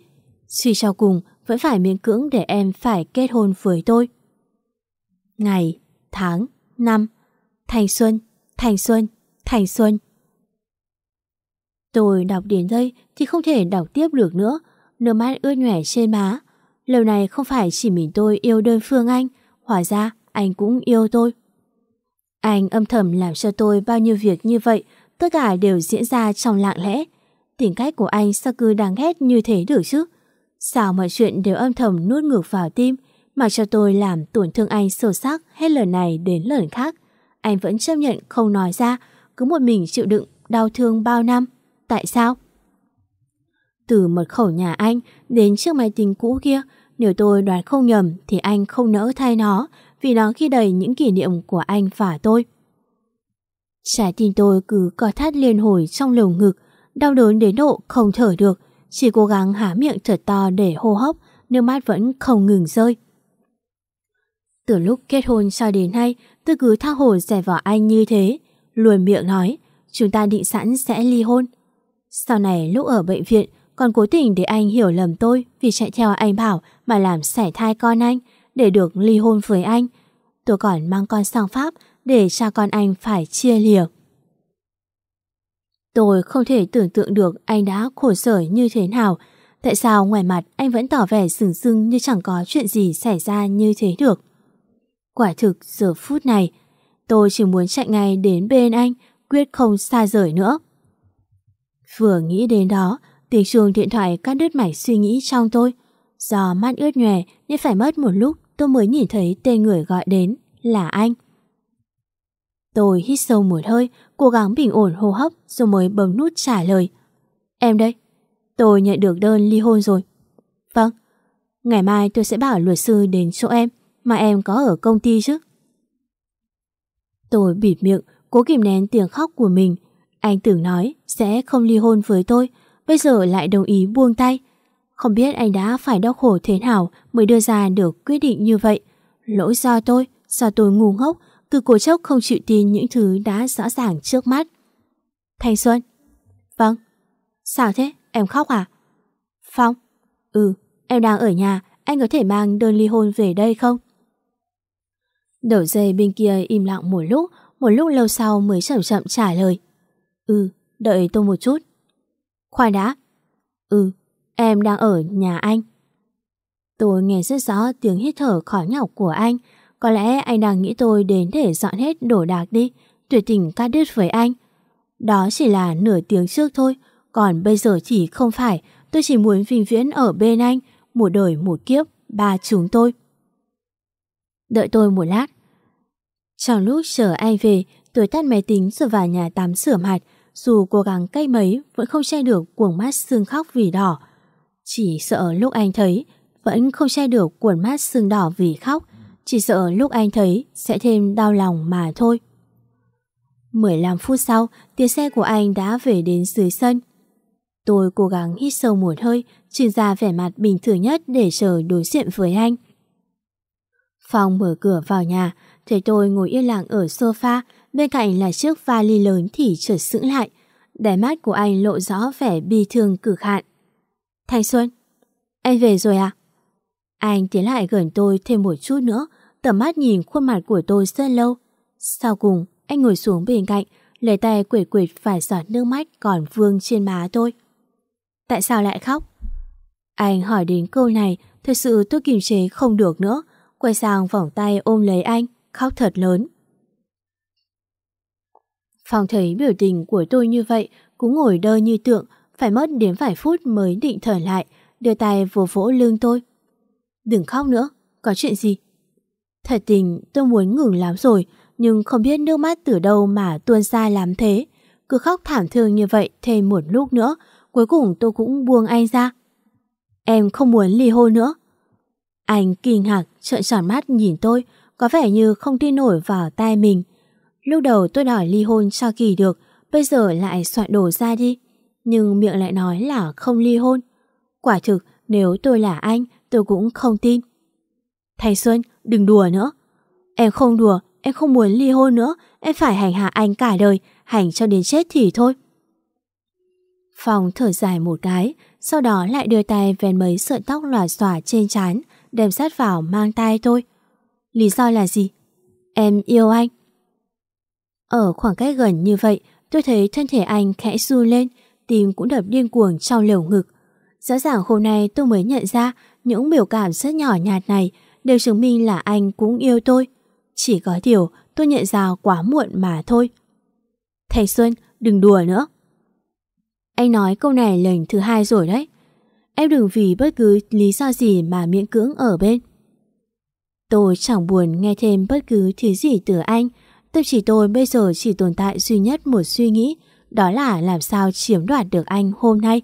[SPEAKER 2] Suy cho cùng, vẫn phải miễn cưỡng để em phải kết hôn với tôi. Ngày, tháng, năm, thành xuân, thành xuân, thành xuân. Tôi đọc đến đây thì không thể đọc tiếp được nữa, nước mắt ướt nhòe trên má. Lâu này không phải chỉ mình tôi yêu đơn phương anh, hóa ra anh cũng yêu tôi. Anh âm thầm làm cho tôi bao nhiêu việc như vậy, tất cả đều diễn ra trong lặng lẽ. Tính cách của anh sao cứ đáng ghét như thế được chứ? Sao mọi chuyện đều âm thầm nuốt ngược vào tim, mà cho tôi làm tổn thương anh sâu sắc hết lần này đến lần khác. Anh vẫn chấp nhận không nói ra, cứ một mình chịu đựng đau thương bao năm. Tại sao? Từ mật khẩu nhà anh đến chiếc máy tính cũ kia, nếu tôi đoán không nhầm thì anh không nỡ thay nó vì nó ghi đầy những kỷ niệm của anh và tôi. Trái tim tôi cứ co thắt liên hồi trong lồng ngực, đau đớn đến độ không thở được, chỉ cố gắng há miệng thật to để hô hấp, nước mắt vẫn không ngừng rơi. Từ lúc kết hôn cho đến nay, tôi cứ tha hồ rẻ vào anh như thế, luôn miệng nói, chúng ta định sẵn sẽ ly hôn. Sau này lúc ở bệnh viện, còn cố tình để anh hiểu lầm tôi vì chạy theo anh Bảo mà làm sảy thai con anh để được ly hôn với anh. Tôi còn mang con sang Pháp để cha con anh phải chia lìa. Tôi không thể tưởng tượng được anh đã khổ sở như thế nào. Tại sao ngoài mặt anh vẫn tỏ vẻ sừng sưng như chẳng có chuyện gì xảy ra như thế được. Quả thực giờ phút này, tôi chỉ muốn chạy ngay đến bên anh, quyết không xa rời nữa. Vừa nghĩ đến đó, tiếng chuông điện thoại cắt đứt mạch suy nghĩ trong tôi. Do mắt ướt nhòe nên phải mất một lúc tôi mới nhìn thấy tên người gọi đến là anh. Tôi hít sâu một hơi, cố gắng bình ổn hô hấp rồi mới bấm nút trả lời. Em đây, tôi nhận được đơn ly hôn rồi. Vâng, ngày mai tôi sẽ bảo luật sư đến chỗ em, mà em có ở công ty chứ. Tôi bịt miệng, cố kìm nén tiếng khóc của mình. Anh tưởng nói sẽ không ly hôn với tôi, bây giờ lại đồng ý buông tay. Không biết anh đã phải đau khổ thế nào mới đưa ra được quyết định như vậy. Lỗi do tôi, do tôi ngu ngốc, cứ cố chốc không chịu tin những thứ đã rõ ràng trước mắt. Thanh Xuân Vâng Sao thế? Em khóc à? Phong Ừ, em đang ở nhà, anh có thể mang đơn ly hôn về đây không? Đầu dây bên kia im lặng một lúc, một lúc lâu sau mới chậm chậm trả lời. Ừ, đợi tôi một chút. Khoan đã. Ừ, em đang ở nhà anh. Tôi nghe rất rõ tiếng hít thở khó nhọc của anh. Có lẽ anh đang nghĩ tôi đến để dọn hết đồ đạc đi, tuyệt tình cắt đứt với anh. Đó chỉ là nửa tiếng trước thôi, còn bây giờ chỉ không phải, tôi chỉ muốn vinh viễn ở bên anh, một đời một kiếp, ba chúng tôi. Đợi tôi một lát. Trong lúc chờ anh về, tôi tắt máy tính rồi vào nhà tắm sửa mặt, dù cố gắng cách mấy vẫn không che được cuồng mắt xương khóc vì đỏ. Chỉ sợ lúc anh thấy, vẫn không che được cuồng mắt sưng đỏ vì khóc, chỉ sợ lúc anh thấy sẽ thêm đau lòng mà thôi. 15 phút sau, tiếng xe của anh đã về đến dưới sân. Tôi cố gắng hít sâu một hơi, chuyển ra vẻ mặt bình thường nhất để chờ đối diện với anh. Phong mở cửa vào nhà, thấy tôi ngồi yên lặng ở sofa, bên cạnh là chiếc vali lớn thì chợt sững lại. đáy mắt của anh lộ rõ vẻ bi thương cực hạn. Thanh Xuân, anh về rồi à? Anh tiến lại gần tôi thêm một chút nữa, tầm mắt nhìn khuôn mặt của tôi rất lâu. Sau cùng, anh ngồi xuống bên cạnh, lấy tay quệt quệt vài giọt nước mắt còn vương trên má tôi. Tại sao lại khóc? Anh hỏi đến câu này, thật sự tôi kiềm chế không được nữa, quay sang vòng tay ôm lấy anh, khóc thật lớn. Phong thấy biểu tình của tôi như vậy, cũng ngồi đơ như tượng, phải mất đến vài phút mới định thở lại, đưa tay vỗ vỗ lưng tôi. Đừng khóc nữa, có chuyện gì? Thật tình tôi muốn ngừng lắm rồi, nhưng không biết nước mắt từ đâu mà tuôn ra làm thế. Cứ khóc thảm thương như vậy thêm một lúc nữa, cuối cùng tôi cũng buông anh ra. Em không muốn ly hôn nữa. Anh kinh ngạc trợn tròn mắt nhìn tôi, có vẻ như không tin nổi vào tai mình. Lúc đầu tôi đòi ly hôn cho kỳ được, bây giờ lại soạn đồ ra đi. Nhưng miệng lại nói là không ly hôn. Quả thực, nếu tôi là anh, tôi cũng không tin. Thầy Xuân, đừng đùa nữa. Em không đùa, em không muốn ly hôn nữa, em phải hành hạ anh cả đời, hành cho đến chết thì thôi. Phong thở dài một cái, sau đó lại đưa tay ven mấy sợi tóc lòa xòa trên trán, đem sát vào mang tay tôi. Lý do là gì? Em yêu anh. Ở khoảng cách gần như vậy, tôi thấy thân thể anh khẽ run lên, tim cũng đập điên cuồng trong lều ngực. Rõ ràng hôm nay tôi mới nhận ra những biểu cảm rất nhỏ nhạt này đều chứng minh là anh cũng yêu tôi. Chỉ có điều tôi nhận ra quá muộn mà thôi. Thầy Xuân, đừng đùa nữa. Anh nói câu này lần thứ hai rồi đấy. Em đừng vì bất cứ lý do gì mà miễn cưỡng ở bên. Tôi chẳng buồn nghe thêm bất cứ thứ gì từ anh. Tâm chỉ tôi bây giờ chỉ tồn tại duy nhất một suy nghĩ, đó là làm sao chiếm đoạt được anh hôm nay.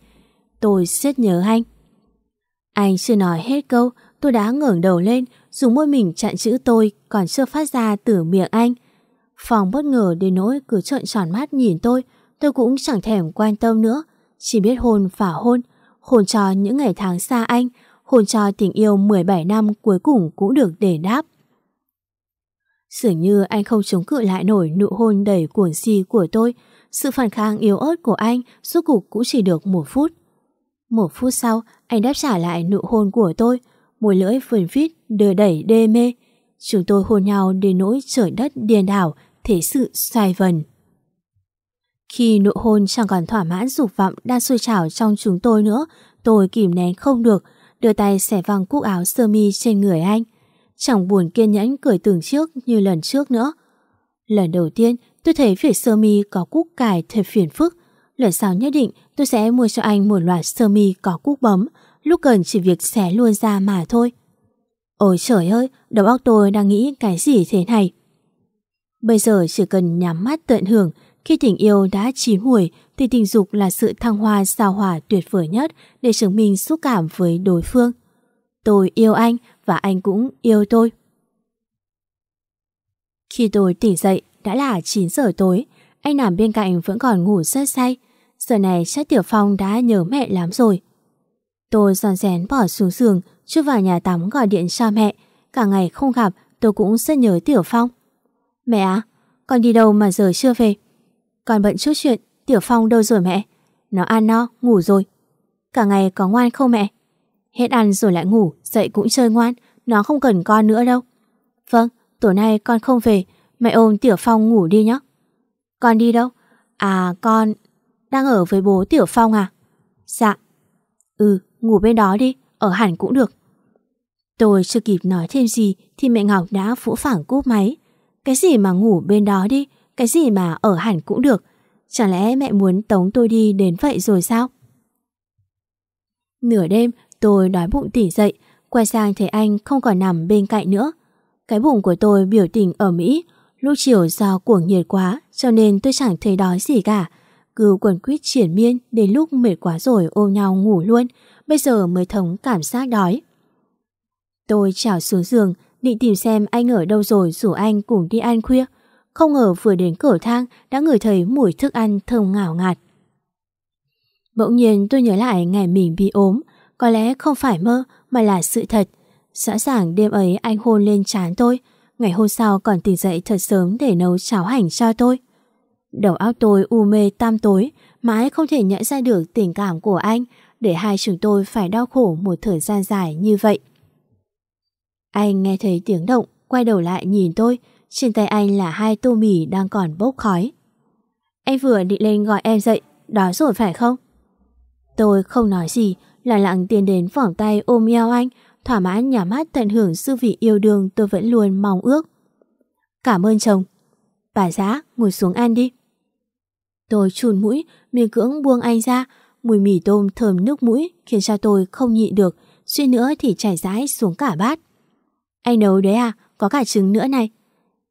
[SPEAKER 2] Tôi rất nhớ anh. Anh chưa nói hết câu, tôi đã ngẩng đầu lên, dùng môi mình chặn chữ tôi còn chưa phát ra từ miệng anh. Phòng bất ngờ đến nỗi cứ trợn tròn mắt nhìn tôi, tôi cũng chẳng thèm quan tâm nữa, chỉ biết hôn và hôn, hôn cho những ngày tháng xa anh, hôn cho tình yêu 17 năm cuối cùng cũng được để đáp. Dường như anh không chống cự lại nổi nụ hôn đầy cuồng si của tôi, sự phản kháng yếu ớt của anh suốt cục cũng chỉ được một phút. Một phút sau, anh đáp trả lại nụ hôn của tôi, môi lưỡi vườn phít, đưa đẩy đê mê. Chúng tôi hôn nhau đến nỗi trời đất điên đảo, thế sự sai vần. Khi nụ hôn chẳng còn thỏa mãn dục vọng đang sôi trào trong chúng tôi nữa, tôi kìm nén không được, đưa tay xẻ văng cúc áo sơ mi trên người anh. Chẳng buồn kiên nhẫn cười từng trước như lần trước nữa. Lần đầu tiên tôi thấy việc sơ mi có cúc cài thật phiền phức. Lần sau nhất định tôi sẽ mua cho anh một loạt sơ mi có cúc bấm, lúc cần chỉ việc xé luôn ra mà thôi. Ôi trời ơi, đầu óc tôi đang nghĩ cái gì thế này? Bây giờ chỉ cần nhắm mắt tận hưởng, khi tình yêu đã chín mùi thì tình dục là sự thăng hoa sao hỏa tuyệt vời nhất để chứng minh xúc cảm với đối phương. Tôi yêu anh và anh cũng yêu tôi. Khi tôi tỉnh dậy đã là 9 giờ tối, anh nằm bên cạnh vẫn còn ngủ rất say. Giờ này chắc Tiểu Phong đã nhớ mẹ lắm rồi. Tôi giòn rén bỏ xuống giường, chút vào nhà tắm gọi điện cho mẹ. Cả ngày không gặp, tôi cũng rất nhớ Tiểu Phong. Mẹ à, con đi đâu mà giờ chưa về? Con bận chút chuyện, Tiểu Phong đâu rồi mẹ? Nó ăn no, ngủ rồi. Cả ngày có ngoan không mẹ? Hết ăn rồi lại ngủ, dậy cũng chơi ngoan, nó không cần con nữa đâu. Vâng, tối nay con không về, mẹ ôm Tiểu Phong ngủ đi nhé. Con đi đâu? À con... Đang ở với bố Tiểu Phong à? Dạ. Ừ, ngủ bên đó đi, ở hẳn cũng được. Tôi chưa kịp nói thêm gì thì mẹ Ngọc đã phũ phẳng cúp máy. Cái gì mà ngủ bên đó đi, cái gì mà ở hẳn cũng được. Chẳng lẽ mẹ muốn tống tôi đi đến vậy rồi sao? Nửa đêm tôi đói bụng tỉ dậy, quay sang thấy anh không còn nằm bên cạnh nữa. Cái bụng của tôi biểu tình ở Mỹ, lúc chiều do cuồng nhiệt quá cho nên tôi chẳng thấy đói gì cả. Cứ quần quýt triển miên đến lúc mệt quá rồi ôm nhau ngủ luôn, bây giờ mới thống cảm giác đói. Tôi trào xuống giường, định tìm xem anh ở đâu rồi rủ anh cùng đi ăn khuya. Không ngờ vừa đến cửa thang đã ngửi thấy mùi thức ăn thơm ngào ngạt. Bỗng nhiên tôi nhớ lại ngày mình bị ốm, có lẽ không phải mơ mà là sự thật. Rõ ràng đêm ấy anh hôn lên trán tôi, ngày hôm sau còn tỉnh dậy thật sớm để nấu cháo hành cho tôi. Đầu óc tôi u mê tam tối, mãi không thể nhận ra được tình cảm của anh để hai chúng tôi phải đau khổ một thời gian dài như vậy. Anh nghe thấy tiếng động, quay đầu lại nhìn tôi, trên tay anh là hai tô mì đang còn bốc khói. Anh vừa định lên gọi em dậy, đó rồi phải không? Tôi không nói gì, lặng lặng tiến đến vòng tay ôm eo anh, thỏa mãn nhà mắt tận hưởng sư vị yêu đương tôi vẫn luôn mong ước. Cảm ơn chồng. Bà giá, ngồi xuống ăn đi. Tôi chùn mũi, miệng cưỡng buông anh ra, mùi mì tôm thơm nước mũi khiến cho tôi không nhịn được, suy nữa thì chảy rãi xuống cả bát. Anh nấu đấy à, có cả trứng nữa này.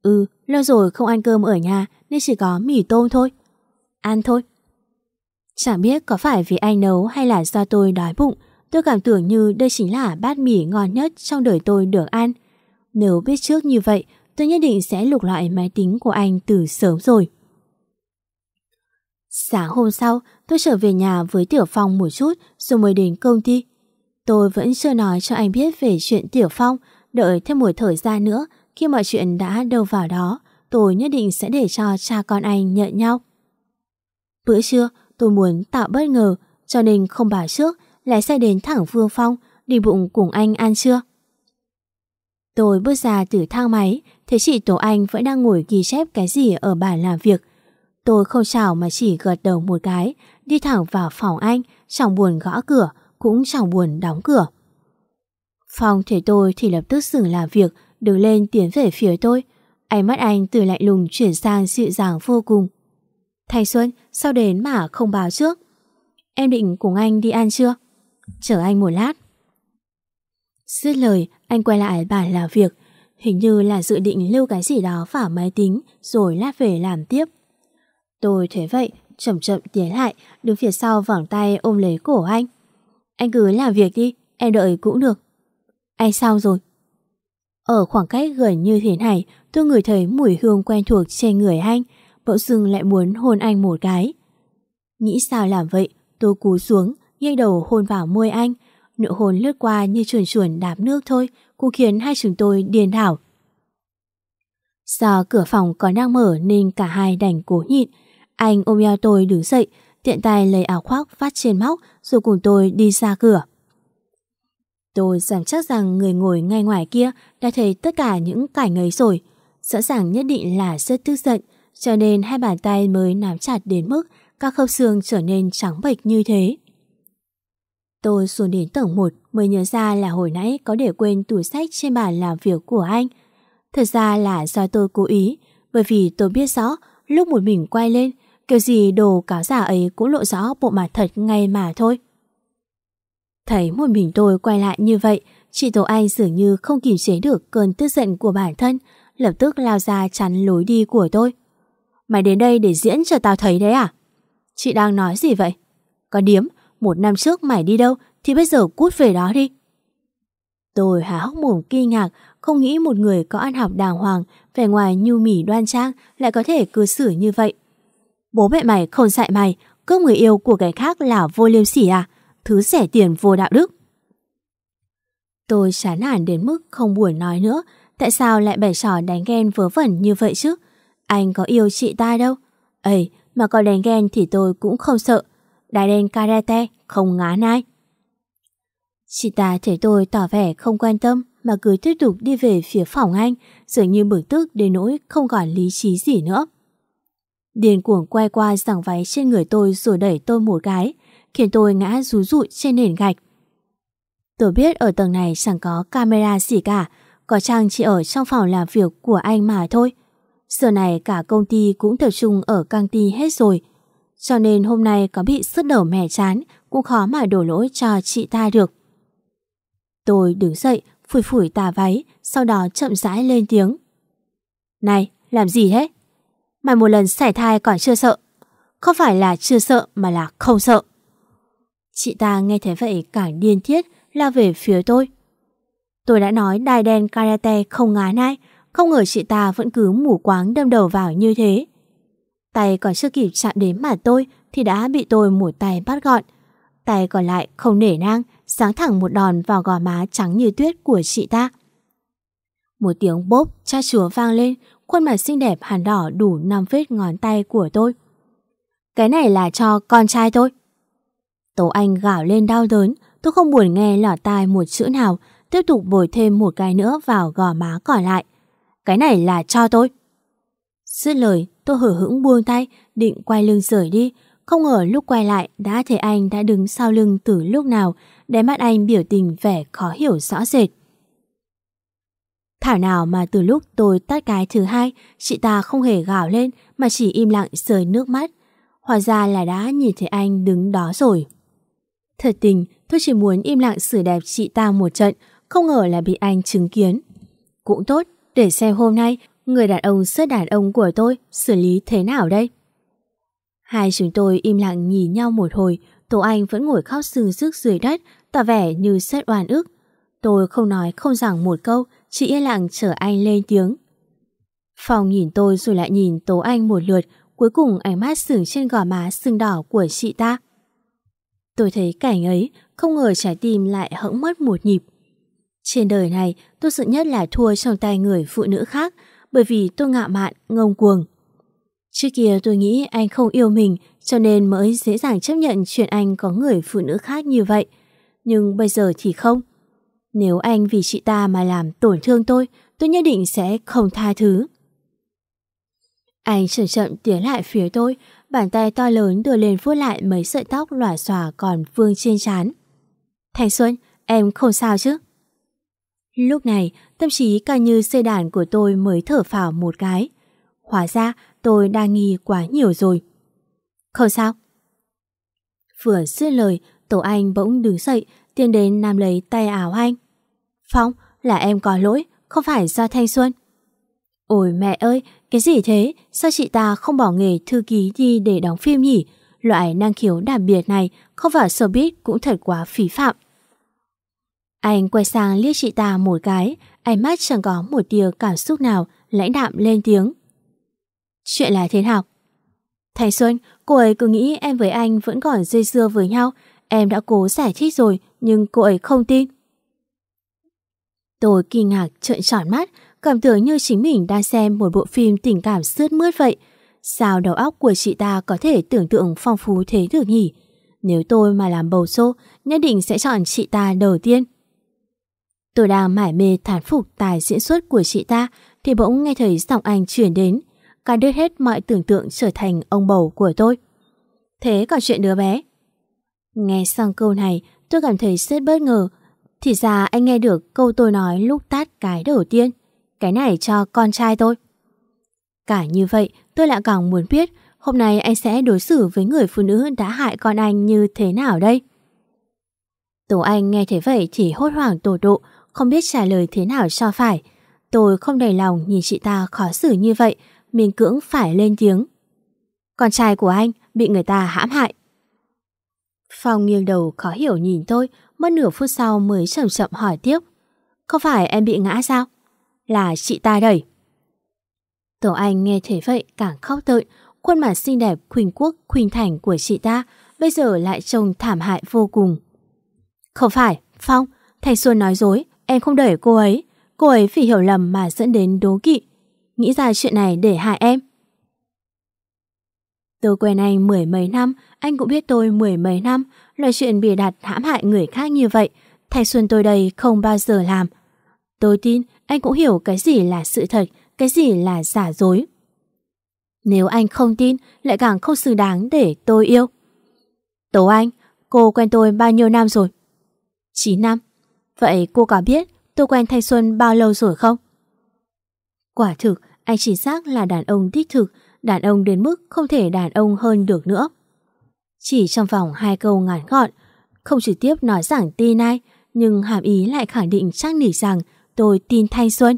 [SPEAKER 2] Ừ, lâu rồi không ăn cơm ở nhà nên chỉ có mì tôm thôi. Ăn thôi. Chẳng biết có phải vì anh nấu hay là do tôi đói bụng, tôi cảm tưởng như đây chính là bát mì ngon nhất trong đời tôi được ăn. Nếu biết trước như vậy, tôi nhất định sẽ lục loại máy tính của anh từ sớm rồi. Sáng hôm sau, tôi trở về nhà với Tiểu Phong một chút rồi mới đến công ty. Tôi vẫn chưa nói cho anh biết về chuyện Tiểu Phong, đợi thêm một thời gian nữa, khi mọi chuyện đã đâu vào đó, tôi nhất định sẽ để cho cha con anh nhận nhau. Bữa trưa, tôi muốn tạo bất ngờ, cho nên không bảo trước, lại xe đến thẳng Vương Phong, đi bụng cùng anh ăn trưa. Tôi bước ra từ thang máy, thấy chị Tổ Anh vẫn đang ngồi ghi chép cái gì ở bàn làm việc. Tôi không chào mà chỉ gật đầu một cái, đi thẳng vào phòng anh, chẳng buồn gõ cửa, cũng chẳng buồn đóng cửa. Phong thấy tôi thì lập tức dừng làm việc, đứng lên tiến về phía tôi. Ánh mắt anh từ lạnh lùng chuyển sang dịu dàng vô cùng. Thầy Xuân, sao đến mà không báo trước? Em định cùng anh đi ăn chưa? Chờ anh một lát. Dứt lời, anh quay lại bàn làm việc. Hình như là dự định lưu cái gì đó vào máy tính rồi lát về làm tiếp. Tôi thấy vậy, chậm chậm tiến lại, đứng phía sau vòng tay ôm lấy cổ anh. Anh cứ làm việc đi, em đợi cũng được. Anh sao rồi? Ở khoảng cách gần như thế này, tôi ngửi thấy mùi hương quen thuộc trên người anh, bỗng dưng lại muốn hôn anh một cái. Nghĩ sao làm vậy, tôi cú xuống, nghiêng đầu hôn vào môi anh. Nụ hôn lướt qua như chuồn chuồn đạp nước thôi, cũng khiến hai chúng tôi điên đảo. Do cửa phòng còn đang mở nên cả hai đành cố nhịn. Anh ôm eo tôi đứng dậy, tiện tay lấy áo khoác phát trên móc rồi cùng tôi đi ra cửa. Tôi dám chắc rằng người ngồi ngay ngoài kia đã thấy tất cả những cảnh ấy rồi. Rõ ràng nhất định là rất tức giận, cho nên hai bàn tay mới nắm chặt đến mức các khớp xương trở nên trắng bệch như thế. Tôi xuống đến tầng 1 mới nhớ ra là hồi nãy có để quên tủ sách trên bàn làm việc của anh. Thật ra là do tôi cố ý, bởi vì tôi biết rõ lúc một mình quay lên, kiểu gì đồ cáo giả ấy cũng lộ rõ bộ mặt thật ngay mà thôi. Thấy một mình tôi quay lại như vậy, chị Tổ Anh dường như không kiềm chế được cơn tức giận của bản thân, lập tức lao ra chắn lối đi của tôi. Mày đến đây để diễn cho tao thấy đấy à? Chị đang nói gì vậy? Có điếm, một năm trước mày đi đâu thì bây giờ cút về đó đi. Tôi há hốc mồm kinh ngạc, không nghĩ một người có ăn học đàng hoàng, vẻ ngoài nhu mỉ đoan trang lại có thể cư xử như vậy. Bố mẹ mày không dạy mày, cướp người yêu của cái khác là vô liêm sỉ à? Thứ rẻ tiền vô đạo đức. Tôi chán nản đến mức không buồn nói nữa, tại sao lại bày trò đánh ghen vớ vẩn như vậy chứ? Anh có yêu chị ta đâu. ấy mà có đánh ghen thì tôi cũng không sợ. Đại đen karate, không ngán ai. Chị ta thấy tôi tỏ vẻ không quan tâm mà cứ tiếp tục đi về phía phòng anh, dường như bực tức đến nỗi không còn lý trí gì nữa. Điền cuồng quay qua giằng váy trên người tôi rồi đẩy tôi một cái, khiến tôi ngã rú rụi trên nền gạch. Tôi biết ở tầng này chẳng có camera gì cả, có chăng chỉ ở trong phòng làm việc của anh mà thôi. Giờ này cả công ty cũng tập trung ở căng tin hết rồi. Cho nên hôm nay có bị sứt đầu mẻ chán cũng khó mà đổ lỗi cho chị ta được. Tôi đứng dậy, phủi phủi tà váy, sau đó chậm rãi lên tiếng. Này, làm gì thế? Mày một lần sảy thai còn chưa sợ. Không phải là chưa sợ mà là không sợ. Chị ta nghe thấy vậy càng điên thiết la về phía tôi. Tôi đã nói đai đen karate không ngán ai, không ngờ chị ta vẫn cứ mù quáng đâm đầu vào như thế. Tay còn chưa kịp chạm đến mặt tôi thì đã bị tôi một tay bắt gọn. Tay còn lại không nể nang, sáng thẳng một đòn vào gò má trắng như tuyết của chị ta. Một tiếng bốp cha chúa vang lên, khuôn mặt xinh đẹp hẳn đỏ đủ 5 vết ngón tay của tôi. Cái này là cho con trai tôi. Tố Anh gào lên đau đớn, tôi không buồn nghe lọt tai một chữ nào, tiếp tục bồi thêm một cái nữa vào gò má còn lại. Cái này là cho tôi. Dứt lời, tôi hở hững buông tay, định quay lưng rời đi. Không ngờ lúc quay lại đã thấy anh đã đứng sau lưng từ lúc nào, để mắt anh biểu tình vẻ khó hiểu rõ rệt. Thảo nào mà từ lúc tôi tắt cái thứ hai, chị ta không hề gào lên mà chỉ im lặng rơi nước mắt. Hóa ra là đã nhìn thấy anh đứng đó rồi. Thật tình, tôi chỉ muốn im lặng sửa đẹp chị ta một trận, không ngờ là bị anh chứng kiến. Cũng tốt, để xem hôm nay người đàn ông rất đàn ông của tôi xử lý thế nào đây. Hai chúng tôi im lặng nhìn nhau một hồi, Tô Anh vẫn ngồi khóc sưng sức dưới đất, tỏ vẻ như rất oan ức. Tôi không nói không rằng một câu, chỉ yên lặng chờ anh lên tiếng. Phong nhìn tôi rồi lại nhìn Tố Anh một lượt, cuối cùng ánh mắt sừng trên gò má sưng đỏ của chị ta. Tôi thấy cảnh ấy, không ngờ trái tim lại hững mất một nhịp. Trên đời này, tôi sợ nhất là thua trong tay người phụ nữ khác, bởi vì tôi ngạo mạn, ngông cuồng. Trước kia tôi nghĩ anh không yêu mình, cho nên mới dễ dàng chấp nhận chuyện anh có người phụ nữ khác như vậy. Nhưng bây giờ thì không. Nếu anh vì chị ta mà làm tổn thương tôi, tôi nhất định sẽ không tha thứ. Anh chậm chậm tiến lại phía tôi, bàn tay to lớn đưa lên vuốt lại mấy sợi tóc lòa xòa còn vương trên trán. Thanh Xuân, em không sao chứ? Lúc này, tâm trí ca như xe đàn của tôi mới thở phào một cái. Hóa ra, tôi đang nghi quá nhiều rồi. Không sao. Vừa dứt lời, Tổ Anh bỗng đứng dậy, tiến đến nắm lấy tay áo anh. Phong, là em có lỗi, không phải do Thanh Xuân. Ôi mẹ ơi, cái gì thế? Sao chị ta không bỏ nghề thư ký đi để đóng phim nhỉ? Loại năng khiếu đặc biệt này không vào showbiz cũng thật quá phí phạm. Anh quay sang liếc chị ta một cái, ánh mắt chẳng có một tia cảm xúc nào, lãnh đạm lên tiếng. Chuyện là thế nào? Thành Xuân, cô ấy cứ nghĩ em với anh vẫn còn dây dưa với nhau. Em đã cố giải thích rồi, nhưng cô ấy không tin. Tôi kinh ngạc trợn tròn mắt, cảm tưởng như chính mình đang xem một bộ phim tình cảm sướt mướt vậy. Sao đầu óc của chị ta có thể tưởng tượng phong phú thế được nhỉ? Nếu tôi mà làm bầu xô, nhất định sẽ chọn chị ta đầu tiên. Tôi đang mải mê thán phục tài diễn xuất của chị ta thì bỗng nghe thấy giọng anh chuyển đến. Cả đứt hết mọi tưởng tượng trở thành ông bầu của tôi. Thế còn chuyện đứa bé? Nghe xong câu này, tôi cảm thấy rất bất ngờ. Thì ra anh nghe được câu tôi nói lúc tát cái đầu tiên. Cái này cho con trai tôi. Cả như vậy, tôi lại càng muốn biết hôm nay anh sẽ đối xử với người phụ nữ đã hại con anh như thế nào đây? Tổ Anh nghe thế vậy thì hốt hoảng tổ độ, không biết trả lời thế nào cho phải. Tôi không đầy lòng nhìn chị ta khó xử như vậy, mình cưỡng phải lên tiếng. Con trai của anh bị người ta hãm hại. Phong nghiêng đầu khó hiểu nhìn tôi, mất nửa phút sau mới chậm chậm hỏi tiếp. Không phải em bị ngã sao? Là chị ta đẩy. Tổ Anh nghe thế vậy càng khóc tợn, khuôn mặt xinh đẹp khuynh quốc khuynh thành của chị ta bây giờ lại trông thảm hại vô cùng. Không phải, Phong, Thành Xuân nói dối, em không đẩy cô ấy. Cô ấy vì hiểu lầm mà dẫn đến đố kỵ. Nghĩ ra chuyện này để hại em. Tôi quen anh mười mấy năm, anh cũng biết tôi mười mấy năm. Loại chuyện bịa đặt hãm hại người khác như vậy, Thành Xuân tôi đây không bao giờ làm. Tôi tin anh cũng hiểu cái gì là sự thật, cái gì là giả dối. Nếu anh không tin, lại càng không xứng đáng để tôi yêu. Tố Anh, cô quen tôi bao nhiêu năm rồi? 9 năm. Vậy cô có biết tôi quen Thanh Xuân bao lâu rồi không? Quả thực, anh chỉ xác là đàn ông đích thực, đàn ông đến mức không thể đàn ông hơn được nữa. Chỉ trong vòng hai câu ngắn gọn, không trực tiếp nói rằng tin ai, nhưng hàm ý lại khẳng định chắc nỉ rằng tôi tin Thanh Xuân.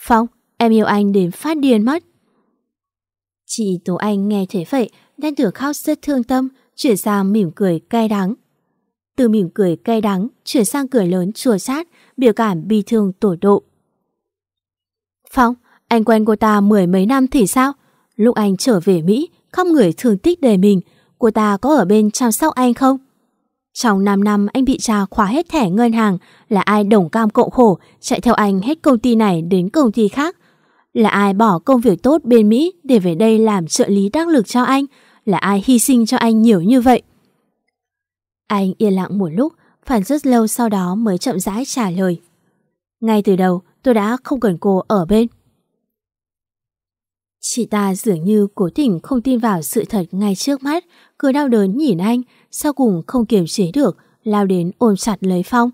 [SPEAKER 2] Phong, em yêu anh đến phát điên mất. Chị Tố Anh nghe thế vậy, đang tưởng khóc rất thương tâm, chuyển sang mỉm cười cay đắng. Từ mỉm cười cay đắng, chuyển sang cười lớn chua chát, biểu cảm bi thương tổ độ. Phong, anh quen cô ta mười mấy năm thì sao? Lúc anh trở về Mỹ, không người thương tích đề mình, cô ta có ở bên chăm sóc anh không? Trong 5 năm anh bị cha khóa hết thẻ ngân hàng là ai đồng cam cộng khổ chạy theo anh hết công ty này đến công ty khác. Là ai bỏ công việc tốt bên Mỹ để về đây làm trợ lý đắc lực cho anh? Là ai hy sinh cho anh nhiều như vậy? Anh yên lặng một lúc, phản rất lâu sau đó mới chậm rãi trả lời. Ngay từ đầu, tôi đã không cần cô ở bên. Chị ta dường như cố tình không tin vào sự thật ngay trước mắt, cứ đau đớn nhìn anh, sau cùng không kiềm chế được, lao đến ôm chặt lấy Phong.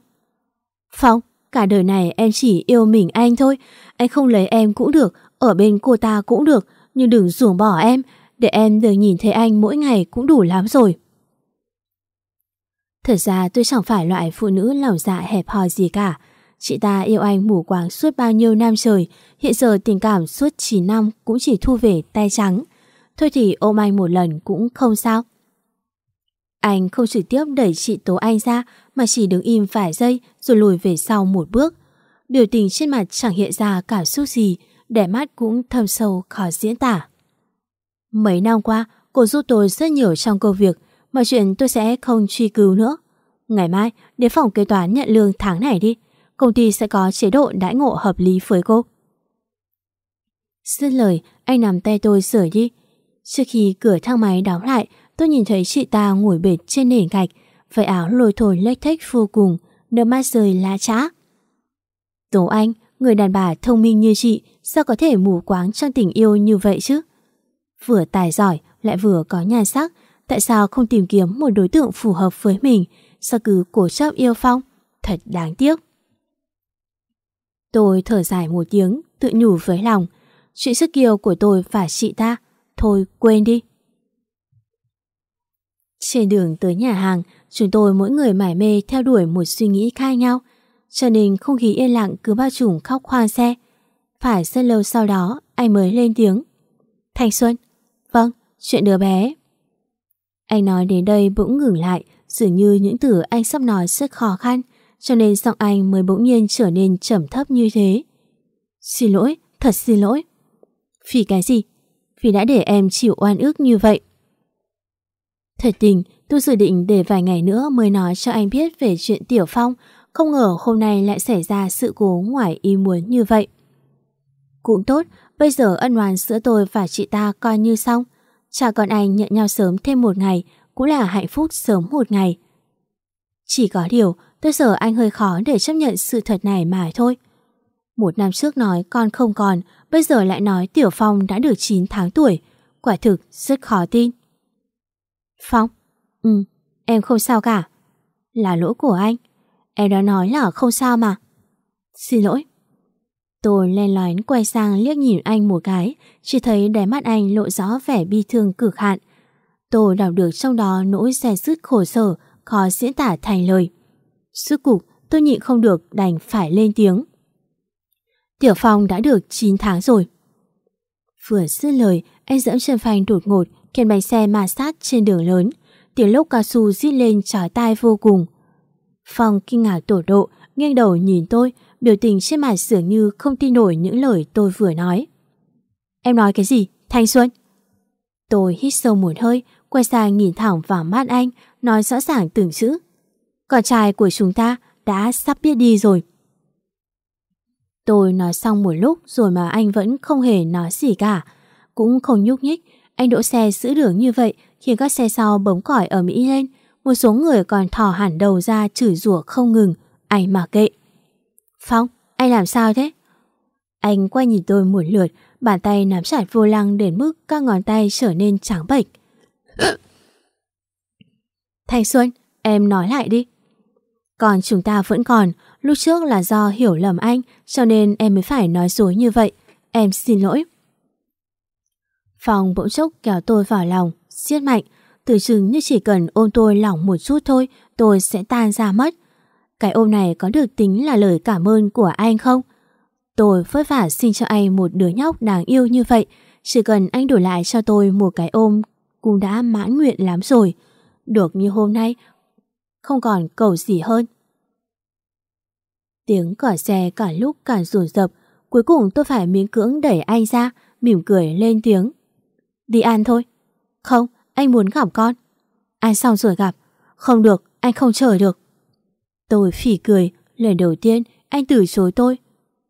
[SPEAKER 2] Phong, cả đời này em chỉ yêu mình anh thôi, anh không lấy em cũng được, ở bên cô ta cũng được, nhưng đừng ruồng bỏ em, để em được nhìn thấy anh mỗi ngày cũng đủ lắm rồi. Thật ra tôi chẳng phải loại phụ nữ lòng dạ hẹp hòi gì cả. Chị ta yêu anh mù quáng suốt bao nhiêu năm trời, hiện giờ tình cảm suốt 9 năm cũng chỉ thu về tay trắng. Thôi thì ôm anh một lần cũng không sao. Anh không trực tiếp đẩy chị Tố Anh ra mà chỉ đứng im vài giây rồi lùi về sau một bước. Biểu tình trên mặt chẳng hiện ra cảm xúc gì, đẻ mắt cũng thâm sâu khó diễn tả. Mấy năm qua, cô giúp tôi rất nhiều trong công việc, mà chuyện tôi sẽ không truy cứu nữa. Ngày mai, đến phòng kế toán nhận lương tháng này đi. Công ty sẽ có chế độ đãi ngộ hợp lý với cô. Dứt lời, anh nắm tay tôi rời đi. Trước khi cửa thang máy đóng lại, tôi nhìn thấy chị ta ngồi bệt trên nền gạch, váy áo lôi thổi lếch thách vô cùng, nước mắt rơi lá trá. Tố Anh, người đàn bà thông minh như chị, sao có thể mù quáng trong tình yêu như vậy chứ? Vừa tài giỏi, lại vừa có nhan sắc, tại sao không tìm kiếm một đối tượng phù hợp với mình, sao cứ cố chấp yêu Phong? Thật đáng tiếc. Tôi thở dài một tiếng, tự nhủ với lòng. Chuyện sức kiều của tôi và chị ta, thôi quên đi. Trên đường tới nhà hàng, chúng tôi mỗi người mải mê theo đuổi một suy nghĩ khai nhau, cho nên không khí yên lặng cứ bao trùm khóc khoan xe. Phải rất lâu sau đó, anh mới lên tiếng. Thanh Xuân, vâng, chuyện đứa bé. Anh nói đến đây bỗng ngừng lại, dường như những từ anh sắp nói rất khó khăn, cho nên giọng anh mới bỗng nhiên trở nên trầm thấp như thế. Xin lỗi, thật xin lỗi. Vì cái gì? Vì đã để em chịu oan ức như vậy. Thật tình, tôi dự định để vài ngày nữa mới nói cho anh biết về chuyện Tiểu Phong, không ngờ hôm nay lại xảy ra sự cố ngoài ý muốn như vậy. Cũng tốt, bây giờ ân oán giữa tôi và chị ta coi như xong. Cha con anh nhận nhau sớm thêm một ngày cũng là hạnh phúc sớm một ngày. Chỉ có điều, tôi sợ anh hơi khó để chấp nhận sự thật này mà thôi. Một năm trước nói con không còn, bây giờ lại nói Tiểu Phong đã được 9 tháng tuổi. Quả thực rất khó tin. Phong, ừ, em không sao cả. Là lỗi của anh. Em đã nói là không sao mà. Xin lỗi. Tôi len lén quay sang liếc nhìn anh một cái, chỉ thấy đáy mắt anh lộ rõ vẻ bi thương cực hạn. Tôi đọc được trong đó nỗi xe sứt khổ sở, khó diễn tả thành lời. Suốt cục, tôi nhịn không được đành phải lên tiếng. Tiểu Phong đã được 9 tháng rồi. Vừa dứt lời, anh dẫm chân phanh đột ngột, khiến bánh xe ma sát trên đường lớn. Tiếng lốc cao su rít lên trói tai vô cùng. Phong kinh ngạc tổ độ, nghiêng đầu nhìn tôi, biểu tình trên mặt dường như không tin nổi những lời tôi vừa nói. Em nói cái gì? Thanh Xuân? Tôi hít sâu một hơi, quay sang nhìn thẳng vào mắt anh, nói rõ ràng từng chữ. Con trai của chúng ta đã sắp biết đi rồi. Tôi nói xong một lúc rồi mà anh vẫn không hề nói gì cả. Cũng không nhúc nhích, anh đỗ xe giữ đường như vậy khiến các xe sau bấm còi ở Mỹ lên. Một số người còn thò hẳn đầu ra chửi rủa không ngừng, anh mà kệ. Phong, anh làm sao thế? Anh quay nhìn tôi một lượt, bàn tay nắm chặt vô lăng đến mức các ngón tay trở nên trắng bệch. Thanh Xuân, em nói lại đi. Còn chúng ta vẫn còn, lúc trước là do hiểu lầm anh, cho nên em mới phải nói dối như vậy. Em xin lỗi. Phong bỗng chốc kéo tôi vào lòng, siết mạnh, từ chừng như chỉ cần ôm tôi lỏng một chút thôi, tôi sẽ tan ra mất. Cái ôm này có được tính là lời cảm ơn của anh không? Tôi vất vả xin cho anh một đứa nhóc đáng yêu như vậy, chỉ cần anh đổi lại cho tôi một cái ôm cũng đã mãn nguyện lắm rồi. Được như hôm nay, không còn cầu gì hơn. Tiếng còi xe cả lúc càng rủ rập, cuối cùng tôi phải miếng cưỡng đẩy anh ra, mỉm cười lên tiếng. Đi ăn thôi. Không, anh muốn gặp con. Ăn xong rồi gặp. Không được, anh không chờ được. Tôi phỉ cười, lần đầu tiên anh từ chối tôi.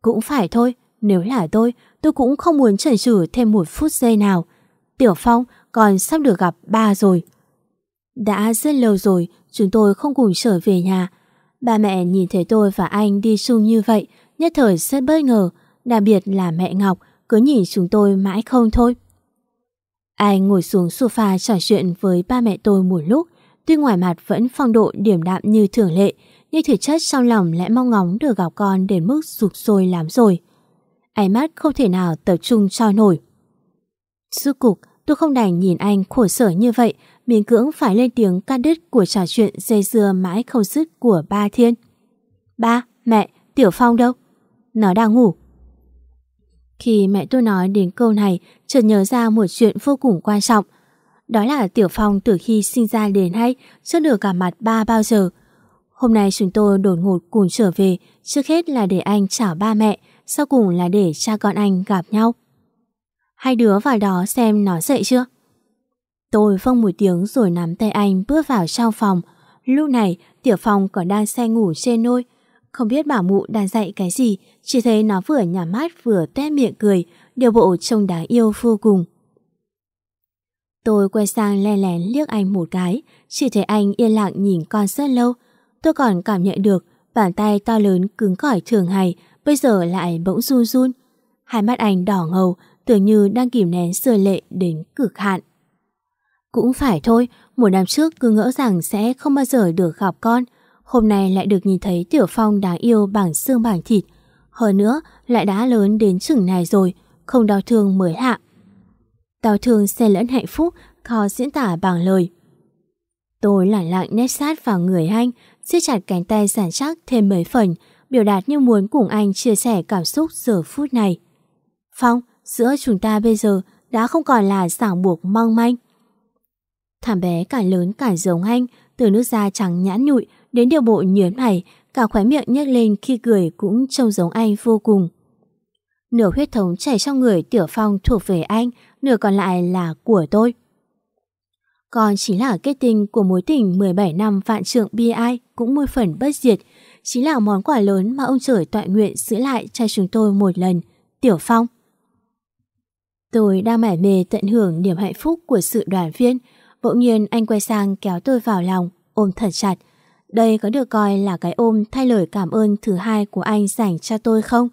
[SPEAKER 2] Cũng phải thôi, Nếu là tôi, tôi cũng không muốn chần chừ thêm một phút giây nào. Tiểu Phong còn sắp được gặp ba rồi. Đã rất lâu rồi, chúng tôi không cùng trở về nhà. Ba mẹ nhìn thấy tôi và anh đi chung như vậy, nhất thời rất bất ngờ, đặc biệt là mẹ Ngọc cứ nhìn chúng tôi mãi không thôi. Anh ngồi xuống sofa trò chuyện với ba mẹ tôi một lúc, tuy ngoài mặt vẫn phong độ điểm đạm như thường lệ, nhưng thực chất trong lòng lại mong ngóng được gặp con đến mức rụt sôi lắm rồi. Ánh mắt không thể nào tập trung cho nổi. Rốt cục, tôi không đành nhìn anh khổ sở như vậy, miễn cưỡng phải lên tiếng can đứt của trò chuyện dây dưa mãi không dứt của ba thiên. Ba, mẹ, Tiểu Phong đâu? Nó đang ngủ. Khi mẹ tôi nói đến câu này, chợt nhớ ra một chuyện vô cùng quan trọng. Đó là Tiểu Phong từ khi sinh ra đến nay chưa được gặp mặt ba bao giờ. Hôm nay chúng tôi đột ngột cùng trở về, trước hết là để anh chào ba mẹ, sau cùng là để cha con anh gặp nhau. Hai đứa vào đó xem nó dậy chưa? Tôi vâng một tiếng rồi nắm tay anh bước vào trong phòng. Lúc này, Tiểu Phong còn đang say ngủ trên nôi. Không biết bảo mụ đang dạy cái gì, chỉ thấy nó vừa nhả mắt vừa tét miệng cười, điều bộ trông đáng yêu vô cùng. Tôi quay sang le lén liếc anh một cái, chỉ thấy anh yên lặng nhìn con rất lâu. Tôi còn cảm nhận được bàn tay to lớn cứng cỏi thường hài bây giờ lại bỗng run run. Hai mắt anh đỏ ngầu, tưởng như đang kìm nén rơi lệ đến cực hạn. Cũng phải thôi, một năm trước cứ ngỡ rằng sẽ không bao giờ được gặp con. Hôm nay lại được nhìn thấy Tiểu Phong đáng yêu bằng xương bằng thịt. Hơn nữa, lại đã lớn đến chừng này rồi, không đau thương mới hạ Đau thương xen lẫn hạnh phúc, khó diễn tả bằng lời. Tôi lặng lặng nét sát vào người anh, siết chặt cánh tay giản chắc thêm mấy phần, biểu đạt như muốn cùng anh chia sẻ cảm xúc giờ phút này. Phong, giữa chúng ta bây giờ đã không còn là ràng buộc mong manh. Thảm bé cả lớn cả giống anh, từ nước da trắng nhãn nhụi đến điều bộ nhớn mày, cả khóe miệng nhếch lên khi cười cũng trông giống anh vô cùng. Nửa huyết thống chảy trong người Tiểu Phong thuộc về anh, nửa còn lại là của tôi. Còn chính là kết tinh của mối tình 17 năm vạn trượng bi ai cũng môi phần bất diệt, chính là món quà lớn mà ông trời tọa nguyện giữ lại cho chúng tôi một lần, Tiểu Phong. Tôi đang mải mê tận hưởng niềm hạnh phúc của sự đoàn viên, bỗng nhiên anh quay sang kéo tôi vào lòng, ôm thật chặt. Đây có được coi là cái ôm thay lời cảm ơn thứ hai của anh dành cho tôi không?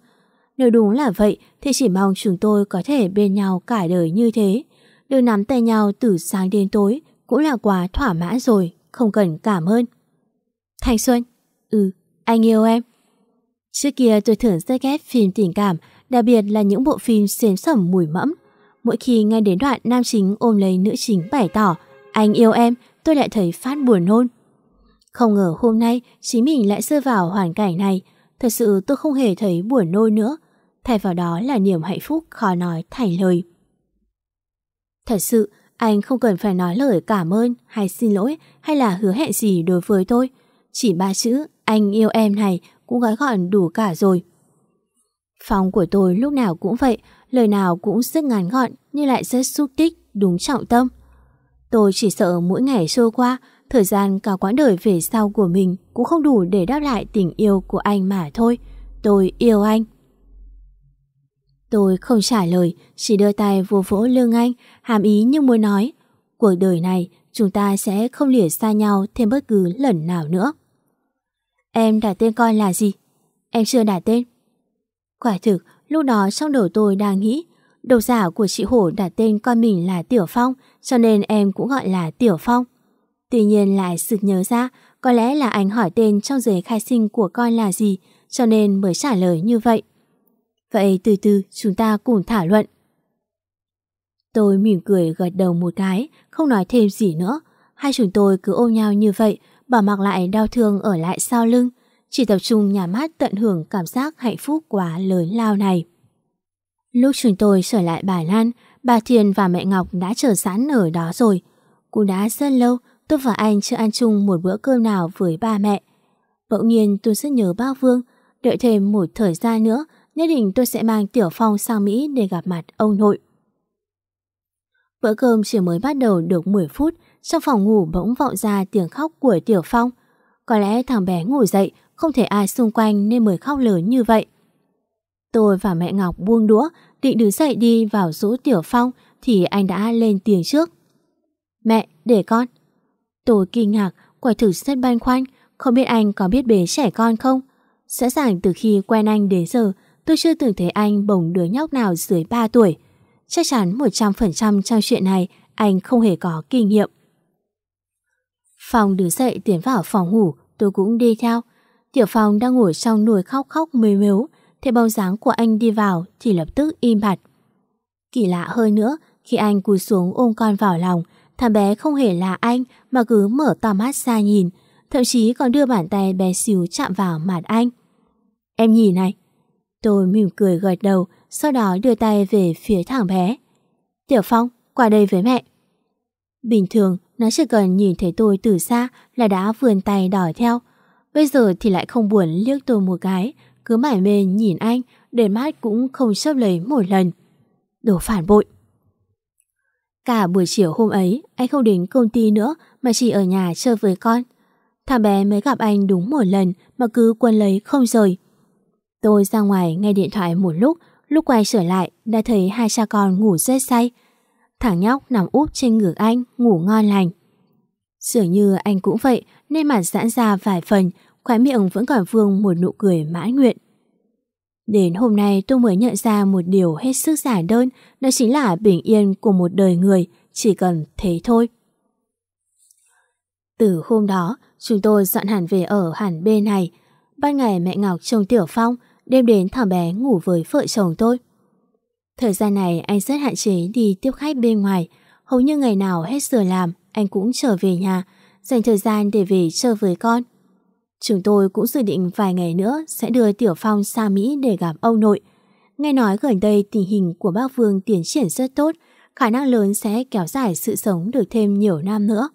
[SPEAKER 2] Nếu đúng là vậy thì chỉ mong chúng tôi có thể bên nhau cả đời như thế. Được nắm tay nhau từ sáng đến tối cũng là quá thỏa mãn rồi, không cần cảm ơn. Thanh Xuân, ừ, anh yêu em. Trước kia tôi thường rất ghét phim tình cảm, đặc biệt là những bộ phim xến sẩm mùi mẫm. Mỗi khi nghe đến đoạn nam chính ôm lấy nữ chính bày tỏ anh yêu em, tôi lại thấy phát buồn nôn. Không ngờ hôm nay chính mình lại rơi vào hoàn cảnh này. Thật sự tôi không hề thấy buồn nôn nữa. Thay vào đó là niềm hạnh phúc khó nói thành lời. Thật sự, anh không cần phải nói lời cảm ơn hay xin lỗi hay là hứa hẹn gì đối với tôi. Chỉ ba chữ anh yêu em này cũng gói gọn đủ cả rồi. Phòng của tôi lúc nào cũng vậy, lời nào cũng rất ngắn gọn nhưng lại rất xúc tích, đúng trọng tâm. Tôi chỉ sợ mỗi ngày trôi qua, thời gian cả quãng đời về sau của mình cũng không đủ để đáp lại tình yêu của anh mà thôi. Tôi yêu anh. Tôi không trả lời, chỉ đưa tay vô vỗ lưng anh, hàm ý như muốn nói, cuộc đời này chúng ta sẽ không lìa xa nhau thêm bất cứ lần nào nữa. Em đặt tên con là gì? Em chưa đặt tên. Quả thực, lúc đó trong đầu tôi đang nghĩ, độc giả của chị Hổ đặt tên con mình là Tiểu Phong, cho nên em cũng gọi là Tiểu Phong. Tuy nhiên lại sực nhớ ra, có lẽ là anh hỏi tên trong giấy khai sinh của con là gì, cho nên mới trả lời như vậy. Vậy từ từ chúng ta cùng thảo luận. Tôi mỉm cười gật đầu một cái, không nói thêm gì nữa. Hai chúng tôi cứ ôm nhau như vậy, bỏ mặc lại đau thương ở lại sau lưng, chỉ tập trung nhà mắt tận hưởng cảm giác hạnh phúc quá lớn lao này. Lúc chúng tôi trở lại bà Lan, bà Thiền và mẹ Ngọc đã chờ sẵn ở đó rồi. Cũng đã rất lâu, tôi và anh chưa ăn chung một bữa cơm nào với ba mẹ. Bỗng nhiên tôi rất nhớ bác Vương, đợi thêm một thời gian nữa, nhất định tôi sẽ mang Tiểu Phong sang Mỹ để gặp mặt ông nội. Bữa cơm chỉ mới bắt đầu được 10 phút, trong phòng ngủ bỗng vọng ra tiếng khóc của Tiểu Phong. Có lẽ thằng bé ngủ dậy, không thể ai xung quanh nên mới khóc lớn như vậy. Tôi và mẹ Ngọc buông đũa, định đứng dậy đi vào rũ Tiểu Phong thì anh đã lên tiếng trước. Mẹ, để con. Tôi kinh ngạc, quả thực rất băn khoăn, không biết anh có biết bế trẻ con không? Sẵn sàng từ khi quen anh đến giờ, tôi chưa từng thấy anh bồng đứa nhóc nào dưới 3 tuổi. Chắc chắn 100% trong chuyện này anh không hề có kinh nghiệm. Phong đứng dậy tiến vào phòng ngủ, tôi cũng đi theo. Tiểu Phong đang ngồi trong nồi khóc khóc mếu mếu, thấy bóng dáng của anh đi vào thì lập tức im bặt. Kỳ lạ hơn nữa, khi anh cúi xuống ôm con vào lòng, thằng bé không hề là anh mà cứ mở to mắt ra nhìn, thậm chí còn đưa bàn tay bé xíu chạm vào mặt anh. Em nhìn này. Tôi mỉm cười gật đầu, sau đó đưa tay về phía thằng bé. Tiểu Phong, qua đây với mẹ. Bình thường, nó chỉ cần nhìn thấy tôi từ xa là đã vươn tay đòi theo. Bây giờ thì lại không buồn liếc tôi một cái, cứ mải mê nhìn anh, để mắt cũng không chấp lấy một lần. Đồ phản bội. Cả buổi chiều hôm ấy, anh không đến công ty nữa mà chỉ ở nhà chơi với con. Thằng bé mới gặp anh đúng một lần mà cứ quân lấy không rời. Tôi ra ngoài nghe điện thoại một lúc, lúc quay trở lại đã thấy hai cha con ngủ rất say. Thằng nhóc nằm úp trên ngực anh, ngủ ngon lành. Dường như anh cũng vậy nên mặt giãn ra vài phần, khóe miệng vẫn còn vương một nụ cười mãn nguyện. Đến hôm nay tôi mới nhận ra một điều hết sức giản đơn, đó chính là bình yên của một đời người, chỉ cần thế thôi. Từ hôm đó, chúng tôi dọn hẳn về ở hẳn bên này. Ban ngày mẹ Ngọc trông Tiểu Phong, đêm đến thằng bé ngủ với vợ chồng tôi. Thời gian này anh rất hạn chế đi tiếp khách bên ngoài, hầu như ngày nào hết giờ làm, anh cũng trở về nhà, dành thời gian để về chơi với con. Chúng tôi cũng dự định vài ngày nữa sẽ đưa Tiểu Phong sang Mỹ để gặp ông nội. Nghe nói gần đây tình hình của bác Vương tiến triển rất tốt, khả năng lớn sẽ kéo dài sự sống được thêm nhiều năm nữa.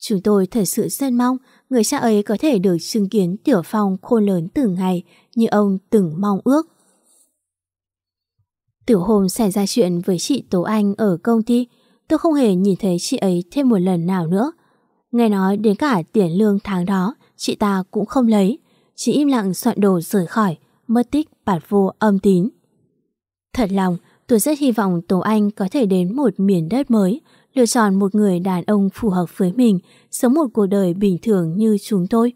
[SPEAKER 2] Chúng tôi thật sự rất mong người cha ấy có thể được chứng kiến Tiểu Phong khôn lớn từng ngày như ông từng mong ước. Từ hôm xảy ra chuyện với chị Tố Anh ở công ty, tôi không hề nhìn thấy chị ấy thêm một lần nào nữa. Nghe nói đến cả tiền lương tháng đó, chị ta cũng không lấy, chỉ im lặng soạn đồ rời khỏi, mất tích bạt vô âm tín. Thật lòng, tôi rất hy vọng Tố Anh có thể đến một miền đất mới, lựa chọn một người đàn ông phù hợp với mình, sống một cuộc đời bình thường như chúng tôi.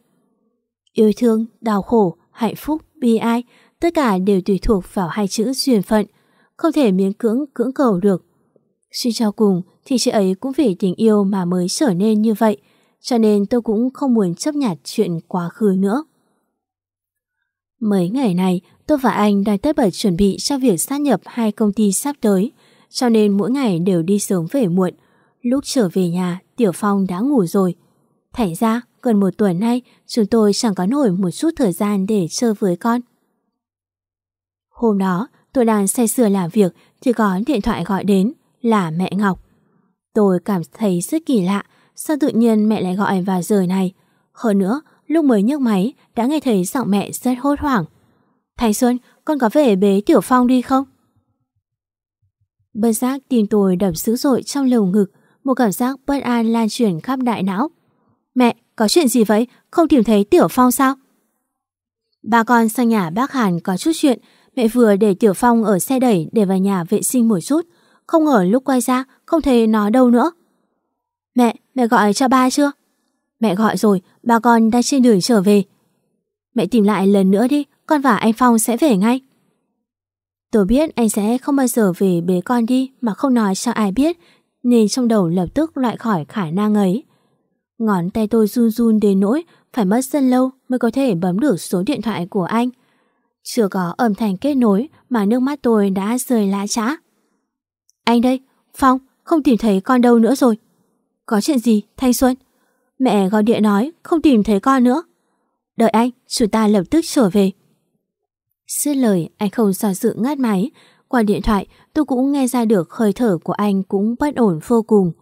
[SPEAKER 2] Yêu thương, đau khổ, hạnh phúc, bi ai, tất cả đều tùy thuộc vào hai chữ duyên phận, không thể miễn cưỡng cưỡng cầu được. Suy cho cùng thì chị ấy cũng vì tình yêu mà mới trở nên như vậy, cho nên tôi cũng không muốn chấp nhặt chuyện quá khứ nữa. Mấy ngày này, tôi và anh đang tất bật chuẩn bị cho việc sát nhập hai công ty sắp tới, cho nên mỗi ngày đều đi sớm về muộn. Lúc trở về nhà, Tiểu Phong đã ngủ rồi. Thành ra, gần một tuần nay, chúng tôi chẳng có nổi một chút thời gian để chơi với con. Hôm đó, tôi đang say sưa làm việc thì có điện thoại gọi đến là mẹ Ngọc. Tôi cảm thấy rất kỳ lạ, sao tự nhiên mẹ lại gọi vào giờ này. Hơn nữa, lúc mới nhấc máy đã nghe thấy giọng mẹ rất hốt hoảng. Thành Xuân, con có về bế Tiểu Phong đi không? Bất giác tim tôi đập dữ dội trong lồng ngực, một cảm giác bất an lan truyền khắp đại não. Mẹ, có chuyện gì vậy? Không tìm thấy Tiểu Phong sao? Ba con sang nhà bác Hàn có chút chuyện, mẹ vừa để Tiểu Phong ở xe đẩy để vào nhà vệ sinh một chút. Không ngờ lúc quay ra, không thấy nó đâu nữa. Mẹ, mẹ gọi cho ba chưa? Mẹ gọi rồi, ba con đang trên đường trở về. Mẹ tìm lại lần nữa đi, con và anh Phong sẽ về ngay. Tôi biết anh sẽ không bao giờ về bế con đi mà không nói cho ai biết, nên trong đầu lập tức loại khỏi khả năng ấy. Ngón tay tôi run run đến nỗi phải mất rất lâu mới có thể bấm được số điện thoại của anh. Chưa có âm thanh kết nối mà nước mắt tôi đã rơi lã trã. Anh đây, Phong, không tìm thấy con đâu nữa rồi. Có chuyện gì, Thanh Xuân? Mẹ gọi điện nói không tìm thấy con nữa. Đợi anh, chúng ta lập tức trở về. Sư lời anh không do dự ngắt máy. Qua điện thoại tôi cũng nghe ra được hơi thở của anh cũng bất ổn vô cùng.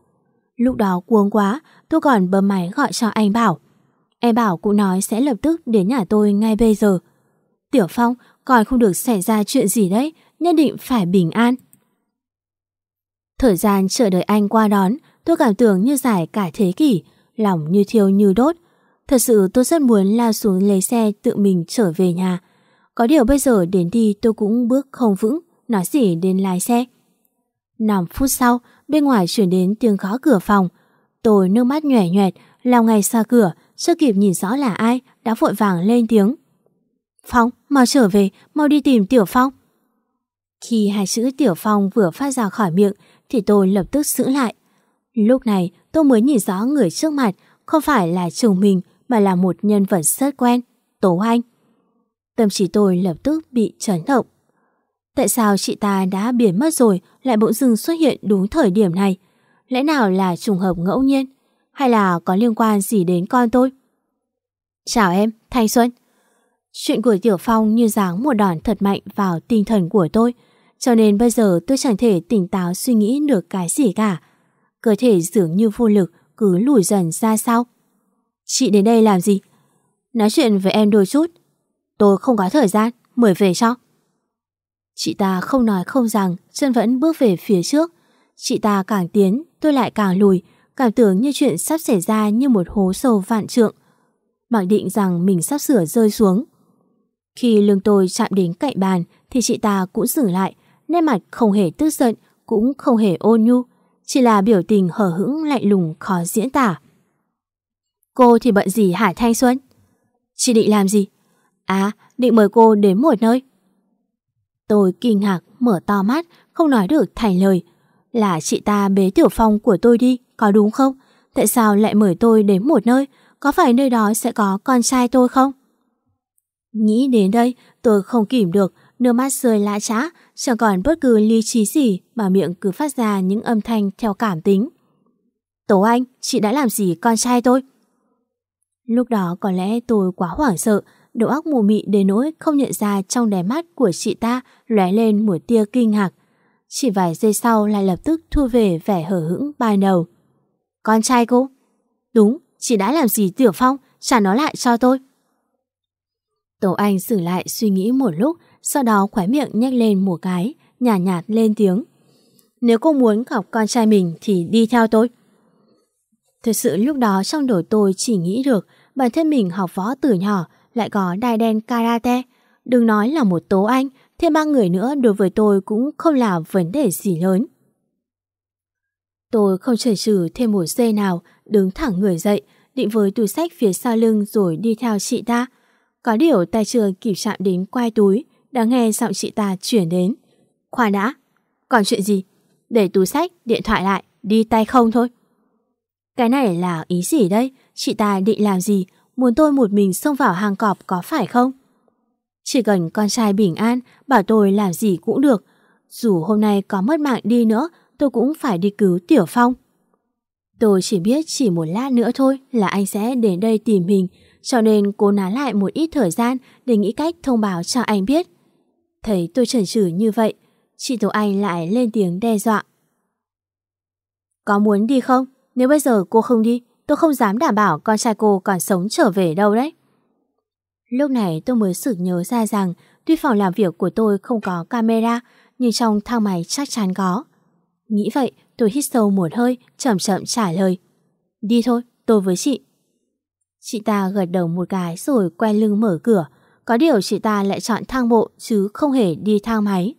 [SPEAKER 2] Lúc đó cuống quá, tôi còn bấm máy gọi cho anh Bảo. Em Bảo cũng nói sẽ lập tức đến nhà tôi ngay bây giờ. Tiểu Phong, còn không được xảy ra chuyện gì đấy, nhất định phải bình an. Thời gian chờ đợi anh qua đón, tôi cảm tưởng như dài cả thế kỷ, lòng như thiêu như đốt. Thật sự tôi rất muốn lao xuống lấy xe tự mình trở về nhà. Có điều bây giờ đến đi tôi cũng bước không vững, nói gì đến lái xe. 5 phút sau, bên ngoài chuyển đến tiếng gõ cửa phòng. Tôi nước mắt nhòe nhòe, lao ngay xa cửa, chưa kịp nhìn rõ là ai, đã vội vàng lên tiếng. Phong, mau trở về, mau đi tìm Tiểu Phong. Khi hai chữ Tiểu Phong vừa phát ra khỏi miệng, thì tôi lập tức giữ lại. Lúc này, tôi mới nhìn rõ người trước mặt, không phải là chồng mình, mà là một nhân vật rất quen, Tố Anh. Tâm trí tôi lập tức bị chấn động. Tại sao chị ta đã biến mất rồi lại bỗng dưng xuất hiện đúng thời điểm này? Lẽ nào là trùng hợp ngẫu nhiên? Hay là có liên quan gì đến con tôi? Chào em, Thanh Xuân. Chuyện của Tiểu Phong như giáng một đòn thật mạnh vào tinh thần của tôi. Cho nên bây giờ tôi chẳng thể tỉnh táo suy nghĩ được cái gì cả. Cơ thể dường như vô lực cứ lùi dần ra sau. Chị đến đây làm gì? Nói chuyện với em đôi chút. Tôi không có thời gian, mời về cho. Chị ta không nói không rằng, chân vẫn bước về phía trước. Chị ta càng tiến, tôi lại càng lùi, cảm tưởng như chuyện sắp xảy ra như một hố sâu vạn trượng. Mặc định rằng mình sắp sửa rơi xuống. Khi lưng tôi chạm đến cạnh bàn thì chị ta cũng dừng lại, nét mặt không hề tức giận, cũng không hề ôn nhu, chỉ là biểu tình hờ hững lạnh lùng khó diễn tả. Cô thì bận gì hả Thanh Xuân? Chị định làm gì? À, định mời cô đến một nơi. Tôi kinh ngạc, mở to mắt, không nói được thành lời. Là chị ta bế tiểu phong của tôi đi, có đúng không? Tại sao lại mời tôi đến một nơi? Có phải nơi đó sẽ có con trai tôi không? Nghĩ đến đây, tôi không kìm được, nước mắt rơi lã trã, chẳng còn bất cứ lý trí gì mà miệng cứ phát ra những âm thanh theo cảm tính. Tố Anh, chị đã làm gì con trai tôi? Lúc đó có lẽ tôi quá hoảng sợ, đầu óc mù mị đến nỗi không nhận ra trong đáy mắt của chị ta lóe lên một tia kinh ngạc. Chỉ vài giây sau lại lập tức thu về vẻ hở hững ban đầu. Con trai cô? Đúng, chị đã làm gì Tiểu Phong, trả nó lại cho tôi. Tổ Anh xử lại suy nghĩ một lúc, sau đó khóe miệng nhếch lên một cái, nhả nhạt, nhạt lên tiếng. Nếu cô muốn gặp con trai mình thì đi theo tôi. Thực sự lúc đó trong đầu tôi chỉ nghĩ được bản thân mình học võ từ nhỏ lại có đai đen karate. Đừng nói là một tố anh, thêm ba người nữa đối với tôi cũng không là vấn đề gì lớn. Tôi không chần chừ thêm một giây nào, đứng thẳng người dậy, định với túi sách phía sau lưng rồi đi theo chị ta. Có điều tay chưa kịp chạm đến quai túi, đã nghe giọng chị ta chuyển đến. Khoan đã, còn chuyện gì? Để túi sách, điện thoại lại, đi tay không thôi. Cái này là ý gì đây? Chị ta định làm gì? Muốn tôi một mình xông vào hang cọp có phải không? Chỉ cần con trai bình an, bảo tôi làm gì cũng được. Dù hôm nay có mất mạng đi nữa, tôi cũng phải đi cứu Tiểu Phong. Tôi chỉ biết chỉ một lát nữa thôi là anh sẽ đến đây tìm mình, cho nên cố nán lại một ít thời gian để nghĩ cách thông báo cho anh biết. Thấy tôi chần chừ như vậy, chị Tố Anh lại lên tiếng đe dọa. Có muốn đi không? Nếu bây giờ cô không đi, tôi không dám đảm bảo con trai cô còn sống trở về đâu đấy. Lúc này tôi mới sự nhớ ra rằng tuy phòng làm việc của tôi không có camera, nhưng trong thang máy chắc chắn có. Nghĩ vậy, tôi hít sâu một hơi, chậm chậm trả lời. Đi thôi, tôi với chị. Chị ta gật đầu một cái rồi quay lưng mở cửa. Có điều chị ta lại chọn thang bộ chứ không hề đi thang máy.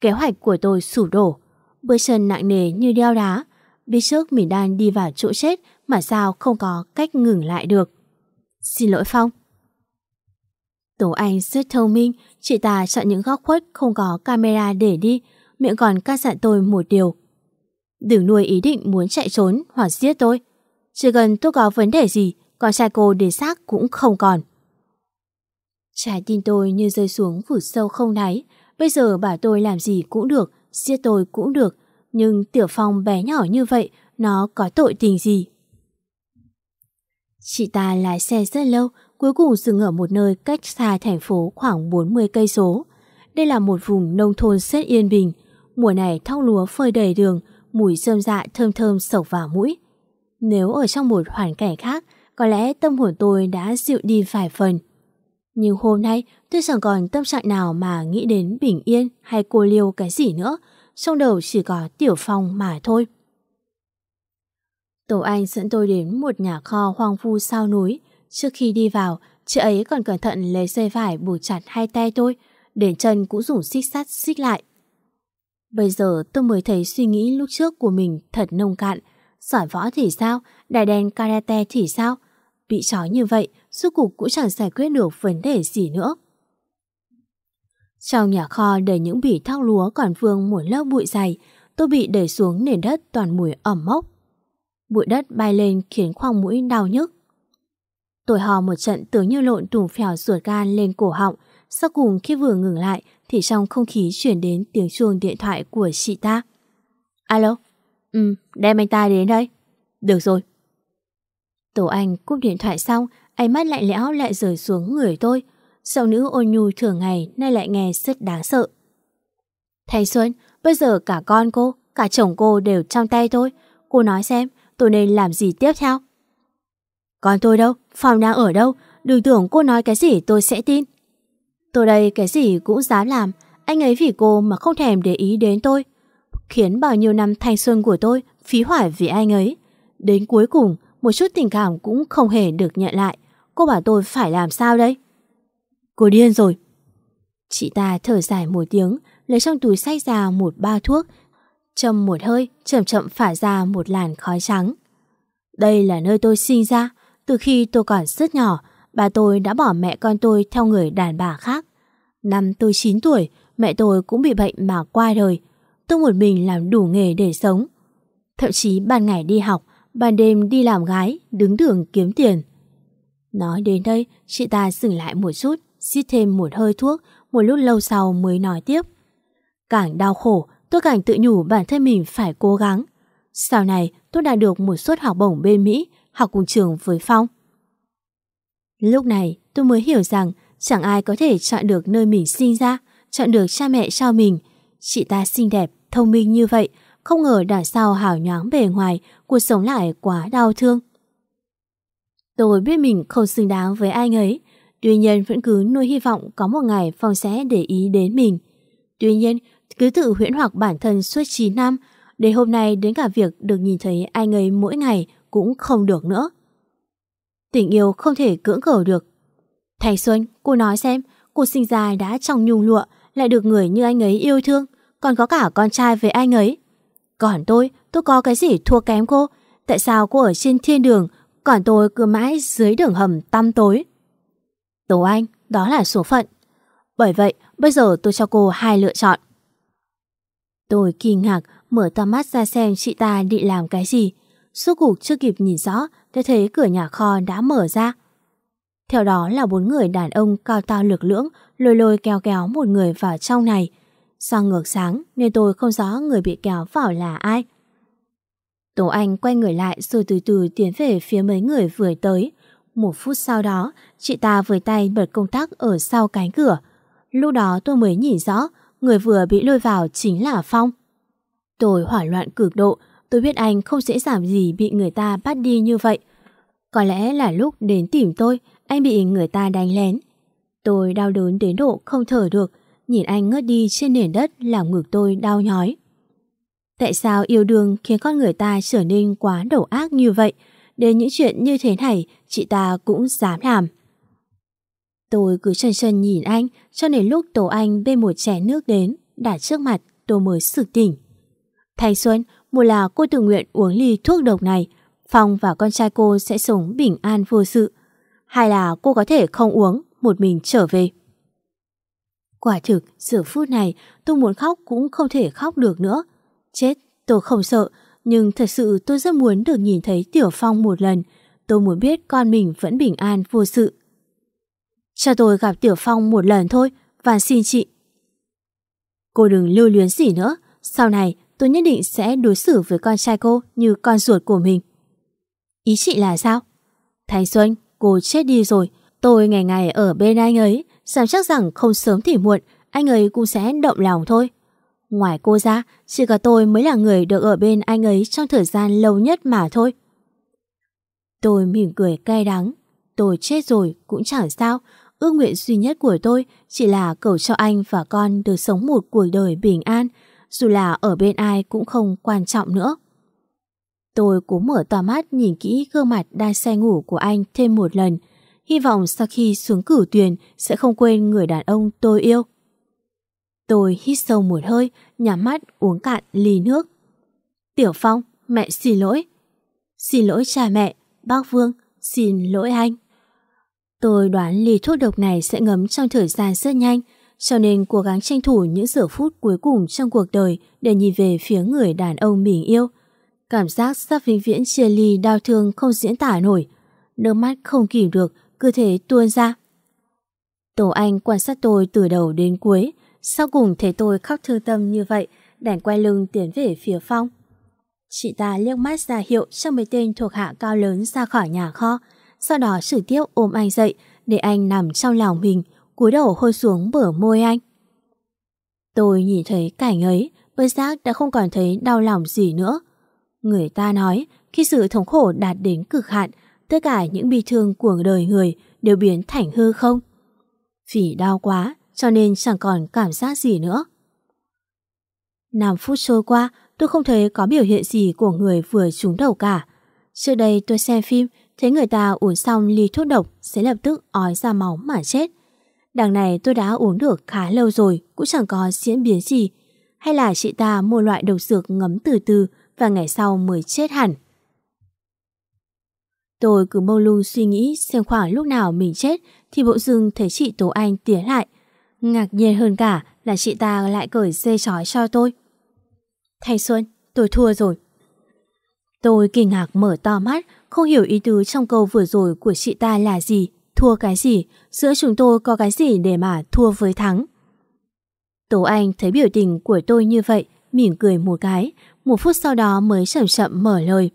[SPEAKER 2] Kế hoạch của tôi sụp đổ. Bước chân nặng nề như đeo đá. Biết trước mình đang đi vào chỗ chết mà sao không có cách ngừng lại được. Xin lỗi Phong. Tổ Anh rất thông minh, chị ta chọn những góc khuất không có camera để đi, miệng còn ca dặn tôi một điều. Đừng nuôi ý định muốn chạy trốn hoặc giết tôi. Chỉ cần tôi có vấn đề gì, con trai cô để xác cũng không còn. Trái tim tôi như rơi xuống vụt sâu không đáy. Bây giờ bảo tôi làm gì cũng được, giết tôi cũng được. Nhưng Tiểu Phong bé nhỏ như vậy, nó có tội tình gì? Chị ta lái xe rất lâu, cuối cùng dừng ở một nơi cách xa thành phố khoảng 40 cây số. Đây là một vùng nông thôn rất yên bình. Mùa này thóc lúa phơi đầy đường, mùi rơm dạ thơm thơm sộc vào mũi. Nếu ở trong một hoàn cảnh khác, có lẽ tâm hồn tôi đã dịu đi vài phần. Nhưng hôm nay tôi chẳng còn tâm trạng nào mà nghĩ đến bình yên hay cô liêu cái gì nữa, trong đầu chỉ có tiểu phong mà thôi. Tổ Anh dẫn tôi đến một nhà kho hoang vu sau núi. Trước khi đi vào, Chị ấy còn cẩn thận lấy dây vải buộc chặt hai tay tôi, đến chân cũng dùng xích sắt xích lại. Bây giờ tôi mới thấy suy nghĩ lúc trước của mình thật nông cạn. Giỏi võ thì sao? Đài đen karate thì sao? Bị trói như vậy, suốt cục cũng chẳng giải quyết được vấn đề gì nữa. Trong nhà kho đầy những bỉ thóc lúa còn vương một lớp bụi dày, tôi bị đẩy xuống nền đất toàn mùi ẩm mốc. Bụi đất bay lên khiến khoang mũi đau nhức. Tôi hò một trận tưởng như lộn tùng phèo ruột gan lên cổ họng, sau cùng khi vừa ngừng lại thì trong không khí chuyển đến tiếng chuông điện thoại của chị ta. Alo? Ừ, đem anh ta đến đây. Được rồi. Tổ Anh cúp điện thoại xong, ánh mắt lạnh lẽo lại rời xuống người tôi. Sau nữ ôn nhu thường ngày nay lại nghe rất đáng sợ. Thanh Xuân, bây giờ cả con cô, cả chồng cô đều trong tay tôi. Cô nói xem, tôi nên làm gì tiếp theo? Con tôi đâu? Phòng đang ở đâu? Đừng tưởng cô nói cái gì tôi sẽ tin. Tôi đây cái gì cũng dám làm, anh ấy vì cô mà không thèm để ý đến tôi. Khiến bao nhiêu năm thanh xuân của tôi phí hoài vì anh ấy. Đến cuối cùng, một chút tình cảm cũng không hề được nhận lại. Cô bảo tôi phải làm sao đây? Cô điên rồi. Chị ta thở dài một tiếng, lấy trong túi sách ra một bao thuốc, châm một hơi, chậm chậm phả ra một làn khói trắng. Đây là nơi tôi sinh ra, từ khi tôi còn rất nhỏ, bà tôi đã bỏ mẹ con tôi theo người đàn bà khác. Năm tôi 9 tuổi, mẹ tôi cũng bị bệnh mà qua đời. Tôi một mình làm đủ nghề để sống. Thậm chí ban ngày đi học, ban đêm đi làm gái, đứng đường kiếm tiền. Nói đến đây, chị ta dừng lại một chút, xít thêm một hơi thuốc, một lúc lâu sau mới nói tiếp. Càng đau khổ, tôi càng tự nhủ bản thân mình phải cố gắng. Sau này, tôi đã được một suất học bổng bên Mỹ, học cùng trường với Phong. Lúc này, tôi mới hiểu rằng chẳng ai có thể chọn được nơi mình sinh ra, chọn được cha mẹ cho mình. Chị ta xinh đẹp, thông minh như vậy, không ngờ đằng sau hào nhoáng bề ngoài, cuộc sống lại quá đau thương. Tôi biết mình không xứng đáng với anh ấy, tuy nhiên vẫn cứ nuôi hy vọng có một ngày Phong sẽ để ý đến mình. Tuy nhiên, cứ tự huyễn hoặc bản thân suốt 9 năm, để hôm nay đến cả việc được nhìn thấy anh ấy mỗi ngày cũng không được nữa. Tình yêu không thể cưỡng cầu được. Thành Xuân, cô nói xem, cô sinh ra đã trong nhung lụa, lại được người như anh ấy yêu thương, còn có cả con trai với anh ấy. Còn tôi, tôi có cái gì thua kém cô? Tại sao cô ở trên thiên đường, còn tôi cứ mãi dưới đường hầm tăm tối? Tố Anh, đó là số phận. Bởi vậy, bây giờ tôi cho cô hai lựa chọn. Tôi kinh ngạc mở to mắt ra xem chị ta định làm cái gì. Suốt cuộc chưa kịp nhìn rõ, tôi thấy cửa nhà kho đã mở ra. Theo đó là bốn người đàn ông cao to lực lưỡng lôi lôi kéo kéo một người vào trong này. Do ngược sáng nên tôi không rõ người bị kéo vào là ai. Tổ Anh quay người lại rồi từ từ tiến về phía mấy người vừa tới. Một phút sau đó, chị ta với tay bật công tắc ở sau cánh cửa. Lúc đó tôi mới nhìn rõ, người vừa bị lôi vào chính là Phong. Tôi hoảng loạn cực độ, tôi biết anh không dễ dàng gì bị người ta bắt đi như vậy. Có lẽ là lúc đến tìm tôi, anh bị người ta đánh lén. Tôi đau đớn đến độ không thở được, nhìn anh ngất đi trên nền đất làm ngực tôi đau nhói. Tại sao yêu đương khiến con người ta trở nên quá đổ ác như vậy? Đến những chuyện như thế này, chị ta cũng dám làm. Tôi cứ chân chân nhìn anh, cho đến lúc Tổ Anh bê một chén nước đến, đặt trước mặt, tôi mới sự tỉnh. Thanh Xuân, một là cô tự nguyện uống ly thuốc độc này, Phong và con trai cô sẽ sống bình an vô sự. Hay là cô có thể không uống, một mình trở về. Quả thực, giờ phút này tôi muốn khóc cũng không thể khóc được nữa. Chết, tôi không sợ, nhưng thật sự tôi rất muốn được nhìn thấy Tiểu Phong một lần. Tôi muốn biết con mình vẫn bình an vô sự. Cho tôi gặp Tiểu Phong một lần thôi, và xin chị. Cô đừng lưu luyến gì nữa, sau này tôi nhất định sẽ đối xử với con trai cô như con ruột của mình. Ý chị là sao? Thành Xuân, cô chết đi rồi. Tôi ngày ngày ở bên anh ấy, dám chắc rằng không sớm thì muộn, anh ấy cũng sẽ động lòng thôi. Ngoài cô ra, chỉ có tôi mới là người được ở bên anh ấy trong thời gian lâu nhất mà thôi. Tôi mỉm cười cay đắng. Tôi chết rồi cũng chẳng sao. Ước nguyện duy nhất của tôi chỉ là cầu cho anh và con được sống một cuộc đời bình an, dù là ở bên ai cũng không quan trọng nữa. Tôi cố mở to mắt nhìn kỹ gương mặt đang say ngủ của anh thêm một lần, Hy vọng sau khi xuống cửu tuyền sẽ không quên người đàn ông tôi yêu. Tôi hít sâu một hơi, nhắm mắt uống cạn ly nước. Tiểu Phong, mẹ xin lỗi. Xin lỗi cha mẹ, bác Vương, xin lỗi anh. Tôi đoán ly thuốc độc này sẽ ngấm trong thời gian rất nhanh, cho nên cố gắng tranh thủ những giờ phút cuối cùng trong cuộc đời để nhìn về phía người đàn ông mình yêu. Cảm giác sắp vĩnh viễn chia ly đau thương không diễn tả nổi. Nước mắt không kìm được, cứ thế tuôn ra. Tổ Anh quan sát tôi từ đầu đến cuối, sau cùng thấy tôi khóc thương tâm như vậy, đành quay lưng tiến về phía Phong. Chị ta liếc mắt ra hiệu cho mấy tên thuộc hạ cao lớn ra khỏi nhà kho, sau đó sử tiếp ôm anh dậy để anh nằm trong lòng mình, cúi đầu hôn xuống bờ môi anh. Tôi nhìn thấy cảnh ấy, bất giác đã không còn thấy đau lòng gì nữa. Người ta nói, khi sự thống khổ đạt đến cực hạn, tất cả những bi thương của đời người đều biến thành hư không. Vì đau quá, cho nên chẳng còn cảm giác gì nữa. 5 phút trôi qua, tôi không thấy có biểu hiện gì của người vừa trúng đầu cả. Trước đây tôi xem phim, thấy người ta uống xong ly thuốc độc sẽ lập tức ói ra máu mà chết. Đằng này tôi đã uống được khá lâu rồi, cũng chẳng có diễn biến gì. Hay là chị ta mua loại độc dược ngấm từ từ và ngày sau mới chết hẳn. Tôi cứ mâu lung suy nghĩ xem khoảng lúc nào mình chết thì bộ dưng thấy chị Tố Anh tiến lại. Ngạc nhiên hơn cả là chị ta lại cởi dây chói cho tôi. Thanh Xuân, tôi thua rồi. Tôi kinh ngạc mở to mắt, không hiểu ý tứ trong câu vừa rồi của chị ta là gì, thua cái gì, giữa chúng tôi có cái gì để mà thua với thắng. Tố Anh thấy biểu tình của tôi như vậy, mỉm cười một cái, một phút sau đó mới chậm chậm mở lời.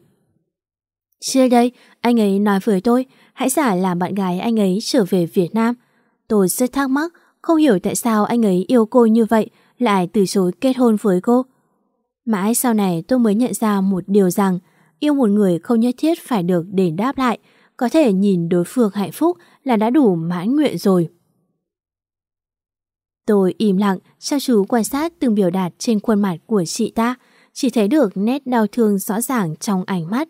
[SPEAKER 2] Chưa đây, anh ấy nói với tôi, hãy giả làm bạn gái anh ấy trở về Việt Nam. Tôi rất thắc mắc, không hiểu tại sao anh ấy yêu cô như vậy, lại từ chối kết hôn với cô. Mãi sau này tôi mới nhận ra một điều rằng, yêu một người không nhất thiết phải được đền đáp lại, có thể nhìn đối phương hạnh phúc là đã đủ mãn nguyện rồi. Tôi im lặng, chăm chú quan sát từng biểu đạt trên khuôn mặt của chị ta, chỉ thấy được nét đau thương rõ ràng trong ánh mắt.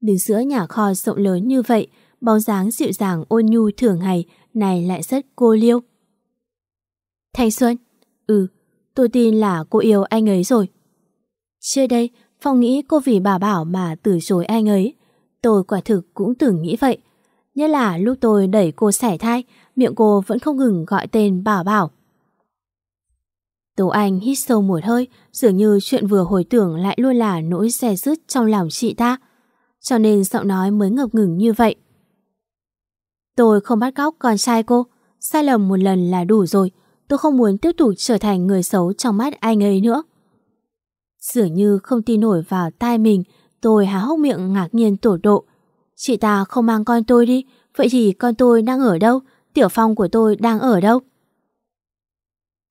[SPEAKER 2] Đứng giữa nhà kho rộng lớn như vậy, bóng dáng dịu dàng ôn nhu thường ngày này lại rất cô liêu. Thanh Xuân, ừ, tôi tin là cô yêu anh ấy rồi. Trước đây, Phong nghĩ cô vì bà Bảo mà từ chối anh ấy. Tôi quả thực cũng từng nghĩ vậy. Nhất là lúc tôi đẩy cô sẻ thai, miệng cô vẫn không ngừng gọi tên Bảo Bảo. Tố Anh hít sâu một hơi, dường như chuyện vừa hồi tưởng lại luôn là nỗi xe dứt trong lòng chị ta. Cho nên giọng nói mới ngập ngừng như vậy. Tôi không bắt cóc con trai cô, sai lầm một lần là đủ rồi. Tôi không muốn tiếp tục trở thành người xấu trong mắt anh ấy nữa. Dường như không tin nổi vào tai mình, tôi há hốc miệng ngạc nhiên tổ độ. Chị ta không mang con tôi đi, vậy thì con tôi đang ở đâu? Tiểu phong của tôi đang ở đâu?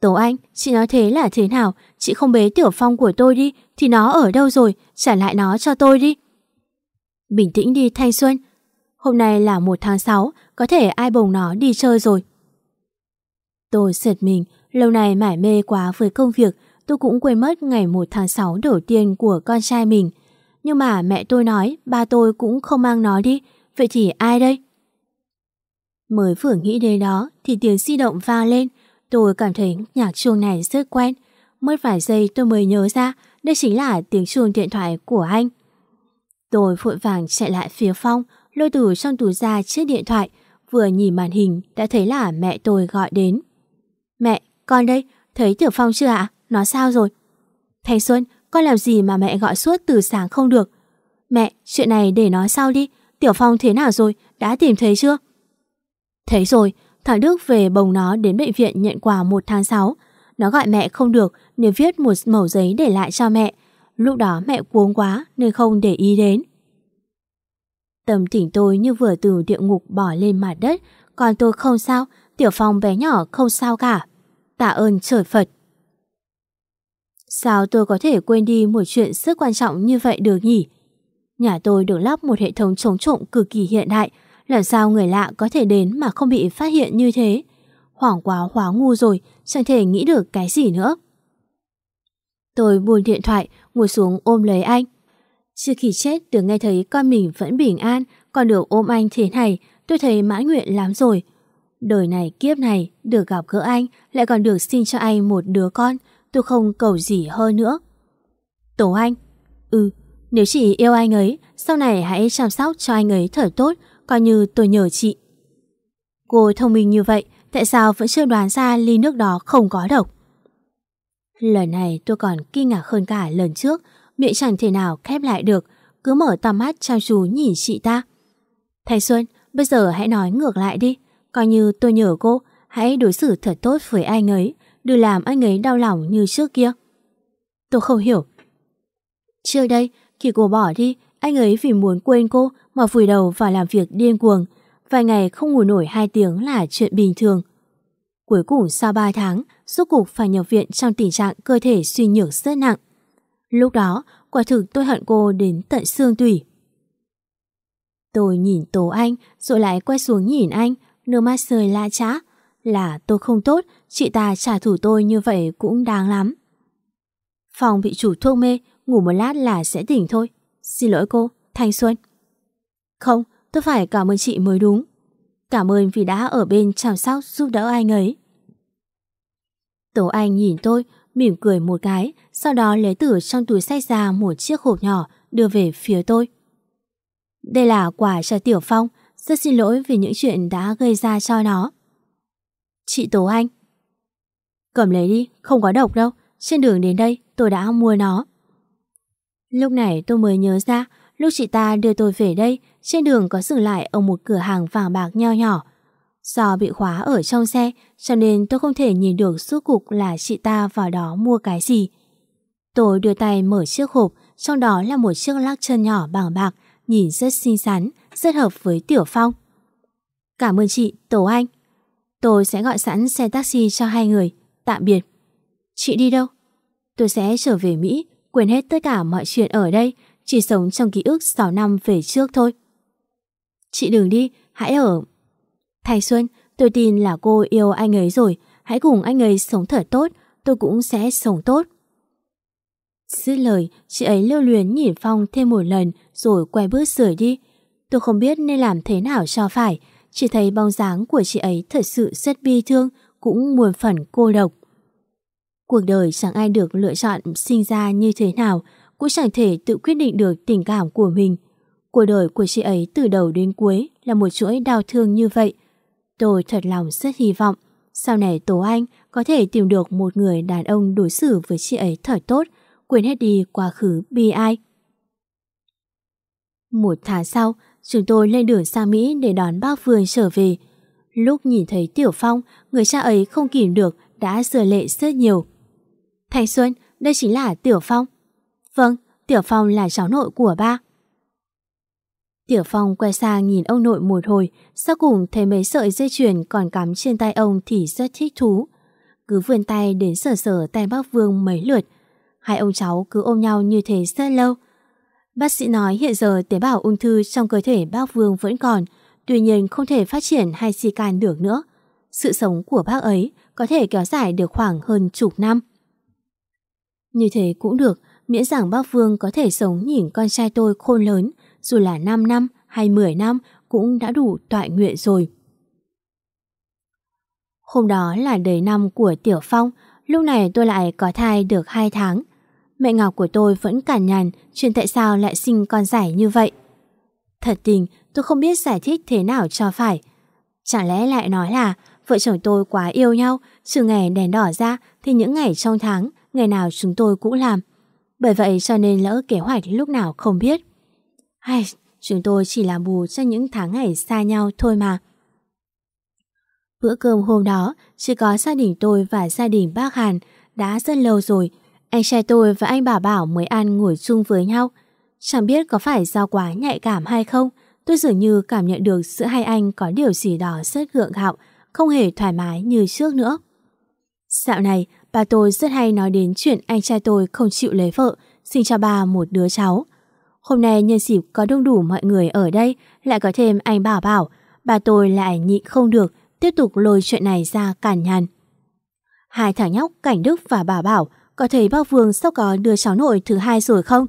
[SPEAKER 2] Tố Anh, chị nói thế là thế nào? Chị không bế tiểu phong của tôi đi, thì nó ở đâu rồi? Trả lại nó cho tôi đi. Bình tĩnh đi Thanh Xuân. Hôm nay là 1 tháng 6, có thể ai bồng nó đi chơi rồi. Tôi sệt mình, lâu nay mải mê quá với công việc, tôi cũng quên mất ngày 1 tháng 6 đầu tiên của con trai mình. Nhưng mà mẹ tôi nói ba tôi cũng không mang nó đi, vậy thì ai đây? Mới vừa nghĩ đến đó thì tiếng di động vang lên, tôi cảm thấy nhạc chuông này rất quen. Mất vài giây tôi mới nhớ ra đây chính là tiếng chuông điện thoại của anh. Tôi vội vàng chạy lại phía Phong, lôi từ trong túi ra chiếc điện thoại, vừa nhìn màn hình đã thấy là mẹ tôi gọi đến. Mẹ, con đây, thấy Tiểu Phong chưa ạ? Nó sao rồi? thầy Xuân, con làm gì mà mẹ gọi suốt từ sáng không được? Mẹ, chuyện này để nói sau đi. Tiểu Phong thế nào rồi? Đã tìm thấy chưa? Thấy rồi, thằng Đức về bồng nó đến bệnh viện nhận quà 1 tháng 6. Nó gọi mẹ không được nên viết một mẩu giấy để lại cho mẹ. Lúc đó mẹ cuống quá nên không để ý đến. Tâm tỉnh tôi như vừa từ địa ngục bỏ lên mặt đất, còn tôi không sao, Tiểu Phong bé nhỏ không sao cả. Tạ ơn trời Phật. Sao tôi có thể quên đi một chuyện rất quan trọng như vậy được nhỉ? Nhà tôi được lắp một hệ thống chống trộm cực kỳ hiện đại, làm sao người lạ có thể đến mà không bị phát hiện như thế? Hoảng quá hóa ngu rồi, chẳng thể nghĩ được cái gì nữa. Tôi buồn điện thoại, ngồi xuống ôm lấy anh. Trước khi chết được nghe thấy con mình vẫn bình an, còn được ôm anh thế này, tôi thấy mãn nguyện lắm rồi. Đời này kiếp này, được gặp gỡ anh, lại còn được sinh cho anh một đứa con, tôi không cầu gì hơn nữa. Tổ anh Ừ, nếu chị yêu anh ấy, sau này hãy chăm sóc cho anh ấy thở tốt, coi như tôi nhờ chị. Cô thông minh như vậy, tại sao vẫn chưa đoán ra ly nước đó không có độc? Lần này tôi còn kinh ngạc hơn cả lần trước, miệng chẳng thể nào khép lại được, cứ mở tầm mắt chăm chú nhìn chị ta. Thầy Xuân, bây giờ hãy nói ngược lại đi, coi như tôi nhờ cô, hãy đối xử thật tốt với anh ấy, đừng làm anh ấy đau lòng như trước kia. Tôi không hiểu. Trước đây, khi cô bỏ đi, anh ấy vì muốn quên cô mà vùi đầu vào làm việc điên cuồng. Vài ngày không ngủ nổi hai tiếng là chuyện bình thường. Cuối cùng sau 3 tháng, rốt cục phải nhập viện trong tình trạng cơ thể suy nhược rất nặng. Lúc đó, quả thực tôi hận cô đến tận xương tủy. Tôi nhìn Tố Anh, rồi lại quay xuống nhìn anh, nước mắt rơi la chã. Là tôi không tốt, chị ta trả thù tôi như vậy cũng đáng lắm. Phòng bị chủ thuốc mê, ngủ một lát là sẽ tỉnh thôi. Xin lỗi cô, Thanh Xuân. Không, tôi phải cảm ơn chị mới đúng. Cảm ơn vì đã ở bên chăm sóc giúp đỡ anh ấy. Tố Anh nhìn tôi, mỉm cười một cái, sau đó lấy từ trong túi sách ra một chiếc hộp nhỏ đưa về phía tôi. Đây là quà cho Tiểu Phong, rất xin lỗi vì những chuyện đã gây ra cho nó. Chị Tố Anh. Cầm lấy đi, không có độc đâu, trên đường đến đây tôi đã mua nó. Lúc này tôi mới nhớ ra, lúc chị ta đưa tôi về đây, trên đường có dừng lại ở một cửa hàng vàng bạc nho nhỏ. Do bị khóa ở trong xe, cho nên tôi không thể nhìn được suốt cục là chị ta vào đó mua cái gì. Tôi đưa tay mở chiếc hộp, trong đó là một chiếc lắc chân nhỏ bằng bạc, nhìn rất xinh xắn, rất hợp với Tiểu Phong. Cảm ơn chị, Tổ Anh. Tôi sẽ gọi sẵn xe taxi cho hai người. Tạm biệt. Chị đi đâu? Tôi sẽ trở về Mỹ, quên hết tất cả mọi chuyện ở đây, chỉ sống trong ký ức 6 năm về trước thôi. Chị đừng đi, hãy ở. Thầy Xuân, tôi tin là cô yêu anh ấy rồi, hãy cùng anh ấy sống thật tốt, tôi cũng sẽ sống tốt. Dứt lời, chị ấy lưu luyến nhìn Phong thêm một lần rồi quay bước rời đi. Tôi không biết nên làm thế nào cho phải, chỉ thấy bóng dáng của chị ấy thật sự rất bi thương, cũng muôn phần cô độc. Cuộc đời chẳng ai được lựa chọn sinh ra như thế nào, cũng chẳng thể tự quyết định được tình cảm của mình. Cuộc đời của chị ấy từ đầu đến cuối là một chuỗi đau thương như vậy. Tôi thật lòng rất hy vọng sau này Tố Anh có thể tìm được một người đàn ông đối xử với chị ấy thật tốt, quên hết đi quá khứ bi ai. Một tháng sau, chúng tôi lên đường sang Mỹ để đón bác Phương trở về. Lúc nhìn thấy Tiểu Phong, người cha ấy không kìm được đã sửa lệ rất nhiều. Thanh Xuân, đây chính là Tiểu Phong. Vâng, Tiểu Phong là cháu nội của ba. Tiểu Phong quay sang nhìn ông nội một hồi, sau cùng thấy mấy sợi dây chuyền còn cắm trên tay ông thì rất thích thú. Cứ vươn tay đến sờ sờ tay bác Vương mấy lượt. Hai ông cháu cứ ôm nhau như thế rất lâu. Bác sĩ nói hiện giờ tế bào ung thư trong cơ thể bác Vương vẫn còn, tuy nhiên không thể phát triển hay di can được nữa. Sự sống của bác ấy có thể kéo dài được khoảng hơn chục năm. Như thế cũng được, miễn rằng bác Vương có thể sống nhìn con trai tôi khôn lớn, dù là 5 năm hay 10 năm cũng đã đủ toại nguyện rồi. Hôm đó là đầy năm của Tiểu Phong, lúc này tôi lại có thai được 2 tháng. Mẹ Ngọc của tôi vẫn cản nhằn chuyện tại sao lại sinh con giải như vậy. Thật tình, tôi không biết giải thích thế nào cho phải. Chẳng lẽ lại nói là vợ chồng tôi quá yêu nhau, trừ ngày đèn đỏ ra thì những ngày trong tháng, ngày nào chúng tôi cũng làm. Bởi vậy cho nên lỡ kế hoạch lúc nào không biết. Hay, chúng tôi chỉ làm bù cho những tháng ngày xa nhau thôi mà. Bữa cơm hôm đó chỉ có gia đình tôi và gia đình bác Hàn đã rất lâu rồi. Anh trai tôi và anh bà Bảo mới ăn ngồi chung với nhau. Chẳng biết có phải do quá nhạy cảm hay không, tôi dường như cảm nhận được giữa hai anh có điều gì đó rất gượng gạo, không hề thoải mái như trước nữa. Dạo này, bà tôi rất hay nói đến chuyện anh trai tôi không chịu lấy vợ, sinh cho bà một đứa cháu. Hôm nay nhân dịp có đông đủ mọi người ở đây, lại có thêm anh Bảo Bảo, bà tôi lại nhịn không được, tiếp tục lôi chuyện này ra cản nhằn. Hai thằng nhóc Cảnh Đức và bà Bảo có thấy bác Vương sắp có đưa cháu nội thứ hai rồi không?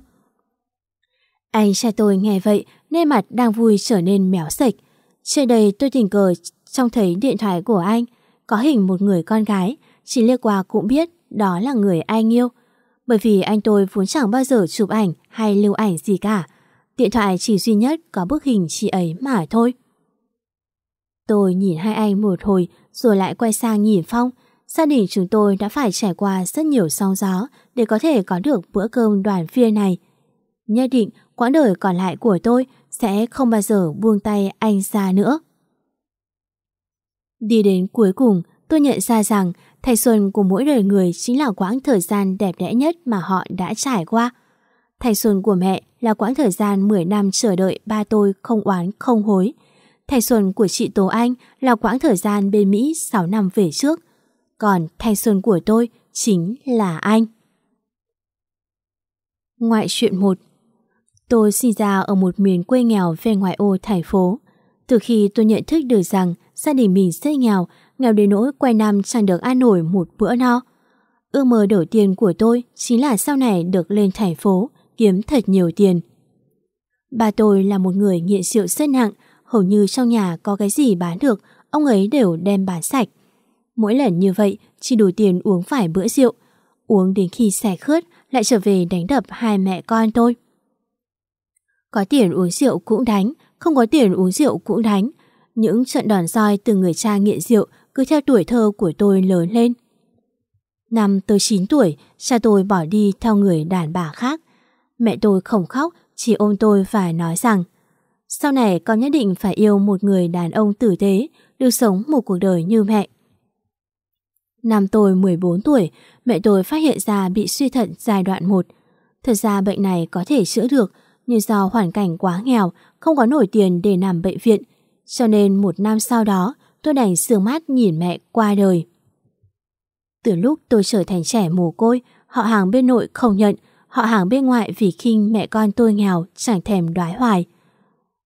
[SPEAKER 2] Anh trai tôi nghe vậy nên mặt đang vui trở nên méo sạch. Trên đây tôi tình cờ trông thấy điện thoại của anh, có hình một người con gái, chỉ liếc qua cũng biết đó là người anh yêu. Bởi vì anh tôi vốn chẳng bao giờ chụp ảnh hay lưu ảnh gì cả. Điện thoại chỉ duy nhất có bức hình chị ấy mà thôi. Tôi nhìn hai anh một hồi, rồi lại quay sang nhìn Phong. Gia đình chúng tôi đã phải trải qua rất nhiều sóng gió để có thể có được bữa cơm đoàn viên này. Nhất định quãng đời còn lại của tôi sẽ không bao giờ buông tay anh ra nữa. Đi đến cuối cùng, tôi nhận ra rằng thanh xuân của mỗi đời người chính là quãng thời gian đẹp đẽ nhất mà họ đã trải qua. Thanh xuân của mẹ là quãng thời gian 10 năm chờ đợi ba tôi không oán không hối. Thanh xuân của chị Tố Anh là quãng thời gian bên Mỹ 6 năm về trước. Còn thanh xuân của tôi chính là anh. Ngoại truyện 1 Tôi sinh ra ở một miền quê nghèo về ngoại ô thành phố. Từ khi tôi nhận thức được rằng gia đình mình rất nghèo, nghèo đến nỗi quay năm chẳng được ăn nổi một bữa no. Ước mơ đầu tiên của tôi chính là sau này được lên thành phố, kiếm thật nhiều tiền. Ba tôi là một người nghiện rượu rất nặng, hầu như trong nhà có cái gì bán được, ông ấy đều đem bán sạch. Mỗi lần như vậy, chỉ đủ tiền uống phải bữa rượu. Uống đến khi xẻ khướt, lại trở về đánh đập hai mẹ con tôi. Có tiền uống rượu cũng đánh, không có tiền uống rượu cũng đánh. Những trận đòn roi từ người cha nghiện rượu cứ theo tuổi thơ của tôi lớn lên. Năm tôi 9 tuổi, cha tôi bỏ đi theo người đàn bà khác. Mẹ tôi không khóc, chỉ ôm tôi và nói rằng sau này con nhất định phải yêu một người đàn ông tử tế, được sống một cuộc đời như mẹ. Năm tôi 14 tuổi, mẹ tôi phát hiện ra bị suy thận giai đoạn 1. Thật ra bệnh này có thể chữa được, nhưng do hoàn cảnh quá nghèo, không có nổi tiền để nằm bệnh viện, cho nên một năm sau đó tôi đành sương mắt nhìn mẹ qua đời. Từ lúc tôi trở thành trẻ mồ côi, họ hàng bên nội không nhận, họ hàng bên ngoại vì khinh mẹ con tôi nghèo chẳng thèm đoái hoài.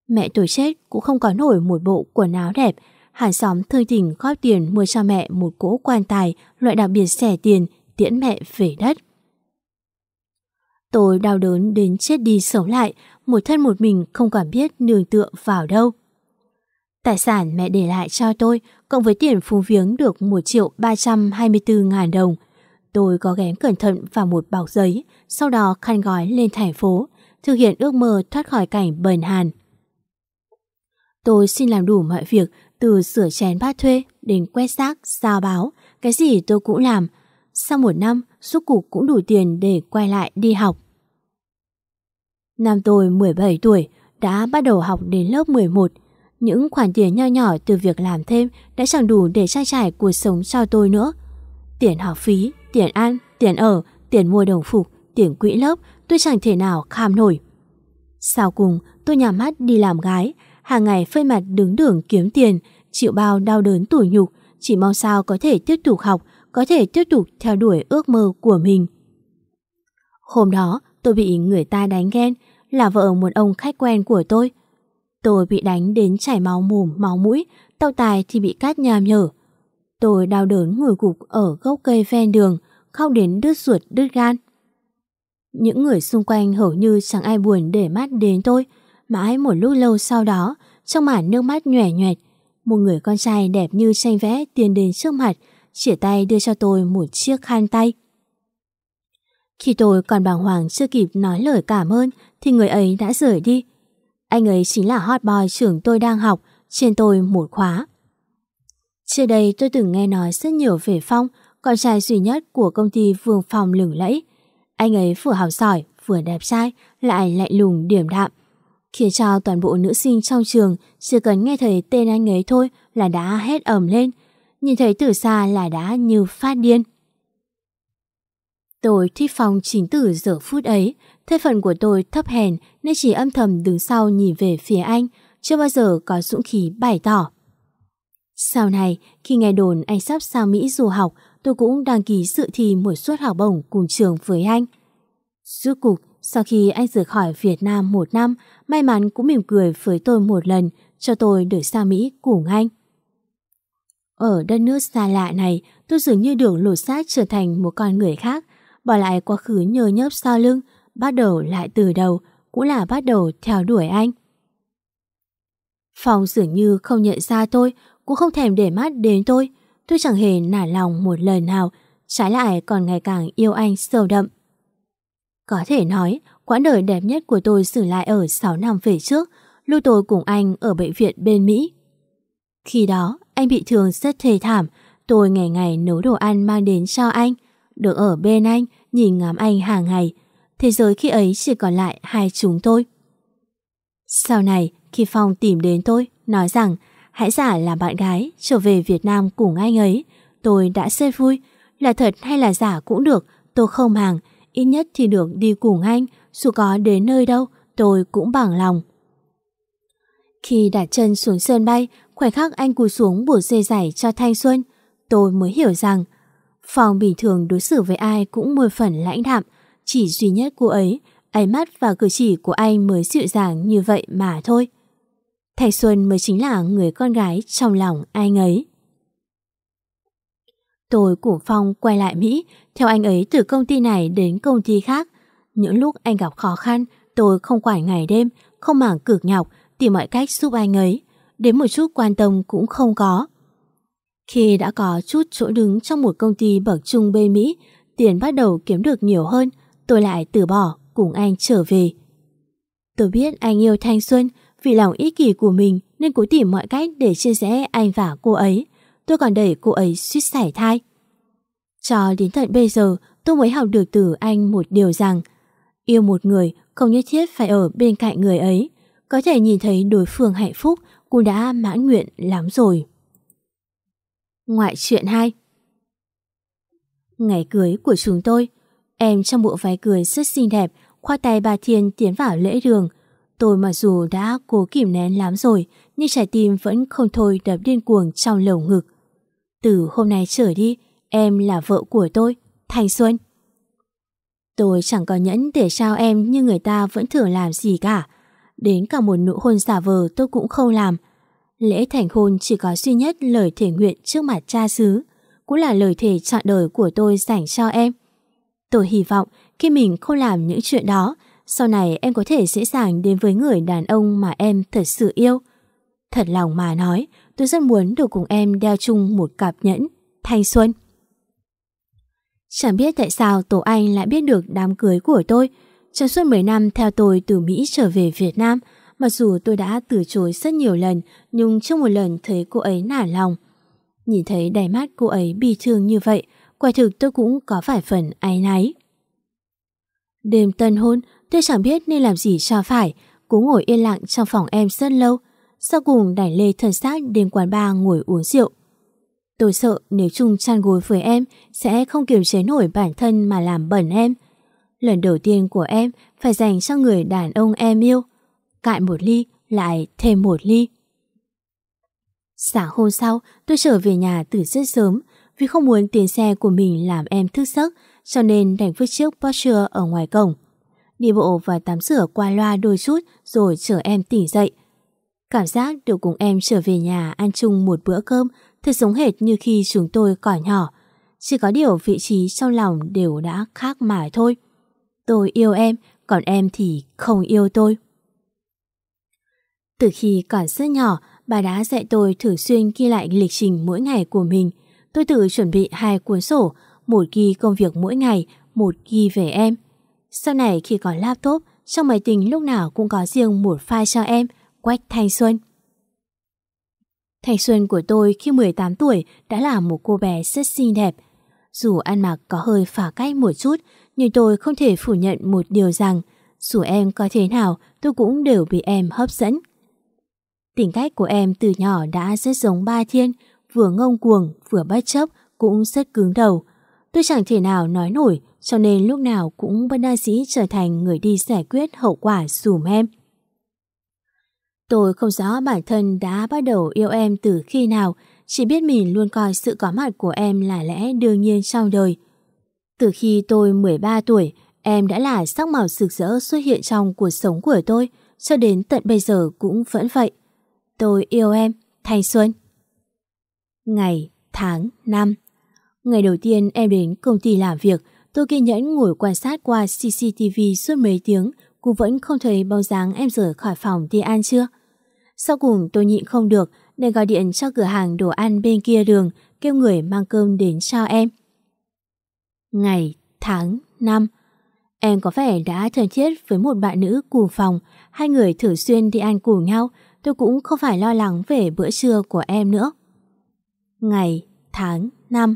[SPEAKER 2] Mẹ tôi chết cũng không có nổi một bộ quần áo đẹp, hàng xóm thương tình góp tiền mua cho mẹ một cỗ quan tài loại đặc biệt rẻ tiền tiễn mẹ về đất. Tôi đau đớn đến chết đi sống lại, một thân một mình không còn biết nương tựa vào đâu. Tài sản mẹ để lại cho tôi, cộng với tiền phú viếng được 1 triệu 324 ngàn đồng. Tôi có ghém cẩn thận vào một bọc giấy, sau đó khăn gói lên thành phố, thực hiện ước mơ thoát khỏi cảnh bần hàn. Tôi xin làm đủ mọi việc, từ sửa chén bát thuê đến quét xác giao báo, cái gì tôi cũng làm. Sau một năm, suốt cục cũng đủ tiền để quay lại đi học. Năm tôi 17 tuổi, đã bắt đầu học đến lớp 11. Những khoản tiền nho nhỏ từ việc làm thêm đã chẳng đủ để trang trải cuộc sống cho tôi nữa. Tiền học phí, tiền ăn, tiền ở, tiền mua đồng phục, tiền quỹ lớp tôi chẳng thể nào kham nổi. Sau cùng, tôi nhắm mắt đi làm gái, hàng ngày phơi mặt đứng đường kiếm tiền, chịu bao đau đớn tủi nhục, chỉ mong sao có thể tiếp tục học, có thể tiếp tục theo đuổi ước mơ của mình. Hôm đó, tôi bị người ta đánh ghen, là vợ một ông khách quen của tôi. Tôi bị đánh đến chảy máu mồm, máu mũi, tao tài thì bị cát nhàm nhở. Tôi đau đớn ngồi gục ở gốc cây ven đường, khóc đến đứt ruột đứt gan. Những người xung quanh hầu như chẳng ai buồn để mắt đến tôi, mãi một lúc lâu sau đó, trong màn nước mắt nhòe nhòe, một người con trai đẹp như tranh vẽ tiến đến trước mặt, chỉa tay đưa cho tôi một chiếc khăn tay. Khi tôi còn bàng hoàng chưa kịp nói lời cảm ơn thì người ấy đã rời đi. Anh ấy chính là hot boy trưởng tôi đang học, trên tôi một khóa. Trước đây tôi từng nghe nói rất nhiều về Phong, con trai duy nhất của công ty Vương phòng lừng lẫy. Anh ấy vừa học giỏi, vừa đẹp trai, lại lạnh lùng điểm đạm. Khiến cho toàn bộ nữ sinh trong trường chỉ cần nghe thấy tên anh ấy thôi là đã hét ẩm lên. Nhìn thấy từ xa là đã như phát điên. Tôi thích phòng chính tử giờ phút ấy. Thế phận của tôi thấp hèn nên chỉ âm thầm đứng sau nhìn về phía anh, chưa bao giờ có dũng khí bày tỏ. Sau này, khi nghe đồn anh sắp sang Mỹ du học, tôi cũng đăng ký dự thi một suất học bổng cùng trường với anh. Rốt cục, sau khi anh rời khỏi Việt Nam một năm, may mắn cũng mỉm cười với tôi một lần, cho tôi được sang Mỹ cùng anh. Ở đất nước xa lạ này, tôi dường như được lột xác trở thành một con người khác, bỏ lại quá khứ nhơ nhớp sau lưng, bắt đầu lại từ đầu, cũng là bắt đầu theo đuổi anh. Phong dường như không nhận ra tôi, cũng không thèm để mắt đến tôi. Tôi chẳng hề nản lòng một lời nào, trái lại còn ngày càng yêu anh sâu đậm. Có thể nói, quãng đời đẹp nhất của tôi xử lại ở 6 năm về trước, lúc tôi cùng anh ở bệnh viện bên Mỹ. Khi đó, anh bị thương rất thê thảm, tôi ngày ngày nấu đồ ăn mang đến cho anh, được ở bên anh, nhìn ngắm anh hàng ngày. Thế giới khi ấy chỉ còn lại hai chúng tôi. Sau này, khi Phong tìm đến tôi, nói rằng hãy giả là bạn gái trở về Việt Nam cùng anh ấy, tôi đã rất vui. Là thật hay là giả cũng được, tôi không màng, ít nhất thì được đi cùng anh, dù có đến nơi đâu, tôi cũng bằng lòng. Khi đặt chân xuống sân bay, khoảnh khắc anh cúi xuống bổ dây giải cho Thanh Xuân, tôi mới hiểu rằng Phòng bình thường đối xử với ai cũng mười phần lãnh đạm, chỉ duy nhất cô ấy, ánh mắt và cử chỉ của anh mới dịu dàng như vậy mà thôi. Thanh Xuân mới chính là người con gái trong lòng anh ấy. Tôi cùng Phong quay lại Mỹ, theo anh ấy từ công ty này đến công ty khác. Những lúc anh gặp khó khăn, tôi không quản ngày đêm, không mảng cực nhọc, tìm mọi cách giúp anh ấy. Đến một chút quan tâm cũng không có. Khi đã có chút chỗ đứng trong một công ty bậc trung bê Mỹ, tiền bắt đầu kiếm được nhiều hơn, tôi lại từ bỏ cùng anh trở về. Tôi biết anh yêu Thanh Xuân vì lòng ích kỷ của mình nên cố tìm mọi cách để chia rẽ anh và cô ấy. Tôi còn đẩy cô ấy suýt sẻ thai. Cho đến tận bây giờ tôi mới học được từ anh một điều rằng yêu một người không nhất thiết phải ở bên cạnh người ấy. Có thể nhìn thấy đối phương hạnh phúc cũng đã mãn nguyện lắm rồi. Ngoại chuyện 2 Ngày cưới của chúng tôi, em trong bộ váy cười rất xinh đẹp, khoa tay bà Thiên tiến vào lễ đường. Tôi mặc dù đã cố kìm nén lắm rồi, nhưng trái tim vẫn không thôi đập điên cuồng trong lồng ngực. Từ hôm nay trở đi, em là vợ của tôi, thành Xuân. Tôi chẳng có nhẫn để trao em như người ta vẫn thường làm gì cả. Đến cả một nụ hôn giả vờ tôi cũng không làm. Lễ thành hôn chỉ có duy nhất lời thể nguyện trước mặt cha xứ, cũng là lời thề chọn đời của tôi dành cho em. Tôi hy vọng khi mình không làm những chuyện đó, sau này em có thể dễ dàng đến với người đàn ông mà em thật sự yêu. Thật lòng mà nói, tôi rất muốn được cùng em đeo chung một cặp nhẫn, thanh xuân. Chẳng biết tại sao Tổ Anh lại biết được đám cưới của tôi. Trong suốt 10 năm theo tôi từ Mỹ trở về Việt Nam, Mặc dù tôi đã từ chối rất nhiều lần, nhưng trong một lần thấy cô ấy nản lòng. Nhìn thấy đầy mắt cô ấy bi thương như vậy, quả thực tôi cũng có vài phần áy náy. Đêm tân hôn, tôi chẳng biết nên làm gì cho phải, cố ngồi yên lặng trong phòng em rất lâu, sau cùng đẩy lê thân xác đến quán bar ngồi uống rượu. Tôi sợ nếu chung chăn gối với em sẽ không kiềm chế nổi bản thân mà làm bẩn em. Lần đầu tiên của em phải dành cho người đàn ông em yêu cạn một ly, lại thêm một ly. Sáng hôm sau, tôi trở về nhà từ rất sớm vì không muốn tiền xe của mình làm em thức giấc cho nên đành vứt chiếc Porsche ở ngoài cổng. Đi bộ và tắm rửa qua loa đôi chút rồi chở em tỉnh dậy. Cảm giác được cùng em trở về nhà ăn chung một bữa cơm thật giống hệt như khi chúng tôi còn nhỏ. Chỉ có điều vị trí trong lòng đều đã khác mà thôi. Tôi yêu em, còn em thì không yêu tôi. Từ khi còn rất nhỏ, bà đã dạy tôi thường xuyên ghi lại lịch trình mỗi ngày của mình. Tôi tự chuẩn bị hai cuốn sổ, một ghi công việc mỗi ngày, một ghi về em. Sau này khi có laptop, trong máy tính lúc nào cũng có riêng một file cho em, Quách Thanh Xuân. Thanh Xuân của tôi khi 18 tuổi đã là một cô bé rất xinh đẹp. Dù ăn mặc có hơi phá cách một chút, nhưng tôi không thể phủ nhận một điều rằng dù em có thế nào, tôi cũng đều bị em hấp dẫn. Tính cách của em từ nhỏ đã rất giống ba thiên, vừa ngông cuồng, vừa bất chấp, cũng rất cứng đầu. Tôi chẳng thể nào nói nổi, cho nên lúc nào cũng bất đa sĩ trở thành người đi giải quyết hậu quả dùm em. Tôi không rõ bản thân đã bắt đầu yêu em từ khi nào, chỉ biết mình luôn coi sự có mặt của em là lẽ đương nhiên trong đời. Từ khi tôi 13 tuổi, em đã là sắc màu rực rỡ xuất hiện trong cuộc sống của tôi, cho đến tận bây giờ cũng vẫn vậy. Tôi yêu em, Thanh Xuân. Ngày, tháng, năm Ngày đầu tiên em đến công ty làm việc, tôi kiên nhẫn ngồi quan sát qua CCTV suốt mấy tiếng, Cô vẫn không thấy bóng dáng em rời khỏi phòng đi ăn chưa Sau cùng tôi nhịn không được Nên gọi điện cho cửa hàng đồ ăn bên kia đường Kêu người mang cơm đến cho em. Ngày, tháng, năm Em có vẻ đã thân thiết với một bạn nữ cùng phòng. Hai người thường xuyên đi ăn cùng nhau Tôi cũng không phải lo lắng về bữa trưa của em nữa. Ngày, tháng, năm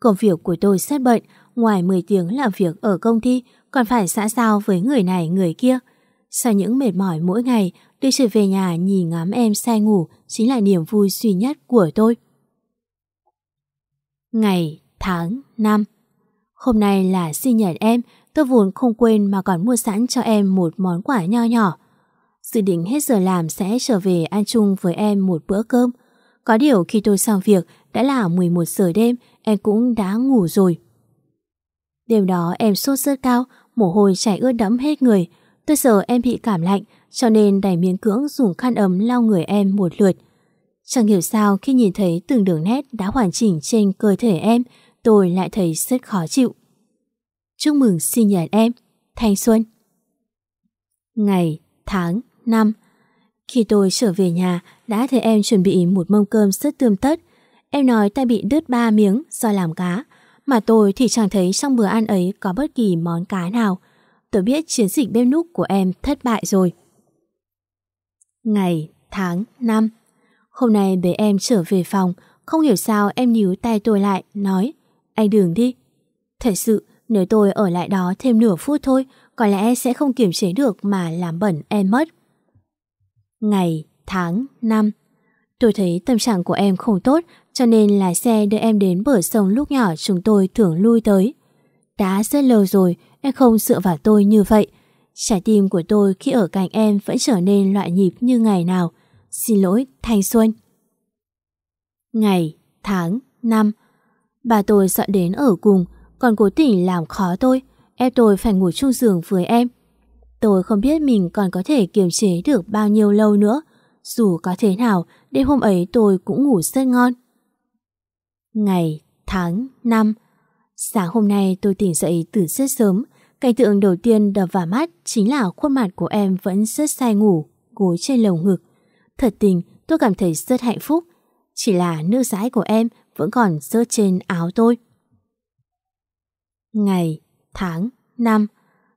[SPEAKER 2] Công việc của tôi rất bận Ngoài 10 tiếng làm việc ở công ty còn phải xã giao với người này người kia. Sau những mệt mỏi mỗi ngày, đưa trở về nhà nhìn ngắm em say ngủ chính là niềm vui duy nhất của tôi. Ngày, tháng, năm Hôm nay là sinh nhật em, tôi vốn không quên mà còn mua sẵn cho em một món quà nho nhỏ. Dự định hết giờ làm sẽ trở về ăn chung với em một bữa cơm. Có điều khi tôi xong việc đã là 11 giờ đêm, em cũng đã ngủ rồi. Đêm đó em sốt rất cao, mồ hôi chảy ướt đẫm hết người. Tôi sợ em bị cảm lạnh, cho nên đành miếng cưỡng dùng khăn ấm lau người em một lượt. Chẳng hiểu sao khi nhìn thấy từng đường nét đã hoàn chỉnh trên cơ thể em, tôi lại thấy rất khó chịu. Chúc mừng sinh nhật em, Thanh Xuân. Ngày, tháng, năm Khi tôi trở về nhà, đã thấy em chuẩn bị một mâm cơm rất tươm tất. Em nói tay bị đứt ba miếng do làm cá. Mà tôi thì chẳng thấy trong bữa ăn ấy có bất kỳ món cá nào. Tôi biết chiến dịch bếp núc của em thất bại rồi. Ngày, tháng, năm Hôm nay bế em trở về phòng, không hiểu sao em níu tay tôi lại, nói Anh đừng đi. Thật sự, nếu tôi ở lại đó thêm nửa phút thôi, có lẽ sẽ không kiểm chế được mà làm bẩn em mất. Ngày, tháng, năm Tôi thấy tâm trạng của em không tốt cho nên lái xe đưa em đến bờ sông lúc nhỏ chúng tôi thường lui tới. Đã rất lâu rồi em không dựa vào tôi như vậy. Trái tim của tôi khi ở cạnh em vẫn trở nên loại nhịp như ngày nào. Xin lỗi, Thanh Xuân. Ngày, tháng, năm Bà tôi dọn đến ở cùng còn cố tình làm khó tôi ép tôi phải ngủ chung giường với em. Tôi không biết mình còn có thể kiềm chế được bao nhiêu lâu nữa. Dù có thế nào, đêm hôm ấy tôi cũng ngủ rất ngon. Ngày, tháng, năm Sáng hôm nay tôi tỉnh dậy từ rất sớm. Cảnh tượng đầu tiên đập vào mắt chính là khuôn mặt của em vẫn rất say ngủ, gối trên lồng ngực. Thật tình, tôi cảm thấy rất hạnh phúc. Chỉ là nước dãi của em vẫn còn rớt trên áo tôi. Ngày, tháng, năm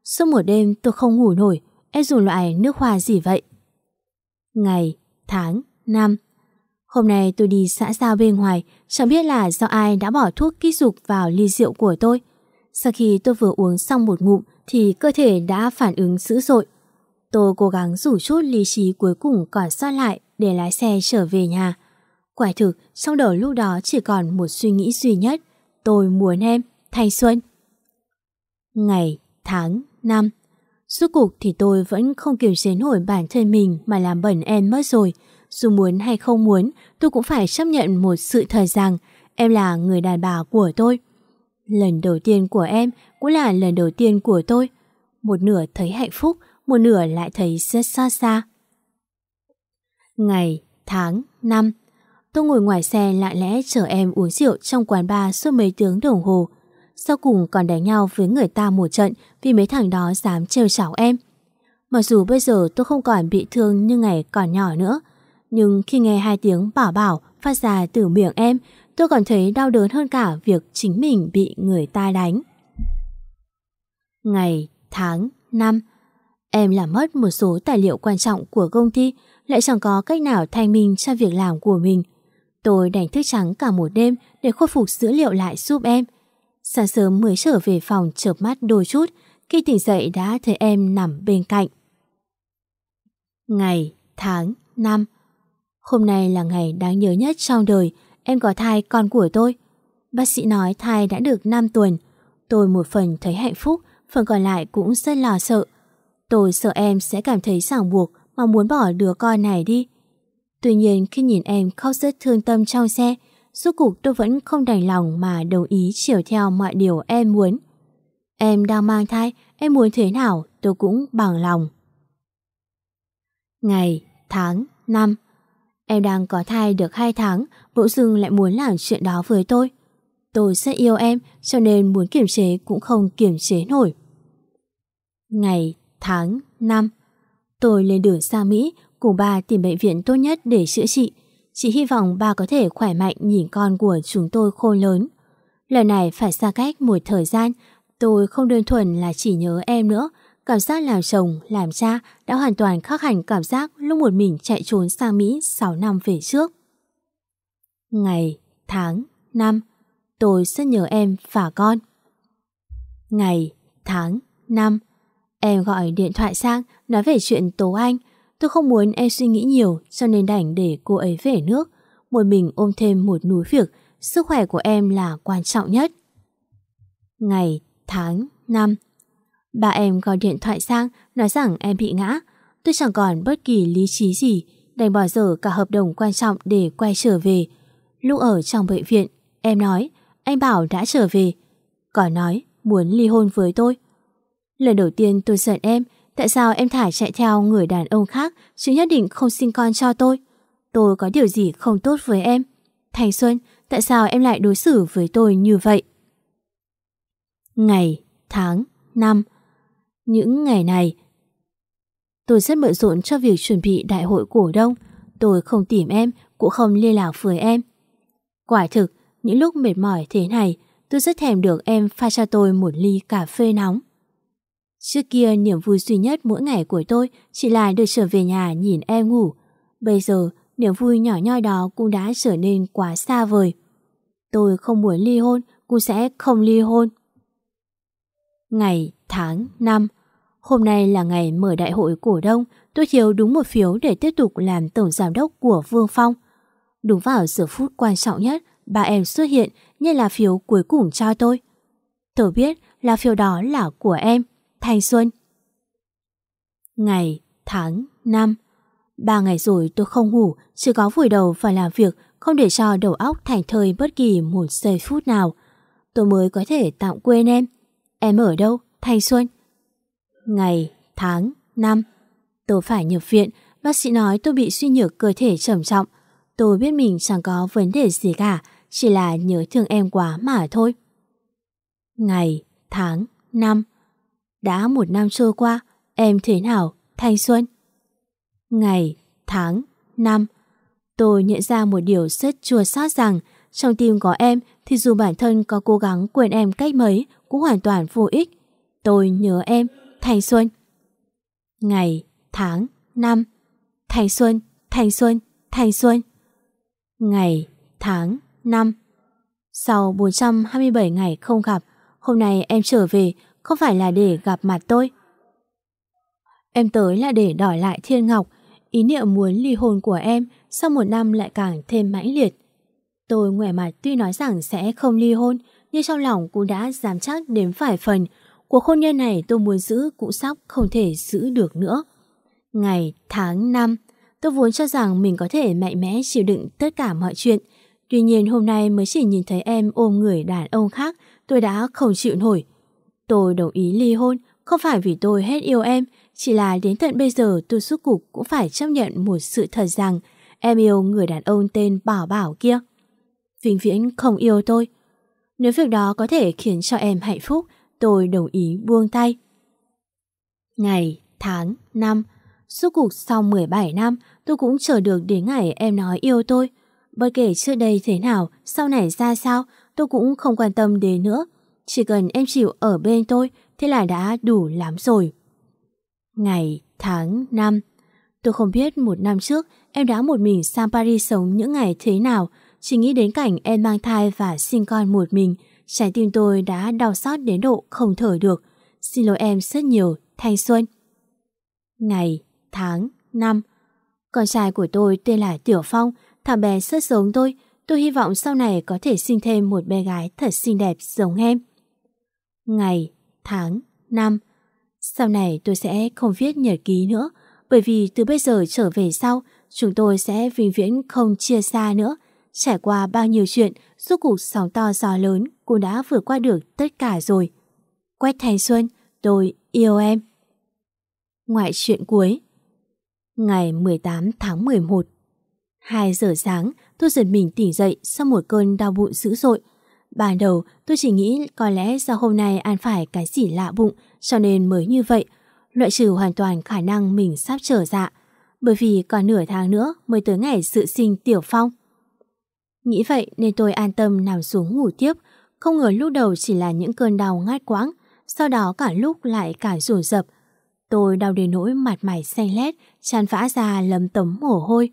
[SPEAKER 2] Suốt một đêm tôi không ngủ nổi Em dùng loại nước hoa gì vậy? Ngày, tháng, năm Hôm nay tôi đi xã giao bên ngoài Chẳng biết là do ai đã bỏ thuốc kích dục vào ly rượu của tôi. Sau khi tôi vừa uống xong một ngụm Thì cơ thể đã phản ứng dữ dội. Tôi cố gắng rủ chút lý trí cuối cùng còn sót lại Để lái xe trở về nhà. Quả thực trong đầu lúc đó chỉ còn một suy nghĩ duy nhất Tôi muốn em, thanh xuân. Ngày, tháng, năm. Suốt cuộc thì tôi vẫn không kiềm chế nổi bản thân mình mà làm bẩn em mất rồi. Dù muốn hay không muốn, tôi cũng phải chấp nhận một sự thật rằng em là người đàn bà của tôi. Lần đầu tiên của em cũng là lần đầu tiên của tôi. Một nửa thấy hạnh phúc, một nửa lại thấy rất xa xa. Ngày, tháng, năm Tôi ngồi ngoài xe lặng lẽ chờ em uống rượu trong quán bar suốt mấy tiếng đồng hồ sau cùng còn đánh nhau với người ta một trận vì mấy thằng đó dám trêu chọc em. Mặc dù bây giờ tôi không còn bị thương như ngày còn nhỏ nữa, nhưng khi nghe hai tiếng bảo bảo phát ra từ miệng em, tôi còn thấy đau đớn hơn cả việc chính mình bị người ta đánh. Ngày, tháng, năm Em làm mất một số tài liệu quan trọng của công ty, lại chẳng có cách nào thanh minh cho việc làm của mình. Tôi đành thức trắng cả một đêm để khôi phục dữ liệu lại giúp em. Sáng sớm mới trở về phòng chợp mắt đôi chút, khi tỉnh dậy đã thấy em nằm bên cạnh. Ngày, tháng, năm Hôm nay là ngày đáng nhớ nhất trong đời, em có thai con của tôi. Bác sĩ nói thai đã được 5 tuần. Tôi một phần thấy hạnh phúc, phần còn lại cũng rất lo sợ. Tôi sợ em sẽ cảm thấy ràng buộc mà muốn bỏ đứa con này đi. Tuy nhiên khi nhìn em khóc rất thương tâm trong xe, Suốt cuộc tôi vẫn không đành lòng mà đồng ý chiều theo mọi điều em muốn. Em đang mang thai, em muốn thế nào tôi cũng bằng lòng. Ngày, tháng, năm Em đang có thai được 2 tháng, bỗng dưng lại muốn làm chuyện đó với tôi. Tôi rất yêu em, cho nên muốn kiểm chế cũng không kiểm chế nổi. Ngày, tháng năm, Tôi lên đường sang Mỹ cùng ba tìm bệnh viện tốt nhất để chữa trị. Chỉ hy vọng ba có thể khỏe mạnh nhìn con của chúng tôi khôn lớn. Lần này phải xa cách một thời gian, tôi không đơn thuần là chỉ nhớ em nữa. Cảm giác làm chồng, làm cha đã hoàn toàn khác hẳn cảm giác lúc một mình chạy trốn sang Mỹ 6 năm về trước. Ngày, tháng, năm, tôi rất nhớ em và con. Ngày, tháng, năm, em gọi điện thoại sang nói về chuyện Tố Anh. Tôi không muốn em suy nghĩ nhiều cho nên đành để cô ấy về nước. Một mình ôm thêm một núi việc, sức khỏe của em là quan trọng nhất. Ngày, tháng, năm, Ba em gọi điện thoại sang nói rằng em bị ngã. Tôi chẳng còn bất kỳ lý trí gì, đành bỏ dở cả hợp đồng quan trọng để quay trở về. Lúc ở trong bệnh viện, em nói anh Bảo đã trở về. Còn nói muốn ly hôn với tôi. Lần đầu tiên tôi giận em, tại sao em thả chạy theo người đàn ông khác chứ nhất định không sinh con cho tôi. Tôi có điều gì không tốt với em? Thành Xuân, tại sao em lại đối xử với tôi như vậy? Ngày, tháng, năm những ngày này, tôi rất bận rộn cho việc chuẩn bị đại hội cổ đông. Tôi không tìm em, cũng không liên lạc với em. Quả thực, những lúc mệt mỏi thế này, tôi rất thèm được em pha cho tôi một ly cà phê nóng. Trước kia niềm vui duy nhất mỗi ngày của tôi chỉ là được trở về nhà nhìn em ngủ. Bây giờ, niềm vui nhỏ nhoi đó cũng đã trở nên quá xa vời. Tôi không muốn ly hôn, cũng sẽ không ly hôn. Ngày, tháng, năm Hôm nay là ngày mở đại hội cổ đông, tôi thiếu đúng một phiếu để tiếp tục làm tổng giám đốc của Vương Phong. Đúng vào giờ phút quan trọng nhất, ba em xuất hiện như là phiếu cuối cùng cho tôi. Tôi biết là phiếu đó là của em, Thanh Xuân. Ngày, tháng, năm Ba ngày rồi tôi không ngủ, chỉ có vùi đầu và làm việc, không để cho đầu óc thành thơi bất kỳ một giây phút nào. Tôi mới có thể tạm quên em. Em ở đâu, Thanh Xuân? Ngày, tháng, năm Tôi phải nhập viện, bác sĩ nói tôi bị suy nhược cơ thể trầm trọng. Tôi biết mình chẳng có vấn đề gì cả, chỉ là nhớ thương em quá mà thôi. Ngày, tháng, năm Đã một năm trôi qua, em thế nào, Thanh Xuân? Ngày, tháng, năm Tôi nhận ra một điều rất chua xót rằng trong tim có em thì dù bản thân có cố gắng quên em cách mấy cũng hoàn toàn vô ích. Tôi nhớ em, thành Xuân. Ngày, tháng, năm thành Xuân, thành Xuân, thành Xuân. Ngày, tháng, năm Sau 427 ngày không gặp, hôm nay em trở về không phải là để gặp mặt tôi. Em tới là để đòi lại Thiên Ngọc, ý niệm muốn ly hôn của em sau một năm lại càng thêm mãnh liệt. Tôi ngoẻ mặt tuy nói rằng sẽ không ly hôn, nhưng trong lòng cũng đã dám chắc đến phải phần. Cuộc hôn nhân này tôi muốn giữ cũng sắp không thể giữ được nữa. Ngày, tháng, năm, tôi vốn cho rằng mình có thể mạnh mẽ chịu đựng tất cả mọi chuyện. Tuy nhiên hôm nay mới chỉ nhìn thấy em ôm người đàn ông khác, tôi đã không chịu nổi. Tôi đồng ý ly hôn, không phải vì tôi hết yêu em, chỉ là đến tận bây giờ tôi suốt cục cũng phải chấp nhận một sự thật rằng em yêu người đàn ông tên Bảo Bảo kia. Vĩnh viễn không yêu tôi. Nếu việc đó có thể khiến cho em hạnh phúc, tôi đồng ý buông tay. Ngày, tháng, năm, suốt cuộc sau 17 năm tôi cũng chờ được đến ngày em nói yêu tôi. Bất kể trước đây thế nào, sau này ra sao, tôi cũng không quan tâm đến nữa. Chỉ cần em chịu ở bên tôi, thế là đã đủ lắm rồi. Ngày, tháng, năm Tôi không biết một năm trước em đã một mình sang Paris sống những ngày thế nào, chỉ nghĩ đến cảnh em mang thai và sinh con một mình, trái tim tôi đã đau xót đến độ không thở được. Xin lỗi em rất nhiều, Thanh Xuân. Ngày, tháng, năm Con trai của tôi tên là Tiểu Phong, thằng bé rất giống tôi. Tôi hy vọng sau này có thể sinh thêm một bé gái thật xinh đẹp giống em. Ngày, tháng, năm Sau này tôi sẽ không viết nhật ký nữa, bởi vì từ bây giờ trở về sau, chúng tôi sẽ vĩnh viễn không chia xa nữa. Trải qua bao nhiêu chuyện, suốt cuộc sóng to gió lớn, cô đã vượt qua được tất cả rồi. Quách Thành Xuân, tôi yêu em. Ngoại chuyện cuối Ngày 18 tháng 11 2 giờ sáng, tôi giật mình tỉnh dậy sau một cơn đau bụng dữ dội. Ban đầu, tôi chỉ nghĩ có lẽ do hôm nay ăn phải cái gì lạ bụng, cho nên mới như vậy. loại trừ hoàn toàn khả năng mình sắp trở dạ, bởi vì còn nửa tháng nữa mới tới ngày sự sinh Tiểu Phong. Nghĩ vậy nên tôi an tâm nằm xuống ngủ tiếp, không ngờ lúc đầu chỉ là những cơn đau ngát quãng, sau đó cả lúc lại cả rủ rập. Tôi đau đến nỗi mặt mày xanh lét, tràn vã ra lấm tấm mồ hôi.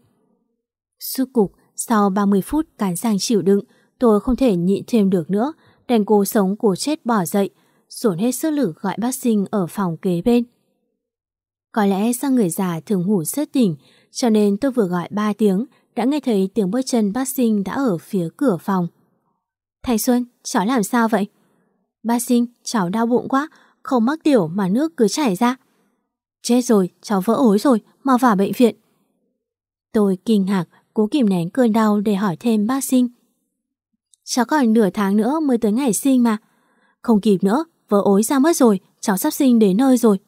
[SPEAKER 2] Suốt cục, sau 30 phút cán răng chịu đựng, tôi không thể nhịn thêm được nữa, đành cố sống cố chết bỏ dậy, dồn hết sức lực gọi bác sinh ở phòng kế bên. Có lẽ do người già thường ngủ rất tỉnh, cho nên tôi vừa gọi 3 tiếng, đã nghe thấy tiếng bước chân bác sinh đã ở phía cửa phòng. Thành Xuân, cháu làm sao vậy? Bác sinh, cháu đau bụng quá, không mắc tiểu mà nước cứ chảy ra. Chết rồi, cháu vỡ ối rồi, mau vào bệnh viện. Tôi kinh ngạc, cố kìm nén cơn đau để hỏi thêm bác sinh. Cháu còn nửa tháng nữa mới tới ngày sinh mà. Không kịp nữa, vỡ ối ra mất rồi, cháu sắp sinh đến nơi rồi.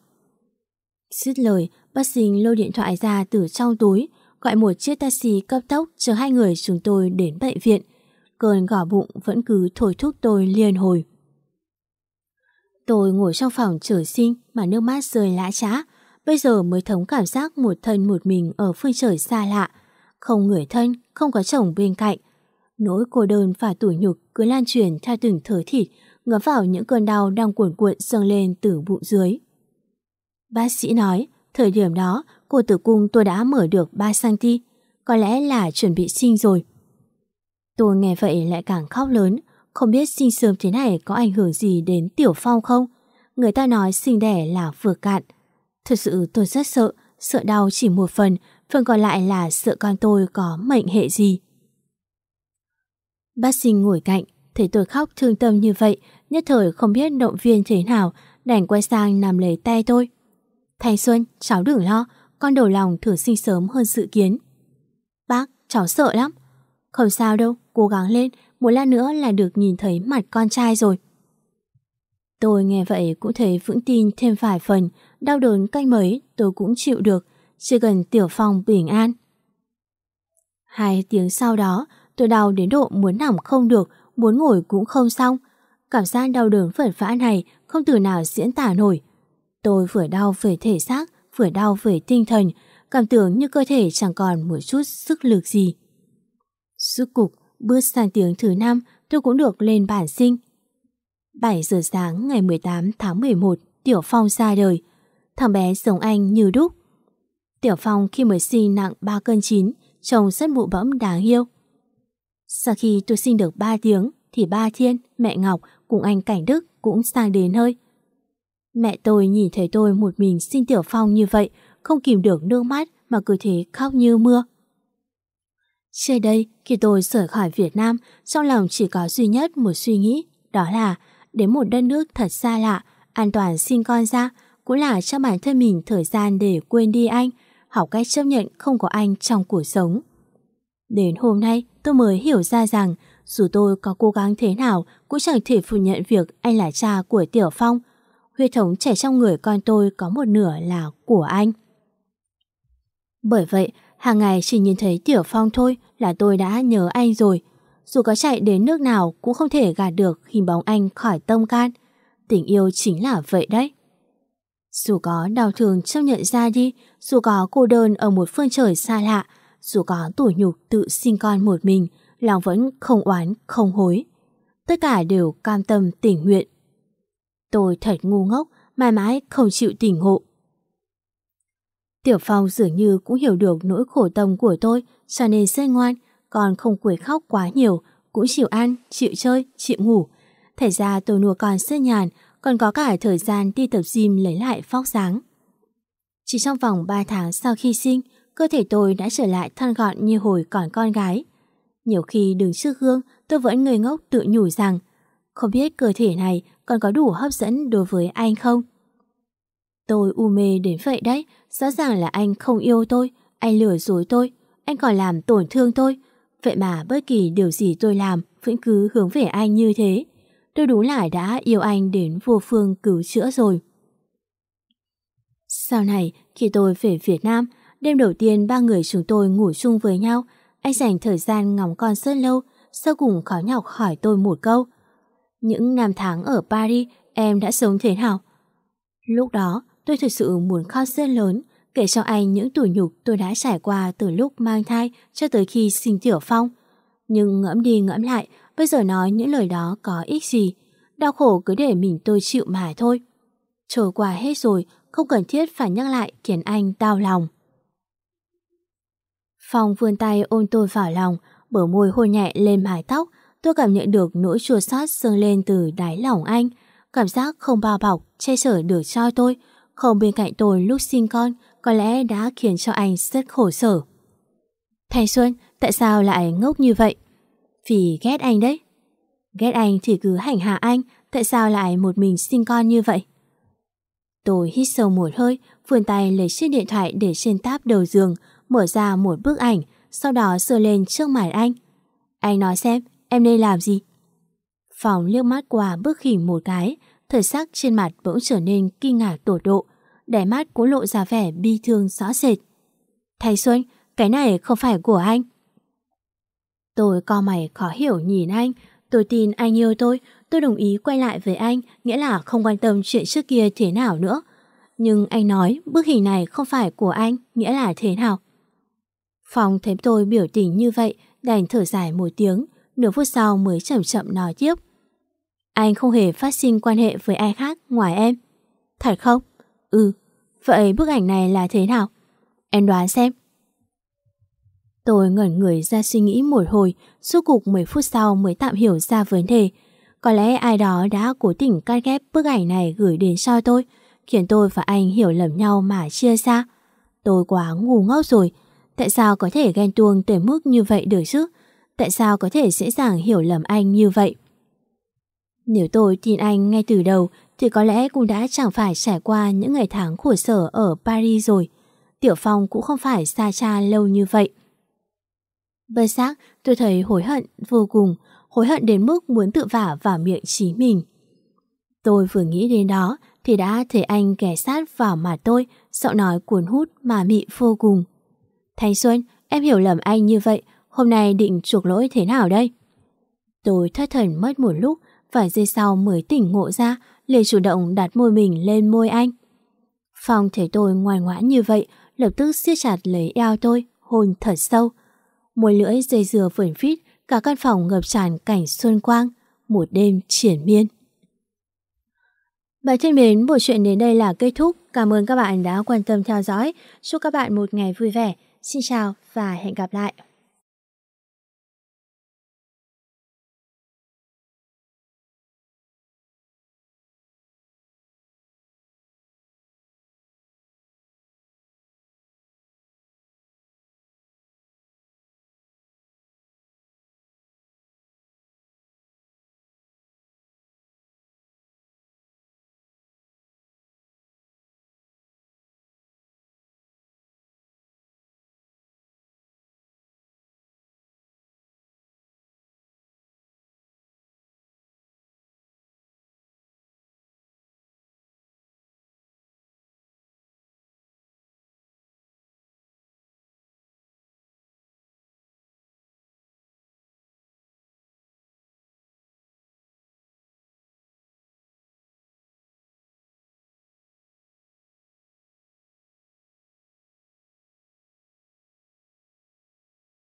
[SPEAKER 2] Dứt lời, bác sinh lôi điện thoại ra từ trong túi, gọi một chiếc taxi cấp tốc chở hai người chúng tôi đến bệnh viện. Cơn gỏ bụng vẫn cứ thổi thúc tôi liên hồi. Tôi ngồi trong phòng chờ sinh mà nước mắt rơi lã trá. Bây giờ mới thống cảm giác một thân một mình ở phương trời xa lạ. Không người thân, không có chồng bên cạnh. Nỗi cô đơn và tủi nhục cứ lan truyền theo từng thớ thịt, ngấm vào những cơn đau đang cuộn cuộn dâng lên từ bụng dưới. Bác sĩ nói, thời điểm đó, cô tử cung tôi đã mở được 3cm, có lẽ là chuẩn bị sinh rồi. Tôi nghe vậy lại càng khóc lớn, không biết sinh sớm thế này có ảnh hưởng gì đến Tiểu Phong không? Người ta nói sinh đẻ là vừa cạn. Thật sự tôi rất sợ, sợ đau chỉ một phần, phần còn lại là sợ con tôi có mệnh hệ gì. Bác sinh ngồi cạnh, thấy tôi khóc thương tâm như vậy, nhất thời không biết động viên thế nào, đành quay sang nằm lấy tay tôi. Thanh Xuân, cháu đừng lo, con đầu lòng thử sinh sớm hơn dự kiến. Bác, cháu sợ lắm. Không sao đâu, cố gắng lên, một lát nữa là được nhìn thấy mặt con trai rồi. Tôi nghe vậy cũng thấy vững tin thêm vài phần, đau đớn canh mấy tôi cũng chịu được, chỉ cần Tiểu Phong bình an. Hai tiếng sau đó, tôi đau đến độ muốn nằm không được, muốn ngồi cũng không xong. Cảm giác đau đớn phẩn vã này không từ nào diễn tả nổi. Tôi vừa đau về thể xác, vừa đau về tinh thần, cảm tưởng như cơ thể chẳng còn một chút sức lực gì. Suốt cục, bước sang tiếng thứ năm, tôi cũng được lên bản sinh. 7 giờ sáng ngày 18 tháng 11, Tiểu Phong ra đời. Thằng bé giống anh như đúc. Tiểu Phong khi mới sinh nặng 3 cân 9, trông rất bụ bẫm đáng yêu. Sau khi tôi sinh được 3 tiếng, thì ba Thiên, mẹ Ngọc cùng anh Cảnh Đức cũng sang đến hơi. Mẹ tôi nhìn thấy tôi một mình xin Tiểu Phong như vậy, không kìm được nước mắt mà cứ thế khóc như mưa. Trước đây, khi tôi rời khỏi Việt Nam, trong lòng chỉ có duy nhất một suy nghĩ, đó là đến một đất nước thật xa lạ, an toàn sinh con ra, cũng là cho bản thân mình thời gian để quên đi anh, học cách chấp nhận không có anh trong cuộc sống. Đến hôm nay, tôi mới hiểu ra rằng dù tôi có cố gắng thế nào cũng chẳng thể phủ nhận việc anh là cha của Tiểu Phong. Huyết thống trẻ trong người con tôi có một nửa là của anh. Bởi vậy, hàng ngày chỉ nhìn thấy Tiểu Phong thôi là tôi đã nhớ anh rồi. Dù có chạy đến nước nào cũng không thể gạt được hình bóng anh khỏi tâm can. Tình yêu chính là vậy đấy. Dù có đau thương chấp nhận ra đi, dù có cô đơn ở một phương trời xa lạ, dù có tủi nhục tự sinh con một mình, lòng vẫn không oán, không hối. Tất cả đều cam tâm tình nguyện. Tôi thật ngu ngốc, mãi mãi không chịu tỉnh ngộ. Tiểu Phong dường như cũng hiểu được nỗi khổ tâm của tôi, cho nên rất ngoan, còn không quấy khóc quá nhiều, cũng chịu ăn, chịu chơi, chịu ngủ. Thật ra tôi nuôi con rất nhàn, còn có cả thời gian đi tập gym lấy lại phóc dáng. Chỉ trong vòng 3 tháng sau khi sinh, cơ thể tôi đã trở lại thon gọn như hồi còn con gái. Nhiều khi đứng trước gương, tôi vẫn ngây ngốc tự nhủ rằng không biết cơ thể này còn có đủ hấp dẫn đối với anh không? Tôi u mê đến vậy đấy, rõ ràng là anh không yêu tôi, anh lừa dối tôi, anh còn làm tổn thương tôi. Vậy mà bất kỳ điều gì tôi làm vẫn cứ hướng về anh như thế. Tôi đúng là đã yêu anh đến vô phương cứu chữa rồi. Sau này, khi tôi về Việt Nam, đêm đầu tiên ba người chúng tôi ngủ chung với nhau, anh dành thời gian ngóng con rất lâu, sau cùng khó nhọc hỏi tôi một câu. Những năm tháng ở Paris, em đã sống thế nào? Lúc đó, tôi thực sự muốn khóc rất lớn, kể cho anh những tủi nhục tôi đã trải qua từ lúc mang thai cho tới khi sinh Tiểu Phong. Nhưng ngẫm đi ngẫm lại, bây giờ nói những lời đó có ích gì. Đau khổ cứ để mình tôi chịu mà thôi. Trôi qua hết rồi, không cần thiết phải nhắc lại khiến anh đau lòng. Phong vươn tay ôm tôi vào lòng, bờ môi hôn nhẹ lên mái tóc. Tôi cảm nhận được nỗi chua xót dâng lên từ đáy lòng anh. Cảm giác không bao bọc, che chở được cho tôi. Không bên cạnh tôi lúc sinh con, có lẽ đã khiến cho anh rất khổ sở. Thanh Xuân, tại sao lại ngốc như vậy? Vì ghét anh đấy. Ghét anh thì cứ hành hạ anh, tại sao lại một mình sinh con như vậy? Tôi hít sâu một hơi, vươn tay lấy chiếc điện thoại để trên táp đầu giường, mở ra một bức ảnh, sau đó sờ lên trước mặt anh. Anh nói xem, em nên làm gì? Phòng liếc mắt qua bức hình một cái, thời sắc trên mặt bỗng trở nên kinh ngạc tột độ, đáy mắt cũng lộ ra vẻ bi thương rõ rệt. Thầy Xuân, cái này không phải của anh. Tôi co mày khó hiểu nhìn anh, tôi tin anh yêu tôi, tôi đồng ý quay lại với anh, nghĩa là không quan tâm chuyện trước kia thế nào nữa. Nhưng anh nói bức hình này không phải của anh, nghĩa là thế nào? Phòng thấy tôi biểu tình như vậy, đành thở dài một tiếng, nửa phút sau mới chậm chậm nói tiếp. Anh không hề phát sinh quan hệ với ai khác ngoài em. Thật không? Ừ, vậy bức ảnh này là thế nào? Em đoán xem. Tôi ngẩn người ra suy nghĩ một hồi, suốt cục 10 phút sau mới tạm hiểu ra vấn đề. Có lẽ ai đó đã cố tình cắt ghép bức ảnh này gửi đến cho tôi, khiến tôi và anh hiểu lầm nhau mà chia xa. Tôi quá ngu ngốc rồi. Tại sao có thể ghen tuông tới mức như vậy được chứ? Tại sao có thể dễ dàng hiểu lầm anh như vậy? Nếu tôi tin anh ngay từ đầu thì có lẽ cũng đã chẳng phải trải qua những ngày tháng khổ sở ở Paris rồi. Tiểu Phong cũng không phải xa cha lâu như vậy. Bất giác tôi thấy hối hận vô cùng, hối hận đến mức muốn tự vả vào miệng chí mình. Tôi vừa nghĩ đến đó thì đã thấy anh ghé sát vào mặt tôi, giọng nói cuốn hút mà mị vô cùng. Thanh Xuân, em hiểu lầm anh như vậy, hôm nay định chuộc lỗi thế nào đây? Tôi thất thần mất một lúc, vài giây sau mới tỉnh ngộ ra, liền chủ động đặt môi mình lên môi anh. Phong thấy tôi ngoan ngoãn như vậy, lập tức siết chặt lấy eo tôi, hôn thật sâu. Môi lưỡi dây dừa vườn phít, cả căn phòng ngập tràn cảnh xuân quang, một đêm triển miên. Bài thân mến, buổi chuyện đến đây là kết thúc. Cảm ơn các bạn đã quan tâm theo dõi. Chúc các bạn một ngày vui vẻ. Xin chào và hẹn gặp lại.